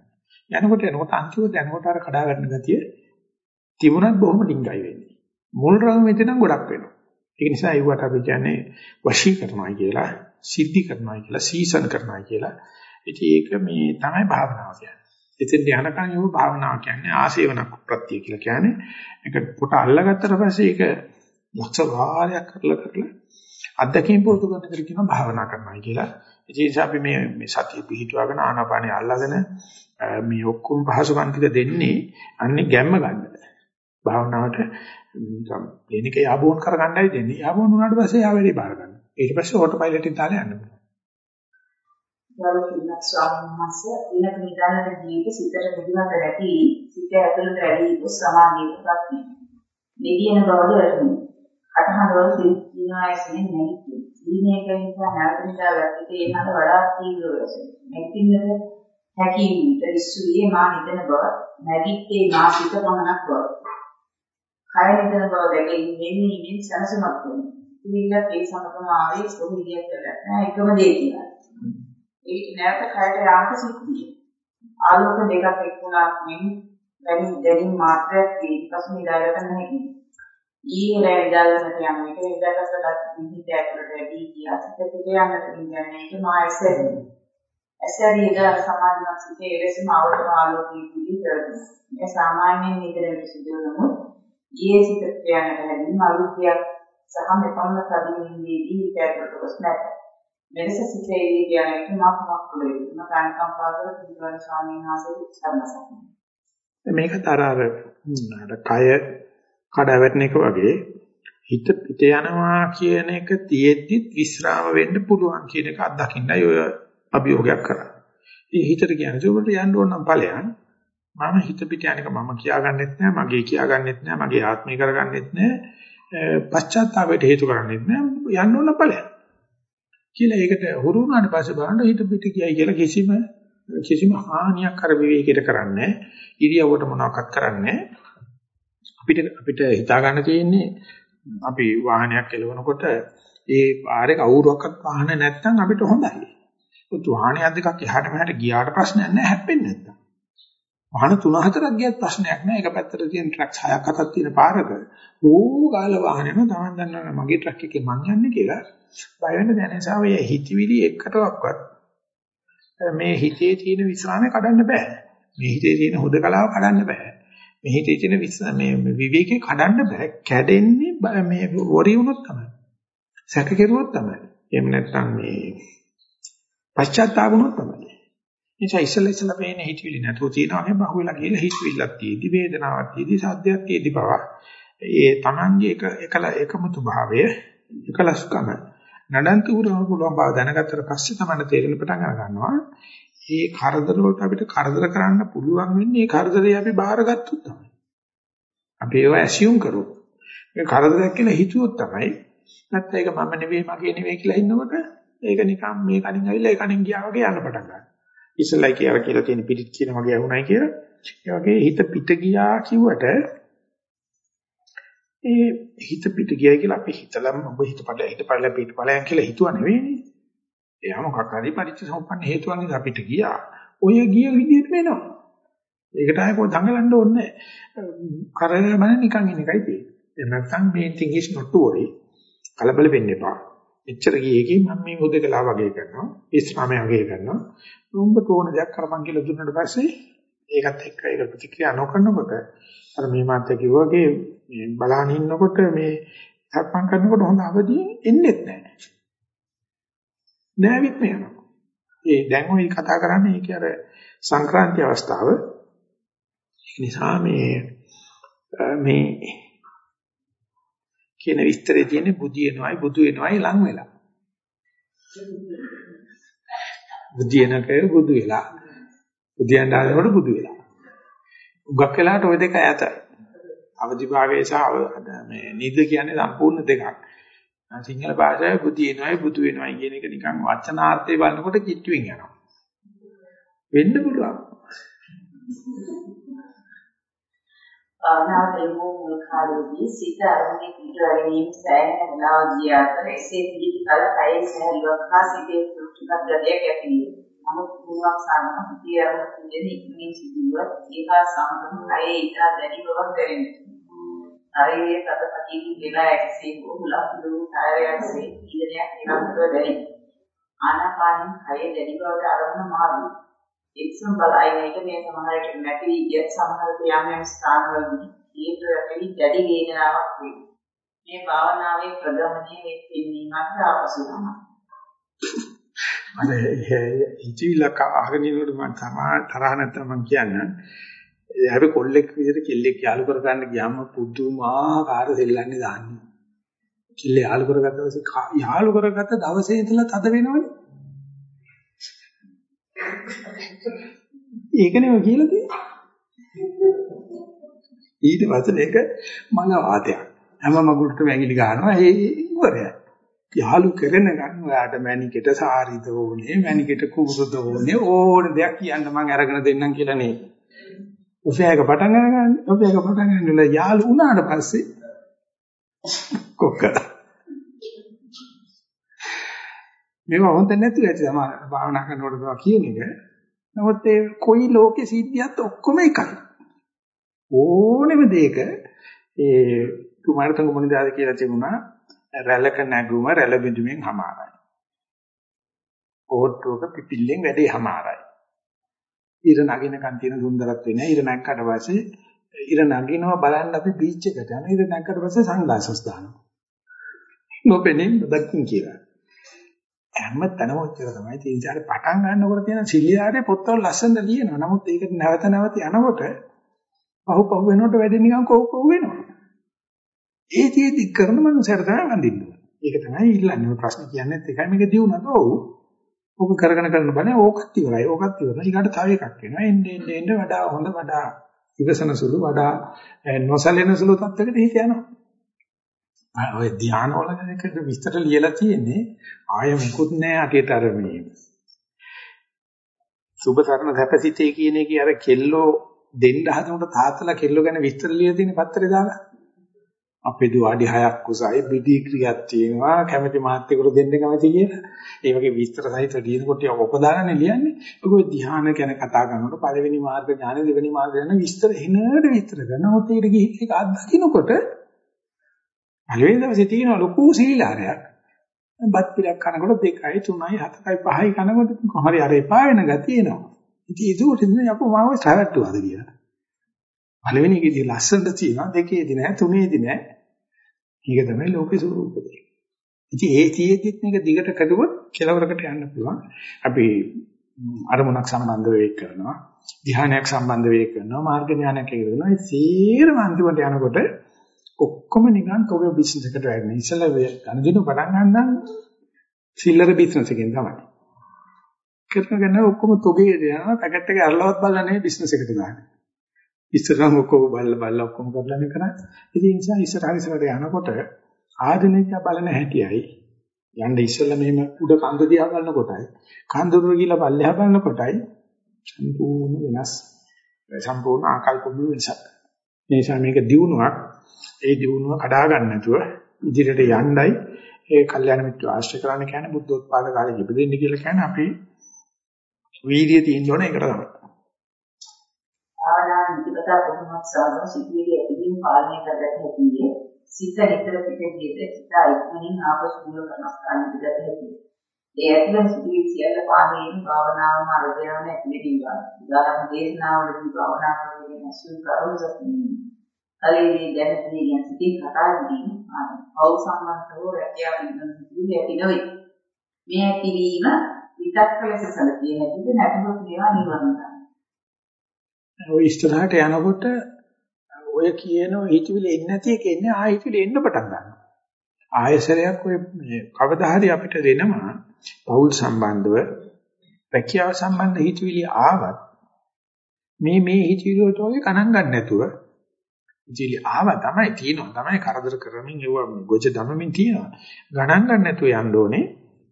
යනකොට යනකොට අන්තිමට යනකොට අර කඩා වැටෙන ගතිය තිබුණත් බොහොම ඩිංගයි වෙන්නේ. මුල් රඟ මෙතන ගොඩක් වෙනවා. ඒ නිසා ඒවට අපි කියන්නේ වශී කරනවා කියලා සිද්ධි කරනවා කියලා සීසන් කරනවා කියලා. ඉතින් ඒක මේ තමයි භාවනාව කියන්නේ. එතෙන් ධානකන් යෝ භාවනාව කියන්නේ ආසේවන ප්‍රත්‍ය කියලා කියන්නේ. ඒක කොට අල්ලගත්තට පස්සේ ඒක ලක්ෂ වාරයක් කරලා කරලා අත්දැකීම් පුරුදු කරන කර කියන භාවනා කරනවා කියලා. ඒ නිසා අපි මේ මේ සතිය පිහිටුවාගෙන ආනාපානිය අල්ලගෙන මේ ඔක්කොම පහසුකම් ටික දෙන්නේ අන්නේ ගැම්ම ගන්න. භාවනාවට නිකම් ක්ලිනික යාබෝන් කරගන්නයි දෙන්නේ. යාබෝන් වුණාට පස්සේ යා වැඩි බාර ගන්න. ඊට පස්සේ ඕටෝ පයිලට් එකෙන් දාලා යන්න පුළුවන්. ගෞරවනීය ස්වාමීන් වහන්සේ දිනක නිදානට ජීවිත සිතට මුදුනට රැකී සිත ඇතුළට රැඳී ගොස් සමාධියටපත් වී නිදියන බවද වැටහුණි. අටහඬවල සිනායසෙන් නැගිටි. සීනේක නිසා නැවත නිදා ගැටේ එනකට වඩා තීව්‍ර වෙස. නැගිටින්නද හැකියිට ඉස්සුවේ මා නිදන බව නැගිටේ මා සිත පමණක් බව. කය නිදන බව දැකීම මෙන්නීමින් සනසමක් වෙනවා. ඉතින්වත් ඒ සමගම ආවේ කොහොමද කියලා එකම දේ කියලා. ඒක නැවත කයට යාමට සිද්ධිය. ආලෝක දෙකක් එක්ුණාක් මෙන් දැනි දැනි මාත්‍රයක් ඊපස් නිදාගත නැහැ. ඊයේ රෑ විදාලකට යන එක විදාකටත් නිහිත ඇතුළට වැඩි කියා සිත පිට යන්නට කියන්නේ ඒක මා ඇසෙන්නේ. ඇසරියද සමාධිමත් සිතේ එලෙසම අවතම ආලෝකී පිළි කරනවා. මේ සාමාන්‍යයෙන් නිදරට සිදු වුණොත් ඊයේ සිත ප්‍රයනට හැදීම අලුත්යක් සහ මෙපමණ සදිනින්දීදී හිත ඇතුළට ගොස් නැත. මෙලෙස සිතේදී කියන එක මා කොහොමද කළේ? මම කාණිකම්පා කර පිළිවෙල ස්වාමීන් වහන්සේට සම්මසක්. මේක තර අර කය කඩාවැටෙන එක වගේ හිත පිට යනවා කියන එක තියෙද්දි විස්්‍රාම වෙන්න පුළුවන් කියන එක අත්දකින්නයි ඔය අභියෝගයක් කරන්නේ. ඉතින් හිතට කියන්නේ ඒකට යන්න ඕන නම් ඵලයන් මම හිත පිට යන එක මම කියාගන්නෙත් නෑ මගේ කියාගන්නෙත් නෑ මගේ ආත්මය කරගන්නෙත් නෑ පශ්චාත්තාපයට හේතු කරන්නෙත් නෑ යන්න ඕන ඵලයන්. කියලා ඒකට හුරු වුණාට පස්සේ බලන්න හිත පිට කියයි කියලා කිසිම කිසිම හානියක් කර විවේකයට කරන්නේ ඉරියව්වට මොනවාක්වත් කරන්නේ අපිට අපිට හිතා ගන්න තියෙන්නේ අපි වාහනයක් එලවනකොට ඒ පාරේ කවුරුවක්වත් වාහන නැත්නම් අපිට හොඳයි. උත් වාහනයක් දෙකක් එහාට මෙහාට ගියාට ප්‍රශ්නයක් නැහැ හැප්පෙන්නේ නැත්තම්. වාහන තුන හතරක් ගියත් ප්‍රශ්නයක් නැහැ. එක පැත්තට තියෙන ට්‍රක් හයක් හතක් තියෙන පාරක ඕ ගාල වාහනේ නෝ තමන් දන්නවා මගේ ට්‍රක් එකේ මං යන්නේ කියලා බය වෙන්න දැන නිසා ඔය හිතවිලි එකටවත් මේ හිතේ තියෙන විස්රාමය කඩන්න බෑ. මේ හිතේ තියෙන හුදකලාව කඩන්න බෑ. මේ හිතේ තියෙන මේ විවේකේ කඩන්න බෑ. කැඩෙන්නේ මේ වරි වුණොත් තමයි. සැක කෙරුවොත් තමයි. එහෙම නැත්නම් මේ පශ්චාත්තාප වුණොත් තමයි. නිසා ඉස්සෙල්ලා ඉස්සෙල්ලා පේන හිතවිලි නැතුව තියෙනවා නේ බහුවෙලා කියලා හිතවිල්ලක් තියෙදි වේදනාවක් තියෙදි සද්දයක් තියෙදි පවා ඒ Tamange එක එකල එකමුතු භාවය එකලස්කම නඩන්තු උරම පුළුවන් බව දැනගත්තට පස්සේ තමයි තේරෙන පටන් අර ගන්නවා. මේ කරදර වලට අපිට කරදර කරන්න පුළුවන් වෙන්නේ මේ කරදරේ අපි බාරගත්තොත් තමයි. අපි ඒව ඇසියුම් කරොත්. මේ කරදරයක් කියලා හිතුවොත් තමයි නැත්නම් ඒක මම නෙවෙයි මගේ නෙවෙයි කියලා හිතනකොට ඒක නිකන් මේ කණින් ඇවිල්ලා ඒ කණින් ගියා වගේ යන්න පටන් ගන්නවා. ඉස්සෙල්ලා කියලා කියලා තියෙන පිටිත් කියන වගේ වුණයි කියලා. ඒ වගේ හිත පිට ගියා කිව්වට ඒ හිත පිට ගියයි කියලා අපි හිතලම ඔබ හිතපල හිතපල පිටපලයන් කියලා හිතුවා නෙවෙයිනේ. එයා මොකක් හරි පරිච්ඡසම්පන්න හේතුවක් නිසා අපිට ගියා. ඔය ගිය විදිහට වෙනවා. ඒකට ආයෙ කොහොමද දඟලන්න ඕනේ නැහැ. කරගෙන නිකන් ඉන්න එකයි තියෙන්නේ. එහෙම නැත්නම් main thing is not to worry. කලබල වෙන්න එපා. එච්චර ගියේකින් මම මේ උදේකලා වගේ කරනවා. ඉස්ලාමයේ වගේ කරනවා. උඹට ඕන දෙයක් කරපන් කියලා දුන්නාට පස්සේ ඒකත් එක්ක ඒක ප්‍රතික්‍රියා නොකරනකොට අර මේ මාත්‍ය කිව්වාගේ මේ බලහන් ඉන්නකොට මේ සක්මන් කරනකොට හොඳ අවදියෙන් එන්නේ නැහැ. නෑවිත් මේ යනවා. ඒ දැන් ඔය කතා කරන්නේ ඒක අර සංක්‍රාන්ති අවස්ථාව. ඒ නිසා මේ මේ කියන විස්තරේ තියෙන්නේ බුදියනවායි බුදු වෙනවායි ලං වෙලා. බුදියනකය බුදු වෙලා. බුදියන් දානකොට බුදු වෙලා. උගක් වෙලාට ওই දෙක ඈතයි. අවදිභාවයේ සහ මේ නිද කියන්නේ සම්පූර්ණ දෙකක්. සිංහල භාෂාවේ බුදියනවායි බුදු වෙනවායි කියන එක නිකන් වචනාර්ථය බලනකොට කිට්ටුවෙන් යනවා. වෙන්න පුළුවන්. භාවනාවට යොමු වූ කාලයේදී සිත අරමුණේ පිටව ගැනීම සෑහෙන වෙලාවක් ගිය අතර එසේ පිළිදි කල කයේ සැහැල්ලුවක් හා සිතේ තෘප්තිමත් ගතියක් ඇති විය. නමුත් මුලක් සාරම සිතේ අරමුණ දෙන්නේ ඉක්මනින් සිදුවත් ඒකා සමගම කයේ ඊට දැඩි බවක් දැනෙනවා. ශරීරයේ තද පටිගින් වෙලා ඇක්සේ හොලක් දුරු කාර්යයන්සේ ඉඳනයක් නිරන්තරව දැනේ. ආනාපානෙන් කයේ දැඩි බවට අරමුණ මාරුයි. එක්සම් බලයින එක මේ සමහරට නැති ගියත් සමහරට යම් යම් ස්ථානවලදී ඊට වැඩි දැඩි වේදනාවක් වේ. මේ භාවනාවේ ප්‍රගමනයේ මේ පින්නීමක් ආපසු යනවා. අර හිතවිලක අහගෙන ඉන්නකොට මම තමා තරහ නැත්නම් මම කියන්නේ අපි කොල්ලෙක් විදිහට කිල්ලෙක් යාළු කර ගන්න ගියාම පුදුමාකාර දෙල්ලන්නේ දාන්නේ. කිල්ල යාළු කරගත්ත දවසේ යාළු කරගත්ත දවසේ ඉඳලා තද වෙනවනේ. ඒකනේ ඔය කියලා තියෙන්නේ. ඊට පස්සේ මේක මඟ වාතයක්. හැම මගුලටම ඇඟිලි ගන්නවා ඒ ඉවරයි. යාලු කරන ගමන් ඔයාට මැනිකෙට සාරිද ඕනේ මැනිකෙට කුරුද ඕනේ ඕන දෙයක් කියන්න මම අරගෙන දෙන්නම් කියලා නේ. ඔෆයක පටන් ගන්න ඔෆයක පටන් ගන්නලා යාලු වුණාට පස්සේ කොක්ක. මේවා හොඳ නැති ඇති තමයි භාවනා කරනකොට මේවා කියන එක. නමුත් ඒ කොයි ලෝකේ සිද්ධියත් ඔක්කොම එකයි. ඕනෙම දෙයක ඒ කුමාරතුංග මොනිදාද කියලා තිබුණා රැළක නැගුම රැළ බිඳුමින් හමාරයි. ඕට්ටුවක පිපිල්ලෙන් වැඩේ හමාරයි. ඉර නගිනකන් තියෙන සුන්දරත්වේ නෑ. ඉර නැග්කට පස්සේ ඉර නගිනවා බලන්න අපි බීච් එකට යනවා. ඉර නැග්කට පස්සේ සන්ග්ලාසස් දානවා. <laughs> නොපෙනෙන්නේ දකින් කියලා. හැම තැනම ඔච්චර තමයි තීන්සාර පටන් ගන්නකොට තියෙන සිලියාරේ පොත්වල ලස්සනට ලියනවා. නමුත් ඒක නැවත නැවත යනකොට පහු පහු වෙනකොට වැඩි නිකන් කොහො කොහො වෙනවා. ඒ තියේදී කරන මනුස්සයර තමයි වඳින්න ඒක තමයි ඉල්ලන්නේ. ප්‍රශ්න කියන්නේත් එකයි මේක දිනුනද ඔව්. ඔබ කරගෙන කරන බනේ ඕකත් ඉවරයි. ඕකත් ඉවරයි. ඊකට තව එකක් වෙනවා. එන්නේ එන්නේ එන්නේ වඩා හොඳ වඩා ඉවසන සුළු වඩා නොසලෙන සුළු තත්යකට හිත යනවා. ඔය ධානය වල දෙකට විස්තර ලියලා තියෙන්නේ ආය මුකුත් නැහැ අකේට අර මේ සුබතරණ සැපසිතේ කියන එකේ අර කෙල්ලෝ දෙන්න හදනකොට තාත්තලා කෙල්ලෝ ගැන විස්තර ලියලා තියෙන පත්‍රේ දාලා අපේ දුව අඩි 6ක් කුසයි බිඩි ක්‍රියාවක් තියෙනවා කැමැති මාත්‍යකරු දෙන්න කැමැති කියලා. ඒ වගේ විස්තර සහිත ලියනකොට ඔපදානනේ ලියන්නේ. ඔක ධ්‍යාන ගැන කතා කරනකොට පළවෙනි මාර්ග ඥාන දෙවෙනි මාර්ග ඥාන විස්තර එනකට විස්තර කරනවා. මොකද ඒකට ගිහින් ඒක අත්දකින්නකොට පළවෙනි දවසේ තියෙන ලොකු සීලාරයක්. බත් පිටක් කනකොට 2යි 3යි 4යි 5යි කනකොට කොහරි අර එපා වෙන ගතිය එනවා. ඉතින් ඒක උටින් අපෝ මාව ශ්‍රවට්ටුවාද කියලා. පළවෙනි එකේදී ලස්සනට තියෙනවා දෙකේදී නෑ තුනේදී නෑ. මේක තමයි ලෝකේ ස්වરૂපය. ඉතින් ඒ තියේදිත් මේක දිගට කරුවොත් කෙලවරකට යන්න පුළුවන්. අපි අරමුණක් සම්බන්ධ වෙයි කරනවා. ධ්‍යානයක් සම්බන්ධ වෙයි කරනවා. මාර්ග ඥානයක් කරනවා. ඒ සීරම අන්තිමට යනකොට ඔක්කොම නිකන් තෝගේ බිස්නස් එකට වැටෙන. ඉස්සෙල්ලා ගණදිනු පටන් ගන්නම් සිල්ලර බිස්නස් එකෙන් තමයි. කරගෙන ඔක්කොම තොගේ දෙනවා පැකට් එක අරලවත් බලලා නෙවෙයි බිස්නස් එකට දාන්නේ. ඉස්සරහම ඔක්කොම බලලා බලලා ඔක්කොම කරලා නේ කරන්නේ. ඉතින් ඒ නිසා ඉස්සරහ ඉස්සරහට යනකොට ආධුනිකය බලන හැටියයි යන්න ඉස්සෙල්ලා මෙහෙම උඩ කන්ද දිහා බලනකොටයි කන්ද උඩ ගිහලා පල්ලෙහා බලනකොටයි සම්පූර්ණ වෙනස් සම්පූර්ණ ආකල්ප වෙනසක්. ඒ නිසා මේක දියුණුවක්. ඒ දියුණුව කඩා ගන්න නැතුව ඉදිරියට යන්නයි ඒ කල්යාණ මිත්‍ර ආශ්‍රය කරන්න කියන්නේ බුද්ධෝත්පාද කාලේ ඉපදෙන්න කියලා කියන්නේ අපි වීර්යය තියෙන්න ඕන ඒකට තමයි. ආනාපාන නිතිපතා කොහොමද සාධන සිටියේ ඇතිවීම පාලනය කරගත හැකියි. සිත නිතර පිට ගියද සිත ඉක්මනින් ආපසු මූල කර්මස්ථාන පිටට හැකියි. ඒ ඇතුළත සිටියේ සියල්ල පාලනයෙන් භාවනාවම අරගෙන ඇතිවෙනවා. උදාහරණ දේශනාවලදී භාවනා කරගෙන ඇසුරු කරුණු සතුටින් කලේදී දැනදී යන සිටින් කතා කිරීම පෞ සම්බන්ධව රැකියාව ඉදන් සිටින්නේ ඇති නොවේ. මේ ඇතිවීම විතක්ක ලෙස සැලකිය හැකිද නැත්නම් මේවා නිවර්ණ ඔය ඉස්සරහට යනකොට ඔය කියන හිතවිලි එන්නේ නැති එක එන්නේ ආයෙ හිතවිලි එන්න පටන් ගන්නවා. ආයසරයක් ඔය කවදා හරි අපිට දෙනවා පෞල් සම්බන්ධව රැකියාව සම්බන්ධ හිතවිලි ආවත් මේ මේ හිතවිලි වලට ඔය ගණන් ගන්න නැතුව හිතවිලි ආවා තමයි තියෙනවා. තමයි කරදර කරමින් ඒව ගොජ දමමින් තියෙනවා. ගණන් ගන්න නැතුව යන්න ඕනේ.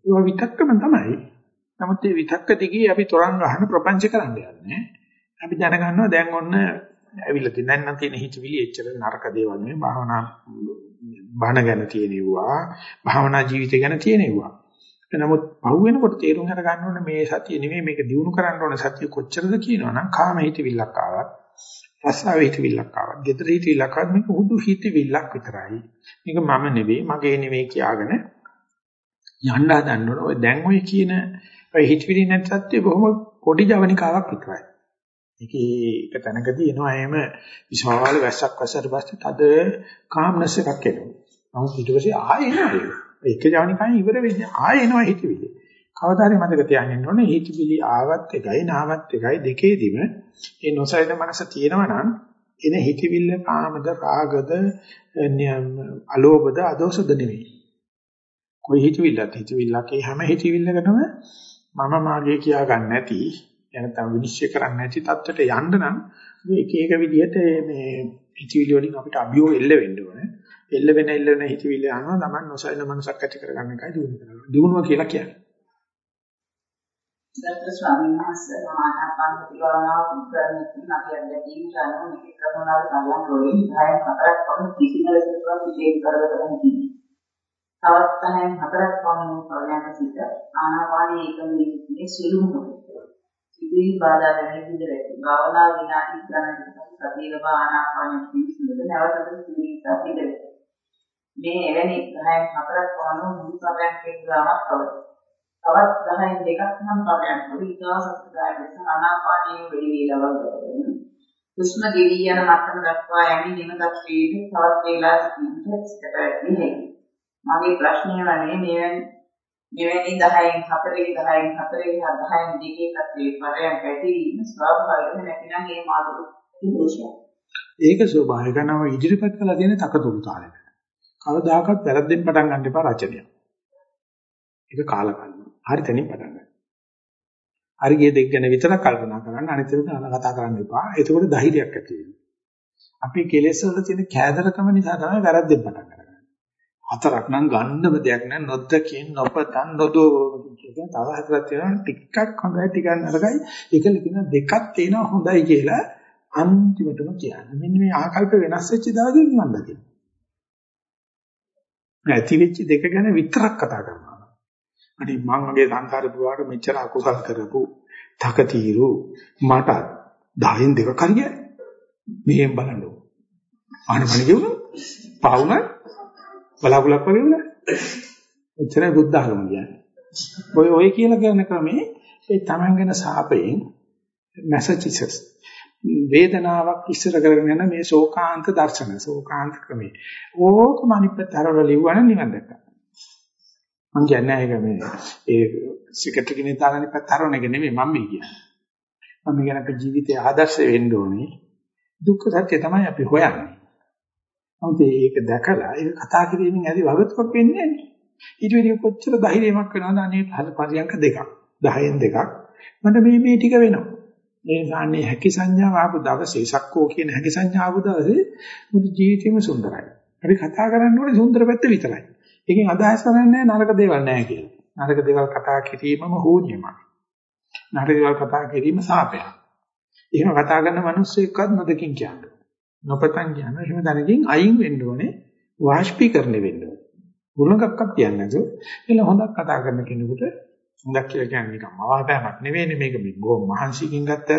ඒවා විතක්කම තමයි. නමුත් මේ විතක්ක දිගේ අපි තරංග ගන්න ප්‍රපංච කරන්න යන්නේ. අපි දැනගන්නවා දැන් ඔන්න ඇවිල්ලා තියෙන දැන් නම් තියෙන හිතවිලි එච්චර නරක දේවල් නෙවෙයි. භාවනා බණ ගැන තියෙනවා. භාවනා ජීවිතය ගැන තියෙනවා. නමුත් පහු වෙනකොට තේරුම් අර ගන්න ඕනේ මේ සතිය නෙවෙයි මේක දිනු කරන්න ඕනේ. සතිය කොච්චරද කියනවනම් කාම හිතවිල්ලක් ආවත් රසාව හිතවිල්ලක් ආවත් gedara හිතවිල්ලක් ආවත් මේක හුදු හිතවිල්ලක් විතරයි මේක මම නෙවෙයි මගේ නෙවෙයි කියාගෙන යන්න හදන්න ඕනේ ඔය දැන් ඔය කියන ඔය හිතවිලි නැති සත්‍ය බොහොම පොඩි ජවනිකාවක් විතරයි ඒකේ එක තැනකදී එනවා එහෙම විශාල වැස්සක් වැස්සට පස්සේ තද කාම්නස් එකක් එනවා. නමුත් ඊට පස්සේ ආයෙ එනවා ඒක. ඒක ජවනිකයි ඉවර වෙන්නේ ආයෙ එනවා හිතවිලි. කවදා හරි මතක තියාගන්න ඕනේ හිතවිලි ආවත් එකයි නාවත් එකයි දෙකේදීම ඒ නොසලින මනස තියෙනවා නම් එන හිතවිල්ල කාමද රාගද අලෝභද අදෝසද නෙවෙයි. કોઈ හිතවිල්ලත් හිතවිල්ලක හැම හිතවිල්ලකටම මම මාගේ කියා ගන්න නැති එනතම විනිශ්චය කරන්න නැති තත්ත්වයට යන්න නම් මේ එක එක විදිහට මේ හිතවිලි වලින් අපිට අභියෝග එල්ල වෙන්න ඕනේ. එල්ල වෙන එල්ල වෙන හිතවිලි යනවා තමයි නොසලින මනසක් ඇති කරගන්න එකයි දිනු කරන්නේ. දිනුවා කියලා කියන්නේ. දත්ත ස්වාමීන් වහන්සේ ආනාපාන ප්‍රතිවාරණාව පුද්ගලයෙක් අපි අධ්‍යයනය කරන මේක ක්‍රමවල බලන රෝගී 10ක් හතරක් වගේ කිසිම ලෙසක විශේෂ කරදර නැහැ. තවත් 10ක් හතරක් වගේ ප්‍රඥාන සිට ආනාපානයේ එකම නිසිතේ සිළුම නොවේ. සිදුවීම් බාධා වෙන විදිහට භාවනා විනාඩි ගණනකට සතිය ලබා ආනාපාන පිළිසිඳ නැවතත් සිදුවීම් සාපිට මේ එවැනි 10න් හතරක් වano මුල් පරයන්කේ ගාමක් තවද තවත් 10න් දෙකක් නම් පරයන්ක විකාශ සත්‍යය ලෙස ආනාපානයේ වෙලී ලබා ගන්න හුස්ම ගෙවි යන මට්ටම දක්වා යන්නේ නිම තත්ත්වයේ තවත් වේලා සිටින්නට සිට පැවැත්විය හැකියි මගේ ප්‍රශ්නය වන්නේ මෙවැනි මෙවැනි 10න් 4 10න් 4 10න් දෙකේ තත්ත්වයේ පරයන්ක ඇතිවීම ස්වාභාවික නැතිනම් ඒ මාතෘ දෝෂයක්. ඒක ස්වභාවික නම ඉදිරිපත් කළ තියෙන තකතුරු තාලෙක. කවදාකවත් වැරද්දෙන් පටන් ගන්න එපා රචනය. ඒක කාලකන්ණ. හරි තැනින් පටන් ගන්න. හරි ගිය දෙක ගැන විතරක් කල්පනා කරන්න අනිත් ඒවා කතා කරන්න එපා. එතකොට ධෛර්යයක් ඇති වෙනවා. අපි කෙලෙස් වල තියෙන කෑදරකම නිසා තමයි වැරද්දෙන් පටන් ගන්නේ. හතරක් නම් ගන්නම දෙයක් නෑ නොදකින් නොපතන් නොදෝ කියන තව හතරක් තියෙනවා ටිකක් හොඳයි ටිකක් නරකයි ඒකල කියන දෙකක් තියෙනවා හොඳයි කියලා අන්තිමටම කියන්නේ මෙන්න මේ ආකල්ප වෙනස් වෙච්ච දවසේ නිවන් දකින්න නැති වෙච්ච දෙක ගැන විතරක් කතා කරනවා අනේ මං වගේ සංසාර පුරාට මෙච්චර අකුසල් කරපු තකතිරු මට 10න් දෙක කරිය මෙහෙම බලන්න ඕන අනපන කියුණා පාවුණා බලාකුලක් වගේ වුණා. එච්චරයි බුද්ධ ආගම කියන්නේ. ඔය ඔය කියලා කියන ක්‍රමේ ඒ Taman ගැන සාපයෙන් මැසචිසස් වේදනාවක් ඉස්සර කරගෙන යන මේ ශෝකාන්ත දර්ශන ශෝකාන්ත ක්‍රමේ. ඕකම අනිත් පැත්ත හරවලා ලිව්වනම් නිවන් දැක්කා. මම කියන්නේ ඒක මේ ඒ සිකට් එකේ දාලා අනිත් පැත්ත හරවන එක නෙමෙයි මම මේ කියන්නේ. මම කියන අපේ ජීවිතයේ ආදර්ශ වෙන්න ඕනේ. දුක්ඛ සත්‍ය තමයි අපි හොයන්නේ. නමුත් ඒක දැකලා ඒක කතා කිරීමෙන් ඇති වගතුවක් වෙන්නේ නැහැ. ඊට වැඩි කොච්චර ධෛර්යයක් වෙනවද අනේ පරියන්ක දෙකක් 10න් දෙකක් මට මේ මේ ටික වෙනවා ඒ නිසා අනේ හැකි සංඥාව ආපු දවසේ සක්කෝ කියන හැකි සංඥාව ආපු දවසේ මුළු ජීවිතේම සුන්දරයි අපි කතා කරන්න ඕනේ සුන්දර පැත්ත විතරයි ඒකෙන් අදහස් කරන්නේ නරක දේවල් නැහැ කියලා. නරක දේවල් කතා කිරීමම හෝනියමක් නරක දේවල් කතා කිරීම සාපයක්. එහෙම කතා කරන මිනිස්සු එක්කත් නොදකින් කියන්නේ. නොපතන් කියන්නේ. එහෙම දැනකින් අයින් වෙන්න ඕනේ වාෂ්පීකරණය වෙන්න ඕනේ. ගුණගක්වත් කියන්නේ නැතුව එළ හොඳක් කතා කරන කෙනෙකුට හොඳක් කියලා කියන්නේ නිකන් මවාපෑමක් නෙවෙයිනේ මේක මේ බොහොම මහන්සියකින් ගත්ත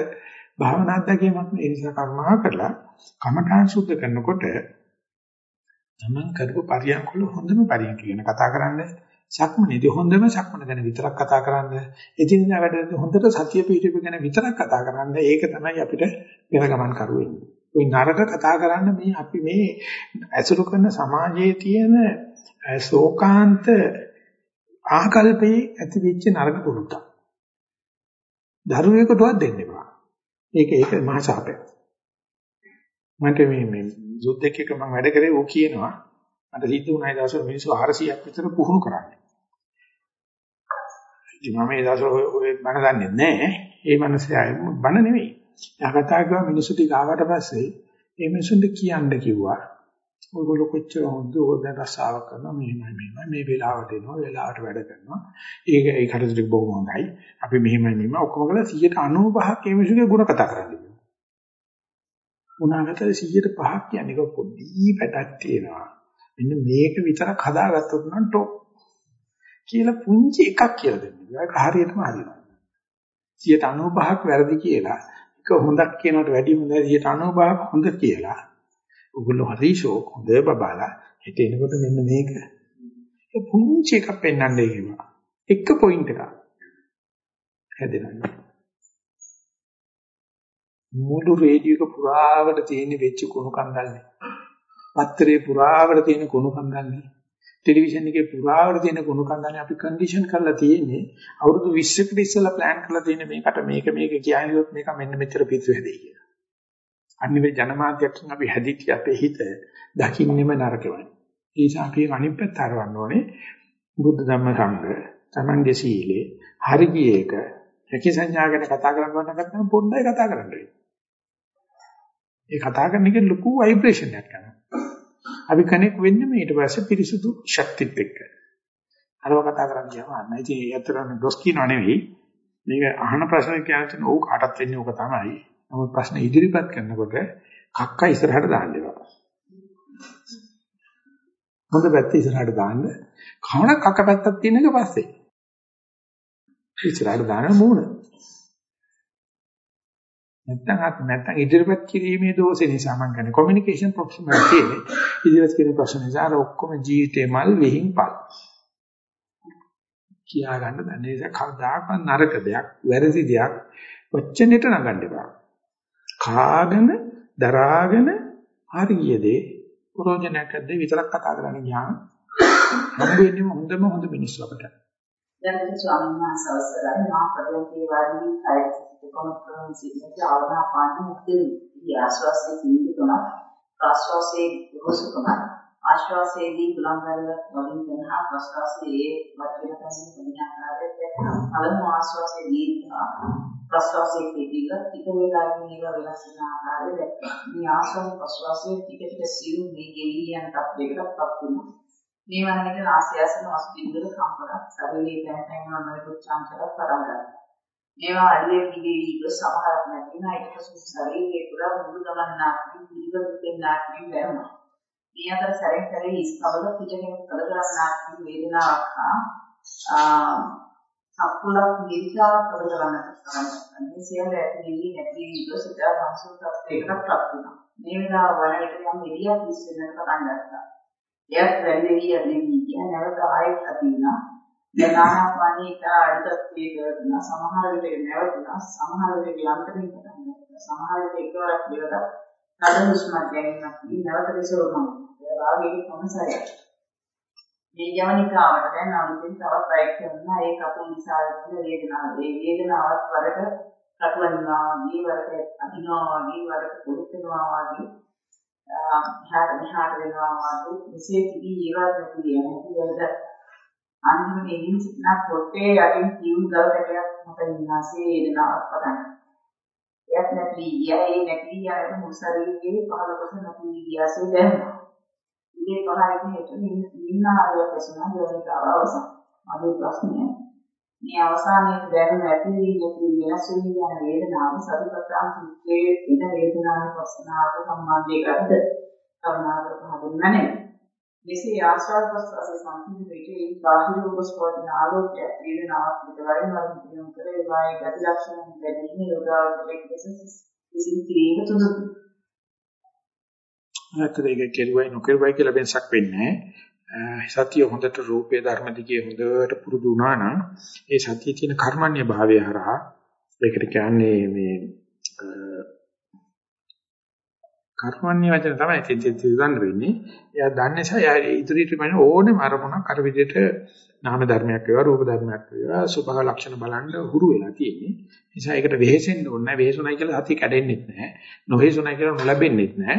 භාවනා අධ්‍යක්ෂකමක් නේ. ඒ නිසා කර්මහා කරලා කමඨාන් සුද්ධ කරනකොට තමන් කරපු පරියන්කවල හොඳම පරියන්ක කියන කතා කරන්නේ සක්මනේදී හොඳම සක්මන ගැන විතරක් කතා කරන්න. එදිනෙදා වැඩ හොඳට සතිය පිටුප ගැන විතරක් කතා කරන්න. ඒක තමයි අපිට පෙර ගමන් කරුවෙන්නේ. ওই නරක කතා කරන්න මේ අපි මේ ඇසුරු කරන සමාජයේ තියෙන ශෝකාන්ත ආකල්පේ ඇති වෙච්ච නරක පුරුද්දක්. දරුවෙකුටවත් දෙන්න එපා. ඒක ඒක මහ ශාපයක්. මට මේ මේ යුද්ධයක එක මම වැඩ කරේ ඌ කියනවා මට සිද්ධ වුණා ඒ දවස්වල මිනිස්සු 400ක් විතර පුහුණු කරන්නේ. ඉතින් මම ඒ දවස්වල ඔය බණ දන්නේ නැහැ. ඒ මිනිස්සයා බණ නෙවෙයි. එයා කතා කරා මිනිස්සු ටික ආවට පස්සේ ඒ මිනිස්සුන්ට කියන්න කිව්වා. ඔයගොල්ලෝ කොච්චර හොඳ ඕදෙන් රසාව කරනවා මෙහෙමයි මෙහෙමයි මේ වෙලාවට එනවා වෙලාවට වැඩ කරනවා. ඒක ඒ කටයුතු බොහොම හොඳයි. අපි මෙහෙමයි මෙහෙම ඔක්කොම කරලා 195ක් මේ මිනිස්සුගේ ಗುಣ කතා කරන්නේ. උනාකට 105ක් කියන්නේ පොඩි පැටක් තියෙනවා. මෙන්න මේක විතරක් හදාගත්තොත් නම් ටොප් කියලා පුංචි එකක් කියලා දෙන්නේ. ඒක හරියටම හරියනවා. 95ක් වැරදි කියලා එක හොඳක් කියනකට වැඩිය හොඳයි 95ක් හොඳ කියලා. ඔගොල්ලෝ හරි ෂෝක් හොඳ බබාලා හිත එනකොට මෙන්න මේක. ඒ පුංචි එකක් පෙන්වන්නේ කිව්වා. එක පොයින්ට් එකක්. හැදෙනවා. මුළු රේඩියෝ එක පුරාවට තියෙන වෙච්ච කුණු කන්දල්නේ. පත්‍රයේ පුරාවට තියෙන කුණු කන්දල්නේ. ටෙලිවිෂන් එකේ පුරාවට තියෙන කුණු කන්දල්නේ අපි කන්ඩිෂන් කරලා තියෙන්නේ අවුරුදු 20කට ඉස්සෙල්ලා ප්ලෑන් කරලා තියෙන මේකට මේක මේක කියනකොත් මේක මෙන්න මෙච්චර පිටු හැදෙයි කියලා. අනිවේ ජනමාධ්‍යයෙන් අපි හැදිච්ච අපේ හිත දකින්නෙම නරකවයි. ඒ නිසා අපි අනිත් පැත්ත හරවන්න ඕනේ බුද්ධ ධම්ම සංඝ තමන්ගේ සීලේ හරි ගියේක යකි සංඥා ගැන කතා කරන්න ගන්න ගත්තම පොඩ්ඩයි කතා කරන්න වෙන්නේ. ඒ කතා කරන එකේ ලොකු ভাইබ්‍රේෂන් එකක් යනවා. අපි කනෙක් වෙන්නේ මේ ඊට පස්සේ පිරිසුදු ශක්තිත් එක්ක. අරව කතා කරන්න ගියාම අන්න ඉතින් ඒ අතරම දොස් කියනව නෙවෙයි. මේක අහන ප්‍රශ්න කියන්නේ ඕක කාටත් වෙන්නේ ඕක තමයි. නමුත් ප්‍රශ්න ඉදිරිපත් කරනකොට කක්ක ඉස්සරහට දාන්න එපා. හොඳ පැත්ත ඉස්සරහට දාන්න. කවණ කක්ක පැත්තක් තියෙන එක පස්සේ. ඉස්සරහට දාන මූණ. නැත්තම් අත් නැත්තම් ඉදිරිපත් කිරීමේ දෝෂේ නිසා මම කියන්නේ කොමියුනිකේෂන් ප්‍රොෆෙෂනල් කියන්නේ ඉදිරිපත් කිරීමේ ප්‍රශ්න නිසා අර ඔක්කොම ජීවිතේ මල් වෙහින් පල්. කියා ගන්න දන්නේ ඒක කවදාකවත් නරක දෙයක් වැරදි දෙයක් වචනෙට නගන්න එපා. කාගෙන දරාගෙන හරියදී ප්‍රෝජනයක් ඇද්ද විතරක් කතා කරන්න ගියාම හම්බ වෙන්නේ හොඳම හොඳ මිනිස්සු අපට. දැන් ස්වාමීන් වහන්සේ අවසරයි මා ප්‍රයෝගී වාදී කයිසිත කොමතරන් සිටින ආවනාපාන මුක්තිය ආශ්වාසයේ සිඳු තුනක් ප්‍රාශ්වාසයේ ගොසුකම ආශ්වාසයේදී බුලංගල වලින් දෙනහා ප්‍රශ්වාසයේ වටින තැනින් වෙනාකාරයට පළමු ආශ්වාසයේ දීර්ඝ ප්‍රශ්වාසයේ පිටිල ටික වේලාවකින් ඒවා වෙනස් වෙන ආකාරය දැක්කා. මේ ආශ්වාස ප්‍රශ්වාසයේ ටික ටික සියුම් මේ ගෙවි යන තත්යකටපත් වෙනවා. මේ වන්නේක නාසයසන වස්තු ඉන්ද්‍ර කම්පන ශරීරයේ තැන් තැන් වල නොයෙකුත් චංචල පරමදන්න. මේවා අඩිය පිළිවි ඉව සමහරක් නැති නා ඊට පස්සේ ශරීරයේ පුරා මුළු ගමන්නාක් පිළිවෙල දෙන්නාක් වෙනවා. මේ අතර සැරෙන් සැරේ ඉස්කවල පිටගෙන කල කරන්නාක් වේදනාවක් හා අකුලක් නිරිකාවක් කල කරන්නට කරන්නේ. මේ සියල්ල ඇති වෙන්නේ නැති ඉව සිතා සංසුප්තයකට ප්‍රප්ත වෙනවා. මේ වෙලාව වල විතර යම් එළියක් ඉස්සෙන්නට පටන් ගන්නවා. එයත් වැඩි යදී කියන නැවත ආයෙත් ඇති වෙනවා. දැන් ආනාපානීට අඩුත් වේදනා සමහර විට නැවතුණා සමහර විට යන්ත්‍රයෙන් පටන් ගන්නවා. සමහර විට එකවරක් දෙවරක් නඩ හුස්මක් ගැනීමක් නැවත විසවනවා. ඒ රාගයේ කොනසරයක්. මේ ජවනිකාවට දැන් අලුතෙන් තවත් රයිට් කරනවා ඒ කපුල් නිසා වෙන වේදනාව. ඒ වේදනාවත් වරක කටුවනවා වගේ වරක අදිනවා වගේ වරක පොලිටනවා වගේ එහාට මෙහාට වෙනවා වගේ මෙසේ තිබී ඒවත් නැති වෙන හැටි වැරද අන්තිමට එදින සිටින පොට්ටේ යටින් තියුණු ගල් කැටයක් මත විනාශයේ වේදනාවක් පටන් එයත් නැති ගියා ඒ නැති යන මුළු ශරීරයේ පහළ කොටස නැති ගියාසේ දැනුණා. ඉතින් පහළින් හිට නින්න ආරයක් ඇසුණා යෝනිකාව අවසන්. මගේ ප්‍රශ්නය මේ අවසානයේ දැනුම ඇති වී නැති වෙනස් වී යන වේදනාව සතිපට්ඨාන සූත්‍රයේ ඉන වේදනාවේ පස්සනාවට සම්බන්ධයකද කරුණාකර පහදින්න නැහැ. මෙසේ ආශ්‍රව ප්‍රසවාස සම්පූර්ණ වෙටේ බාහිර උපස්පෝතින ආලෝකය වේදනාවක් පිටවරින් වරින් පියුම් කර ඒ වායේ ගති ලක්ෂණ දැනීම යෝගාවචරයේ ලෙස විසින් කිරීම තුනක්. නැත්නම් ඒක කෙරුවයි නොකරුවයි කියලා වෙනසක් වෙන්නේ සතිය හොඳට රූපේ ධර්ම දිගේ හොඳට පුරුදු වුණා නම් ඒ සතියේ තියෙන කර්මන්‍ය භාවය හරහා ඒකට කියන්නේ මේ කර්මන්‍ය වචන තමයි තියන්න වෙන්නේ. එයා දන්නේ නිසා එයා ඉදිරියට මන ඕනෙම අරමුණක් අර විදිහට නාම ධර්මයක් වේවා රූප ධර්මයක් වේවා සුභ ලක්ෂණ බලන්න හුරු වෙලා තියෙන්නේ. නිසා ඒකට වෙහෙසෙන්න ඕනේ නැහැ. වෙහෙසුණයි කියලා සතිය කැඩෙන්නෙත් නැහැ. නොහෙසුණයි කියලා නොලැබෙන්නෙත් නැහැ.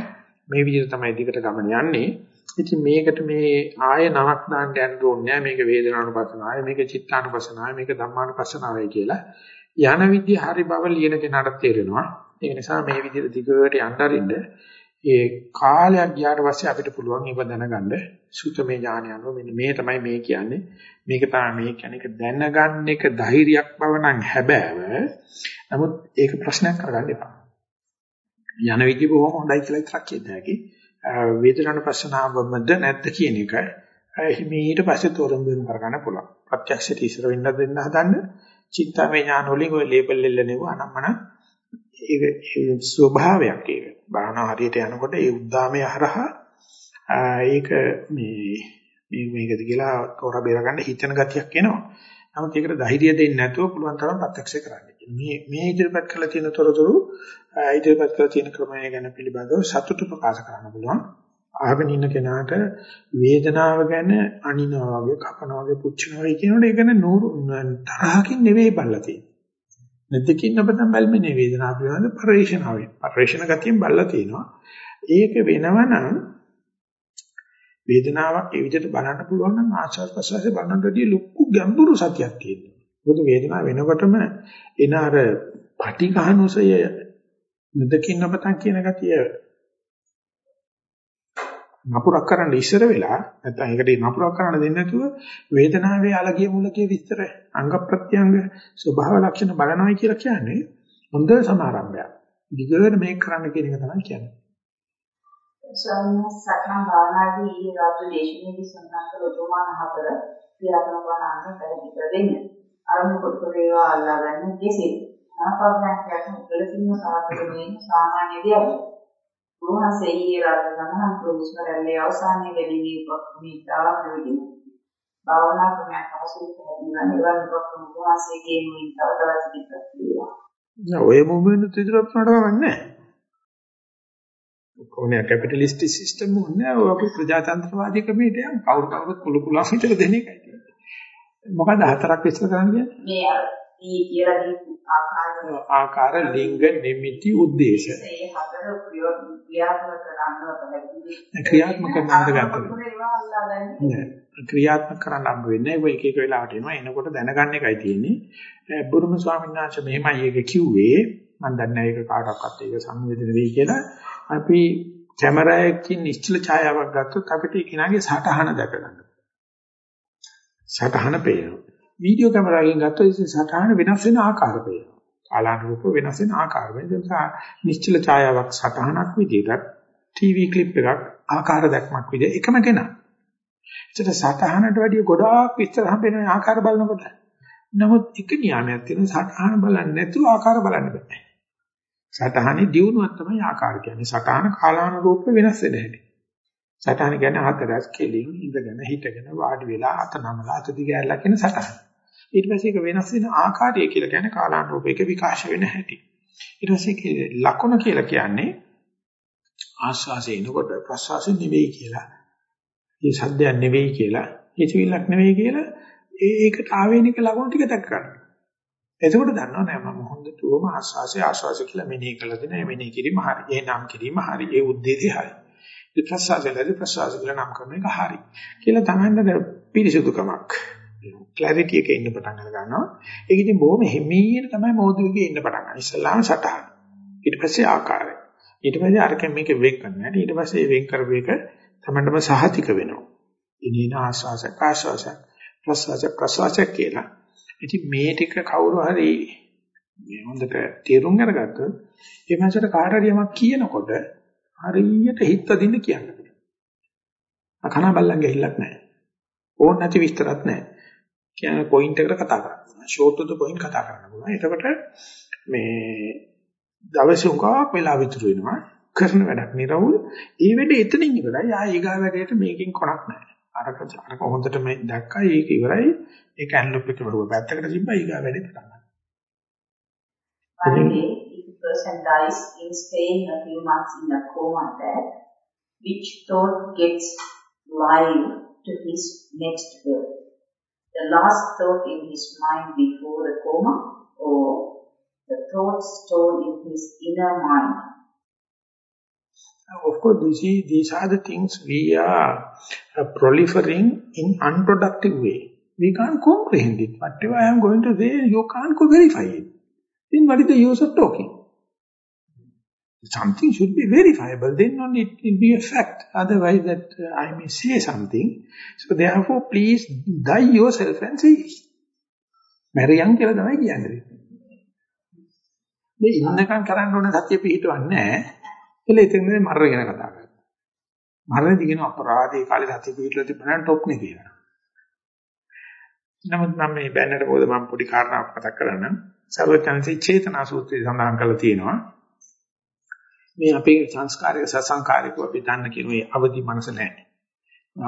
මේ විදිහට තමයි දිගට ගමන යන්නේ. ඉතින් මේකට මේ ආය නමක් දාන්න යන්න ඕනේ නැහැ. මේක වේදනානුපස්සනාවයි, මේක චිත්තානුපස්සනාවයි, මේක ධම්මානුපස්සනාවයි කියලා. යන විදිහ හරි බව ලියන කෙනාට තේරෙනවා. ඒ නිසා මේ විදිහට දිගට යන්න අරින්න ඒ කාලයක් ගියාට පස්සේ අපිට පුළුවන් ඒක දැනගන්න සුතමේ ඥානය අනුව මෙන්න මේ තමයි මේ කියන්නේ මේක තමයි මේ කියන්නේ ඒක දැනගන්න එක ධෛර්යයක් බව නම් හැබෑව නමුත් ඒක ප්‍රශ්නයක් කරගන්න එපා යන විදිහ බොහොම හොඳයි කියලා විතරක් කියන්න හැකි වේදනානුපස්සනාවමද නැද්ද කියන එක ඊට පස්සේ තෝරන් බේරුම් කරගන්න පුළුවන් ප්‍රත්‍යක්ෂයට ඉස්සර වෙන්න දෙන්න හදන්න චින්තාමය ඥාන වලින් ඔය ලේබල් එල්ලනෙව අනම්මන ඒක ස්වභාවයක් ඒක. භාවනා හරියට යනකොට ඒ උද්දාමයේ හරහා ඒක මේ මේ මේකද කියලා තෝර බේරගන්න හිතන ගතියක් එනවා. නමුත් ඒකට ධෛර්යය දෙන්නේ නැතුව පුළුවන් තරම් ප්‍රත්‍යක්ෂ කරන්න. මේ මේ ඉදිරිපත් කළ තියෙන තොරතුරු ඉදිරිපත් කළ තියෙන ක්‍රමය ගැන පිළිබඳව සතුට ප්‍රකාශ කරන්න පුළුවන්. අහගෙන ඉන්න කෙනාට වේදනාව ගැන අනිනවා වගේ කපනවා වගේ පුච්චනවා වගේ කියනකොට ඒක නේ තරහකින් නෙවෙයි බල්ලා තියෙන්නේ. නැතිකින් අපතන් බැල්මේ වේදනාව පිළිබඳ පරිශනාවේ. පරිශන ගතියෙන් බල්ලා තියෙනවා. ඒක වෙනවනම් වේදනාවක් ඒ විදිහට බලන්න පුළුවන් නම් ආශ්වාස ප්‍රශ්වාසයේ බලනකොටදී ලොකු ගැඹුරු සතියක් තියෙනවා. මොකද වේදනාව වෙනකොටම එන අර පටිඝානුසය නැදකින් අපතන් කියන ගතිය නපුරක් කරන්න ඉස්සර වෙලා නැත්නම් ඒකට නපුරක් කරන්න දෙන්නේ නැතුව වේදනාවේ අලගිය මුලකයේ විස්තර අංග ප්‍රත්‍යංග ස්වභාව ලක්ෂණ බලනවා කියලා කියන්නේ හොඳ සමාරම්භයක්. දිගට මේක කරන්න කියන එක තමයි කියන්නේ. ස්වාමීන් සක්මන් භාවනාදී ඊයේ රාත්‍රී දේශනාවේ සඳහන් කළ උපමාන හතර ක්‍රියාත්මක වන අංග පැහැදිලි කර දෙන්න. අරමුණු කොට ඒවා අල්ලා ගන්න කෙසේ? ආපාදයන් කියන උපලසින්ම සාර්ථකමේ සාමාන්‍ය දෙයක්. උන්වහන්සේ ඊයේ රාත්‍රී සඳහන් කළ හුස්ම රැල්ලේ අවසානයේ දෙවීමේ උපක්‍රමී තාවක් නෙවෙයි. භාවනා ක්‍රමයක් අවශ්‍යයි පැහැදිලි වෙන ඒවා උපක්‍රම උන්වහන්සේගේ මුලින් තව තවත් ඉදිරියට වෙනවා. නෑ ඔය මොමෙන්ට් ඉදිරියට නඩවන්නේ නැහැ. කොහොනේ කැපිටලිස්ට් සිස්ටම් මොන්නේ ඔය අපි ප්‍රජාතන්ත්‍රවාදී ක්‍රමයට යන කවුරු කවුරුත් කුළු කුලා හිතට දෙන එකයි තියෙන්නේ. මොකද හතරක් විස්තර කරන්න කියන්නේ? මේ ඊ කියලා දීපු ආකාර ආකාර ලිංග නිමිති ಉದ್ದೇಶ ඒ හතර ක්‍රියාත්මක කරන්න බැහැ ක්‍රියාත්මක කරන්න ගන්න ක්‍රියාත්මක කරන්න හම්බ වෙන්නේ ඒක එක එක වෙලාවට එනවා එනකොට දැනගන්න එකයි තියෙන්නේ බුරුම ස්වාමීන් වහන්සේ මෙහෙමයි ඒක කිව්වේ මම දන්නේ ඒක කාටවත් ඒක සංවේදනය වෙයි කියලා අපි කැමරාවකින් නිශ්චල ඡායාවක් ගත්තොත් අපිට ඒ කෙනාගේ සටහන දැක ගන්න. සටහන පේනවා. වීඩියෝ කැමරාවකින් ගත්තොත් ඉතින් සටහන වෙනස් වෙන ආකාර පේනවා. කාලානුරූප වෙනස් වෙන ආකාර. ඒ නිසා නිශ්චල ඡායාවක් සටහනක් විදිහට ටීවී ක්ලිප් එකක් ආකාර දැක්මක් විදිහ එකම කෙනා. ඒකට සටහනට වැඩිය ගොඩාක් විස්තර හම්බෙන ආකාර බලනකොට. නමුත් එක නියාමයක් තියෙනවා සටහන බලන්නේ නැතුව ආකාර බලන්න බෑ. සටහනේ දියුණුවක් තමයි ආකාර කියන්නේ. සටහන කාලානුරූප වෙනස් වෙන හැටි. සටහන කියන්නේ හතරස් කෙලින් ඉඳගෙන හිටගෙන වාඩි වෙලා අත නමලා අත දිගහැරලා කියන සටහන. ඊට පස්සේ ඒක වෙනස් වෙන ආකාරය කියලා කියන්නේ කාලානුරූපයක විකාශ වෙන හැටි. ඊට පස්සේ ලකුණ කියලා කියන්නේ ආස්වාසේ එනකොට ප්‍රසවාසෙ නෙවෙයි කියලා. මේ සද්දයක් නෙවෙයි කියලා, හිතවිල්ලක් නෙවෙයි කියලා ඒකට ආවේනික ලකුණු ටික දැක් ගන්න. එතකොට දන්නවා නෑ මම හොඳටම ආස්වාසේ ආස්වාසේ කියලා මෙනෙහි කළද නෑ මෙනෙහි කිරීම හරි. ඒ නම් කිරීම හරි. ඒ උද්දේශය හරි. ඒ ප්‍රසවාසයේදී ප්‍රසවාස කියලා නම් කරන එක හරි. කියලා තමයි පිරිසුදුකමක් ක්ලැරිටි එකේ ඉන්න පටන් අර ගන්නවා. ඒක ඉතින් බොහොම හිමීර තමයි මොහොතේ ඉන්න පටන් ගන්න. ඉස්සල්ලාම සටහන. ඊට පස්සේ ආකාරය. ඊට පස්සේ අරකින් මේක වෙන් කරනවා. ඊට පස්සේ වෙන් කරපු එක තමන්නම සහතික වෙනවා. ඉනින ආස්වාස කාශ්වාස ප්‍රසවාස ප්‍රසවාස කියලා. ඉතින් මේ ටික කවුරු හරි මේ හොඳට තේරුම් අරගත්තොත් ඒ මාසයට කාට හරි යමක් කියනකොට හරියට හිත දින්න කියන්න පුළුවන්. අකන බල්ලන්ගේ ඇහිල්ලක් නැහැ. ඕන නැති විස්තරත් නැහැ. කියන පොයින්ට් එකට කතා කරන්න. ෂෝට් ටු ද පොයින්ට් කතා කරන්න පුළුවන්. එතකොට මේ දවසේ උගාවක් වෙලා විතර වෙනවා. කරන වැඩක් නිරවුල්. ඒ වෙලේ එතනින් ඉවරයි. ආ ඊගා වැඩේට මේකෙන් කොනක් නැහැ. අරක අරක හොඳට මේ දැක්කා ඒක ඉවරයි. ඒක ඇන්ලොප් එක බරුව පැත්තකට තිබ්බා ඊගා වැඩේ පටන් ගන්නවා. One day, if a person dies in staying a few months in a coma bed, which thought gets live to his next birth? The last thought in his mind before the coma or the thoughts stored in his inner mind? Of course, you see, these are the things we are uh, proliferating in unproductive way. We can't comprehend it. Whatever I am going to say, you can't go verify it. Then what is the use of talking? Something should be verifiable, then only it will be a fact. Otherwise that uh, I may say something. So therefore, please die yourself and say it. මැරියන් කියලා තමයි කියන්නේ. මේ ඉන්නකම් කරන්න ඕන සත්‍ය පිහිටවන්නේ නැහැ. ඒල ඉතින් මරණ ගැන කතා කරනවා. මරණදී කියන අපරාධේ කාලේ සත්‍ය පිහිටලා තිබුණා ටොප් නේ කියලා. නමුත් මම මේ බැන්නට පොද මම පොඩි කාරණාවක් මතක් කරන්නම්. සර්වඥාන්සේ චේතනා සූත්‍රය සඳහන් කරලා තියෙනවා. මේ අපේ සංස්කාරයක සසංකාරිකව අපි දන්න කියන මේ අවදි මනස නැහැ.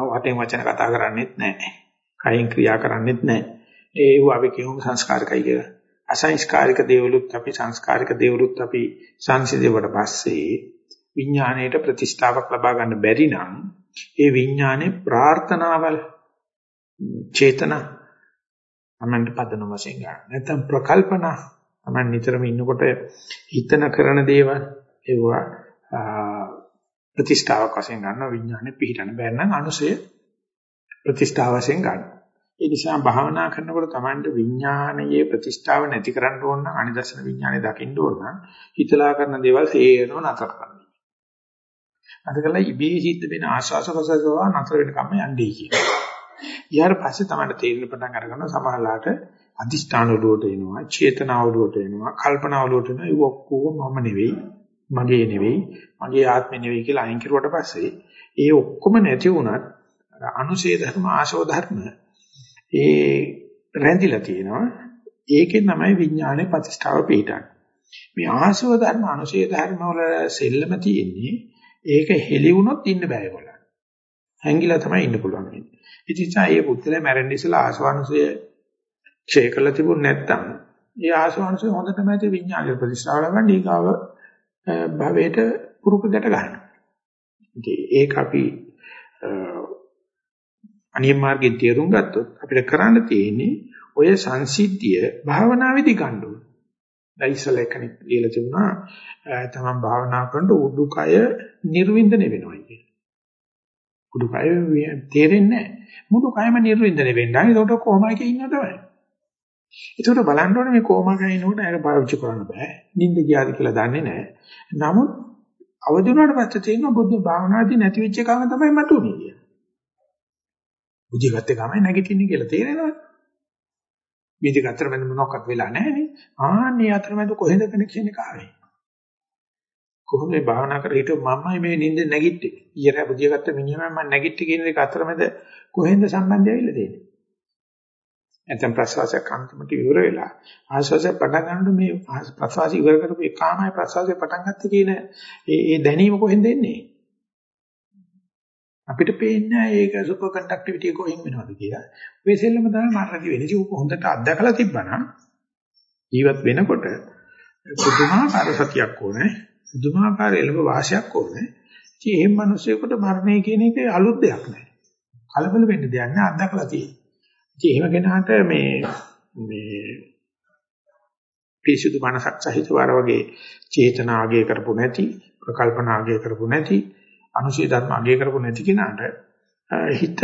වටෙන් වචන කතා කරන්නේත් නැහැ. කයින් ක්‍රියා කරන්නේත් නැහැ. ඒව අපි කියමු සංස්කාරකයි කියලා. අසංස්කාරික දේවලුත් අපි සංස්කාරික දේවලුත් අපි සංසිඳුවට පස්සේ විඥාණයට ප්‍රතිෂ්ඨාවක් ලබා ගන්න බැරි නම් ඒ විඥානේ ප්‍රාර්ථනාවල් චේතනා තමන්ට පදනම වශයෙන් ගන්න. නැත්නම් ප්‍රකල්පන තමන් නිතරම ඉන්නකොට හිතන කරන දේවල් ඒවා ප්‍රතිෂ්ඨාවක් වශයෙන් ගන්න විඥානේ පිහිටන බැරි නම් අනුසය ප්‍රතිෂ්ඨාව වශයෙන් ගන්න. ඒ නිසා භාවනා කරනකොට තමන්ට විඥානයේ ප්‍රතිෂ්ඨාව නැති කරන්න ඕන නම් අනිදර්ශන විඥානේ දකින්න ඕන නම් හිතලා කරන දේවල් සේරම නතර කරන්න. අද කළා ඉබේ සිද්ධ වෙන ආශාස ප්‍රසසව නතර වෙනකම් යන්නේ කියනවා. ඊට පස්සේ තමයි තේරෙන පටන් අරගන්න සමහරලාට අදිෂ්ඨාන වලට එනවා, චේතනාව වලට එනවා, කල්පනාව වලට එනවා. ඒක ඔක්කොම මම නෙවෙයි, මගේ නෙවෙයි, මගේ ආත්මෙ නෙවෙයි කියලා අයින් කරුවට පස්සේ ඒ ඔක්කොම නැති වුණත් අනුශේ ධර්ම, ආශෝ ධර්ම ඒ රැඳිලා තියෙනවා. ඒකෙන් තමයි විඥානයේ ප්‍රතිෂ්ඨාව පිටන්නේ. මේ ආශෝ ධර්ම, අනුශේ ධර්ම වල සෙල්ලම තියෙන්නේ ඒක හෙලි වුණොත් ඉන්න බෑ ඒගොල්ලන්. හැංගිලා තමයි ඉන්න පුළුවන් වෙන්නේ. ඉතින් ඒ පුත්‍රයා මැරෙන්න ඉස්සලා ආශවංශය ක්ෂය කළ තිබුණ නැත්නම් ඒ ආශවංශය හොඳටම ඇති විඥාන ප්‍රතිස්ථාව ලබන ඊගාව භවයට පුරුක ගැට ගන්නවා. ඉතින් ඒක අපි අනිය මාර්ගයේ තේරුම් ගත්තොත් අපිට කරන්න තියෙන්නේ ඔය සංසිද්ධිය භාවනාවේදී ගන්න ඕනේ. දැයිසල එකනේ කියලා තිබුණා තමන් භාවනා කරනකොට උඩුකය නිර්වින්දනය වෙනවා කියන. උඩුකය තේරෙන්නේ නැහැ. මුළු කයම නිර්වින්දනය වෙන්න. ඒකට කොහොමයි කියන තමයි. ඒකට බලන්න ඕනේ මේ කොහොමයි නෝට අර පාවිච්චි කරන්න බෑ. නිින්ද ගියාද කියලා දන්නේ නැහැ. නමුත් අවදි වුණාට පස්සේ තියෙන බුද්ධ භාවනාදී නැති වෙච්ච කම තමයි මතුනේ කියන්නේ. බුද්ධිගත ගමයි නැගිටින්නේ කියලා තේරෙනවද? මේක අතරමැද මොනවක්වත් වෙලා නැහැ නේ. ආන්නේ අතරමැද කොහෙන්ද කනෙක්ෂන් එක ආවේ? කොහොමද මේ භාවනා කර හිටු මමයි මේ නිින්ද නැගිට්ටේ. ඊයර බුදිය ගත්ත මිනිහම මම නැගිට්ටි කියන එක අතරමැද කොහෙන්ද සම්බන්ධය ඇවිල්ලා තියෙන්නේ? නැත්නම් ප්‍රසවාසයක් අන්තිමට ඉවර වෙලා ආශ්වාසය පටන් ගන්නකොට මේ ප්‍රසවාසය ඉවර කරපු එකාමයි ප්‍රසවාසය පටන් ගත්තේ කියන ඒ ඒ දැනීම කොහෙන්ද එන්නේ? අපිට පේන්නේ ඒක සුපර් කන්ඩක්ටිවිටි කොහෙන් වෙනවද කියලා. ඔය සෙල්ලම තමයි මරණදී වෙන්නේ. ඒක හොඳට අත්දකලා තිබ්බනම් ජීවත් වෙනකොට පුදුමාකාර සතියක් ඕනේ. පුදුමාකාර එළඹ වාසයක් ඕනේ. ඉතින් එහෙම මිනිස්සුෙකුට මරණය කියන එක අලුත් දෙයක් නෑ. කලබල වෙන්න දෙයක් නෑ අත්දකලා තියෙන්නේ. ඉතින් එහෙම කෙනාට මේ මේ පිරිසුදු මනසක් සහිතව අර වගේ චේතනා අගය කරපො නැති, ප්‍රකල්පනා අගය කරපො නැති, අනුශේ ධර්ම අගය කරපො නැති කෙනාට හිත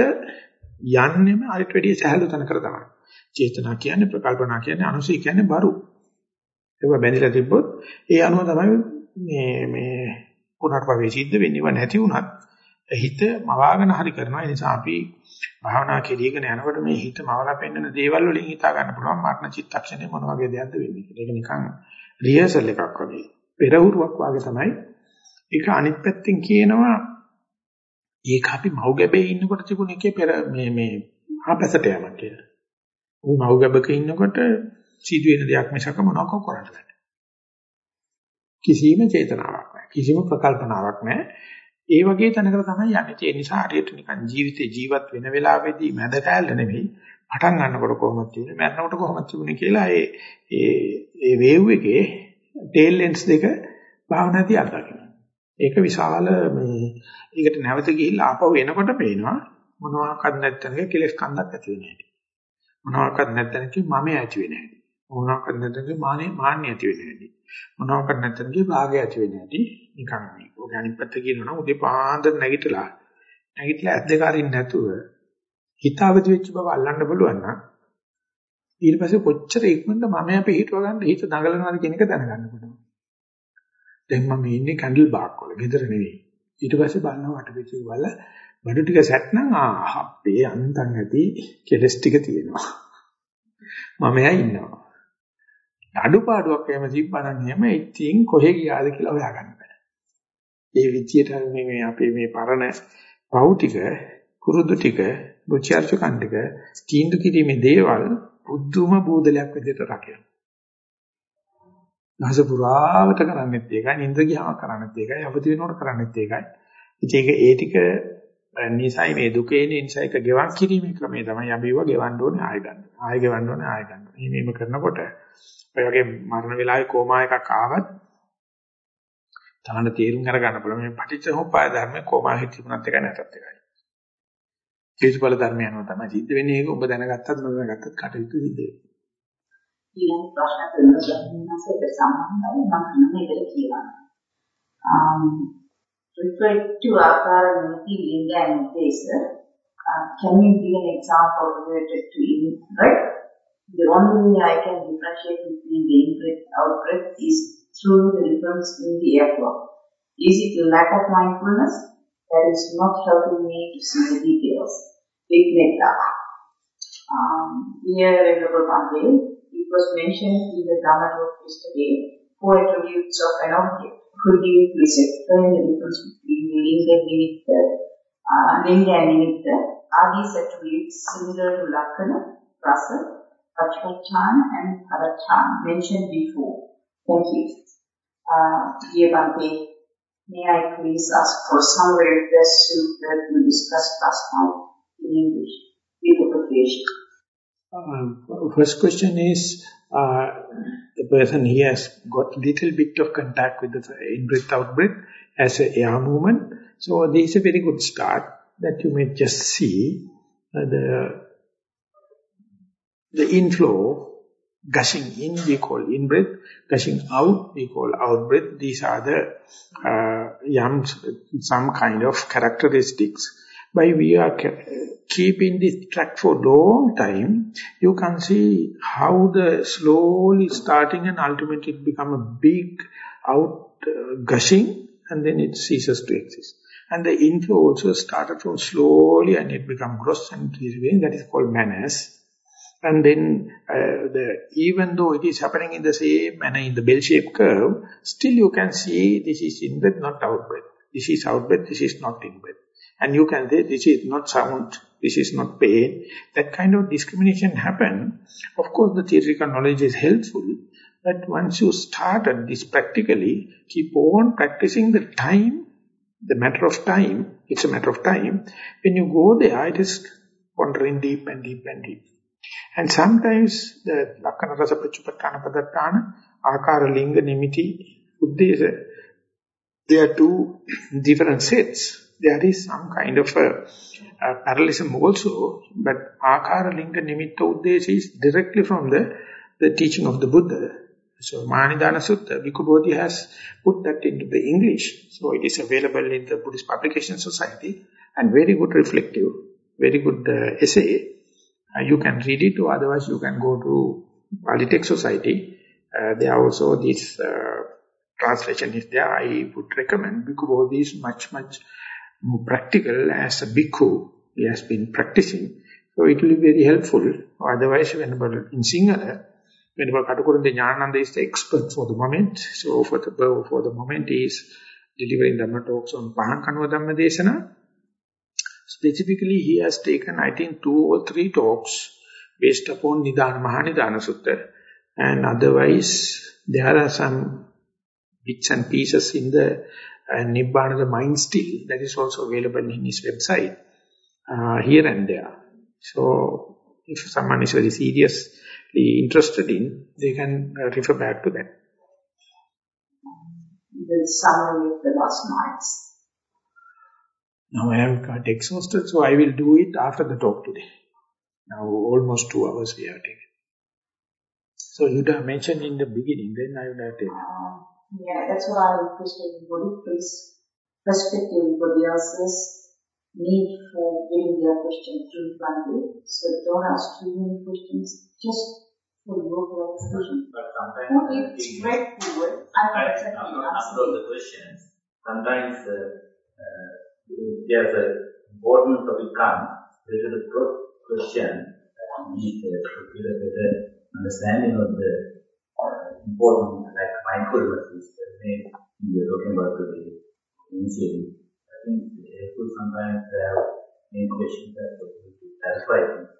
යන්නේම අරිට වැඩිය සහැල්ලු තැනකට තමයි. චේතනා කියන්නේ ප්‍රකල්පනා කියන්නේ අනුසය කියන්නේ බරු. ඒක බැඳිලා තිබ්බොත් ඒ අනුව තමයි මේ මේ පුනර්භවයේ සිද්ධ වෙන්නේව නැති වුණත් හිත මවාගෙන හරි කරනවා. ඒ නිසා අපි භාවනා කෙලියගෙන යනකොට මේ හිත මවලා පෙන්නන දේවල් වලින් හිතා ගන්න පුළුවන් මරණ චිත්තක්ෂණය මොන වගේ දෙයක්ද වෙන්නේ කියලා. ඒක නිකන් රිහර්සල් එකක් වගේ. පෙරහුරුවක් වගේ තමයි. ඒක අනිත් පැත්තෙන් කියනවා ඒක අපි මව් ගැබේ ඉන්නකොට තිබුණ එකේ පෙර මේ මේ ආපසට යamak කියලා. ওই මව් ගැබක ඉන්නකොට සිදුවෙන දෙයක් මිසක මොනවක් කරන්නේ නැහැ. කිසිම චේතනාවක් නැහැ. කිසිම ප්‍රකල්පනාවක් නැහැ. ඒ වගේ තැනකට තමයි යන්නේ. ඒ නිසා හරියට නිකන් ජීවිතේ ජීවත් වෙන වෙලාවෙදී මැද කැලේ නෙවෙයි පටන් ගන්නකොට කොහොමද තියෙන්නේ මැරෙනකොට කොහොමද තිබුණේ කියලා ඒ ඒ ඒ වේව් එකේ ටේල් ලෙන්ස් දෙක භාවනාදී අත්දකින්න. ඒක විශාල මේ ඒකට නැවත ගිහිල්ලා ආපහු එනකොට පේනවා මොනවාක්වත් නැත්තනක කෙලස් කන්දක් ඇති වෙන්නේ නැහැ. මොනවාක්වත් නැත්තනක මම ඇති වෙන්නේ නැහැ. මොනවාක්වත් නැත්තනක මානේ මාන්නේ ඇති වෙන්නේ නැහැ. මොනවාක්වත් නැත්තනක භාගය ඇති වෙන්නේ නැහැ. නිකන් මේ ඔය අනිත් පැත්ත කියනවා උදේ පාන්දර නැගිටලා නැගිටලා ඇස් දෙක අරින්න නැතුව හිතාවදි වෙච්ච බව අල්ලන්න බලුවන් නම් ඊට පස්සේ කොච්චර ඉක්මනට මම අපේ හිතව ගන්න හිත දඟලනවාද කියන එක දැනගන්න පුළුවන්. දැන් මම ඉන්නේ කැන්ඩල් බාක් වල ගෙදර නෙවෙයි. ඊට පස්සේ බලනවා වටපිටේ වල බඩු ටික සැට් නම් ආ අපේ අන්තන් ඇති කෙලස් ටික තියෙනවා. මම එයා ඉන්නවා. අඩුපාඩුවක් එහෙම තිබ්බනම් එහෙම ඉතින් කොහෙ ගියාද කියලා හොයාගන්න බෑ. ඒ විදියට මේ මේ අපේ මේ පරණ පව් ටික කුරුදු ටික බුචාර්චකන් ටික තීන්දුව කිරීමේ දේවල් බුද්ධුම බෝධලයක් විදිහට රකිනවා. දහස පුරාවට කරන්නේත් ඒකයි, නින්ද ගියාම කරන්නේත් ඒකයි, අවදි වෙනකොට කරන්නේත් ඒකයි. ඉතින් ඒක ඒ ටික නිසයි මේ දුකේ නිසයි එක ගෙවන් කිරීමේ ක්‍රමය තමයි අපි ඒවා ගෙවන්න ඕනේ ආය ගන්න. ආය ගෙවන්න ඕනේ ආය ගන්න. මේ මේම කරනකොට ඔය වගේ මරණ වෙලාවේ කොමා එකක් ආවත් තහන තීරුම් අරගන්න පුළුවන් මේ පටිච්චසමුප්පාද ධර්මයේ කොමා හිතිමුණත් එක නැතත් එකයි. හේතුඵල ධර්මය අනුව තමයි සිද්ධ වෙන්නේ. ඒක ඔබ දැනගත්තත් නොදැනගත්තත් කටයුතු සිද්ධ වෙනවා. healing if someone to Akara Murti Linga can you give an example related to in breath? The only way I can differentiate between the input output is through the difference in the airflow. Is it lack of mindfulness that is not helping me to see the details? Big metta. Um, here, Venerable Pandey was mentioned in the Dhamma talk yesterday, four attributes of an object. Could you please explain the difference between linga and nimitta, uh, linga and nimitta? Are these attributes similar to lakkhana, rasa, pachpachana and parachana mentioned before? Thank you. Uh, dear Bhante, may I please ask for some to that we discussed last night in English with appropriation? Uh, first question is, uh, the person he has got little bit of contact with the in-breath, out-breath as a air movement. So this is a very good start that you may just see uh, the, the inflow gushing in we call in-breath, gushing out we call out-breath. These are the uh, yams, some kind of characteristics. By we are keeping this track for long time, you can see how the slowly starting and ultimately it become a big out uh, gushing and then it ceases to exist. And the inflow also started from slowly and it become gross and that is called manas. And then uh, the, even though it is happening in the same manner in the bell-shaped curve, still you can see this is in-breath, not out-breath. This is out-breath, this is not in-breath. And you can say this is not sound, this is not pain. That kind of discrimination happen. Of course, the theoretical knowledge is helpful. But once you started this practically, keep on practicing the time, the matter of time, it's a matter of time. When you go there, it is wandering deep and deep and deep. And sometimes the Lakkana Rasa Prachupattana Padattana, Akara Linga Nimiti, Uddesa, they are two different sets. There is some kind of a, a parallelism also, but Akara Linga Nimitta Uddesa is directly from the, the teaching of the Buddha. So Mahanidana Sutta, Bhikkhu Bodhi has put that into the English. So it is available in the Buddhist Publication Society and very good reflective, very good uh, essay. Uh, you can read it or otherwise you can go to Polytech Society. Uh, there also this uh, translation is there. I would recommend because all these much, much more practical as a bhikkhu. He has been practicing. So it will be very helpful. Otherwise, whenever in Sinhala, whenever Katukurunde Jnananda is the expert for the moment. So for the, for the moment he is delivering Dhamma talks on Pahankanva Dhamma Desana. Specifically, he has taken, I think, two or three talks based upon Nidana, Mahanidana Sutta. And otherwise, there are some bits and pieces in the uh, Nibbana, the mind still, that is also available in his website, uh, here and there. So, if someone is very seriously interested in, they can uh, refer back to that. The summary of the last nights. Now I have got exhausted, so I will do it after the talk today. Now almost two hours we have taken. So you have mentioned in the beginning, then I would have taken. Uh, yeah, that's what I request everybody, please respect everybody else's need for getting their questions through bluntly. So don't ask too many questions, just for your clarification. <laughs> But sometimes Don't I be think- straightforward. I'm not Sometimes, exactly not, not asking. all the questions. Sometimes uh, uh, there's a important topic comes, there is a question that needs uh, to get a better understanding of the uh, important, like the main thing we are talking about today initially. I think it's sometimes have main questions that need to clarify things.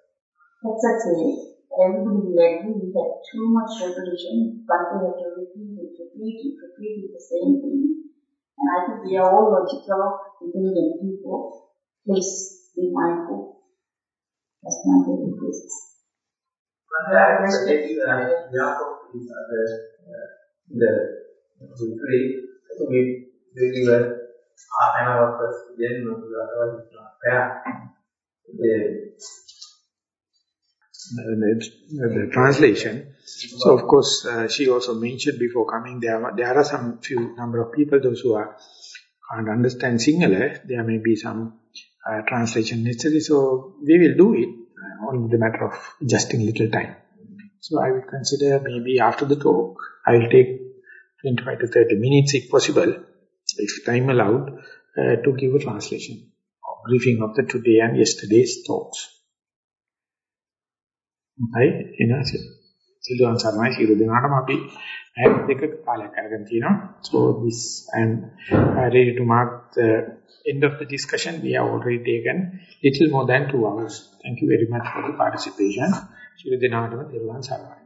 That's. Everybody will agree we had too much repetition, but we have to repeat repeat repeat the same thing. And I think we are all logical, intelligent people. Please be mindful. That's my request. But I respect uh, Jakob is other uh, the think we really were half an hour first, then otherwise it's not fair. The the, the translation. So of course, uh, she also mentioned before coming, there, are- there are some few number of people, those who are can't understand Sinhala, there may be some uh, translation necessary, so we will do it, uh, only the matter of adjusting little time. So I will consider maybe after the talk, I will take 25 to 30 minutes if possible, if time allowed, uh, to give a translation, or briefing of the today and yesterday's talks. හයි එනස සිල්වන් සර්මයි සියලු දෙනාටම අපි පැය දෙකක කාලයක් අරගෙන තියෙනවා so this I am uh, ready to mark the end of the discussion we have already taken little more than 2 hours thank you very much for the participation සියලු දෙනාටම සිල්වන් සර්මයි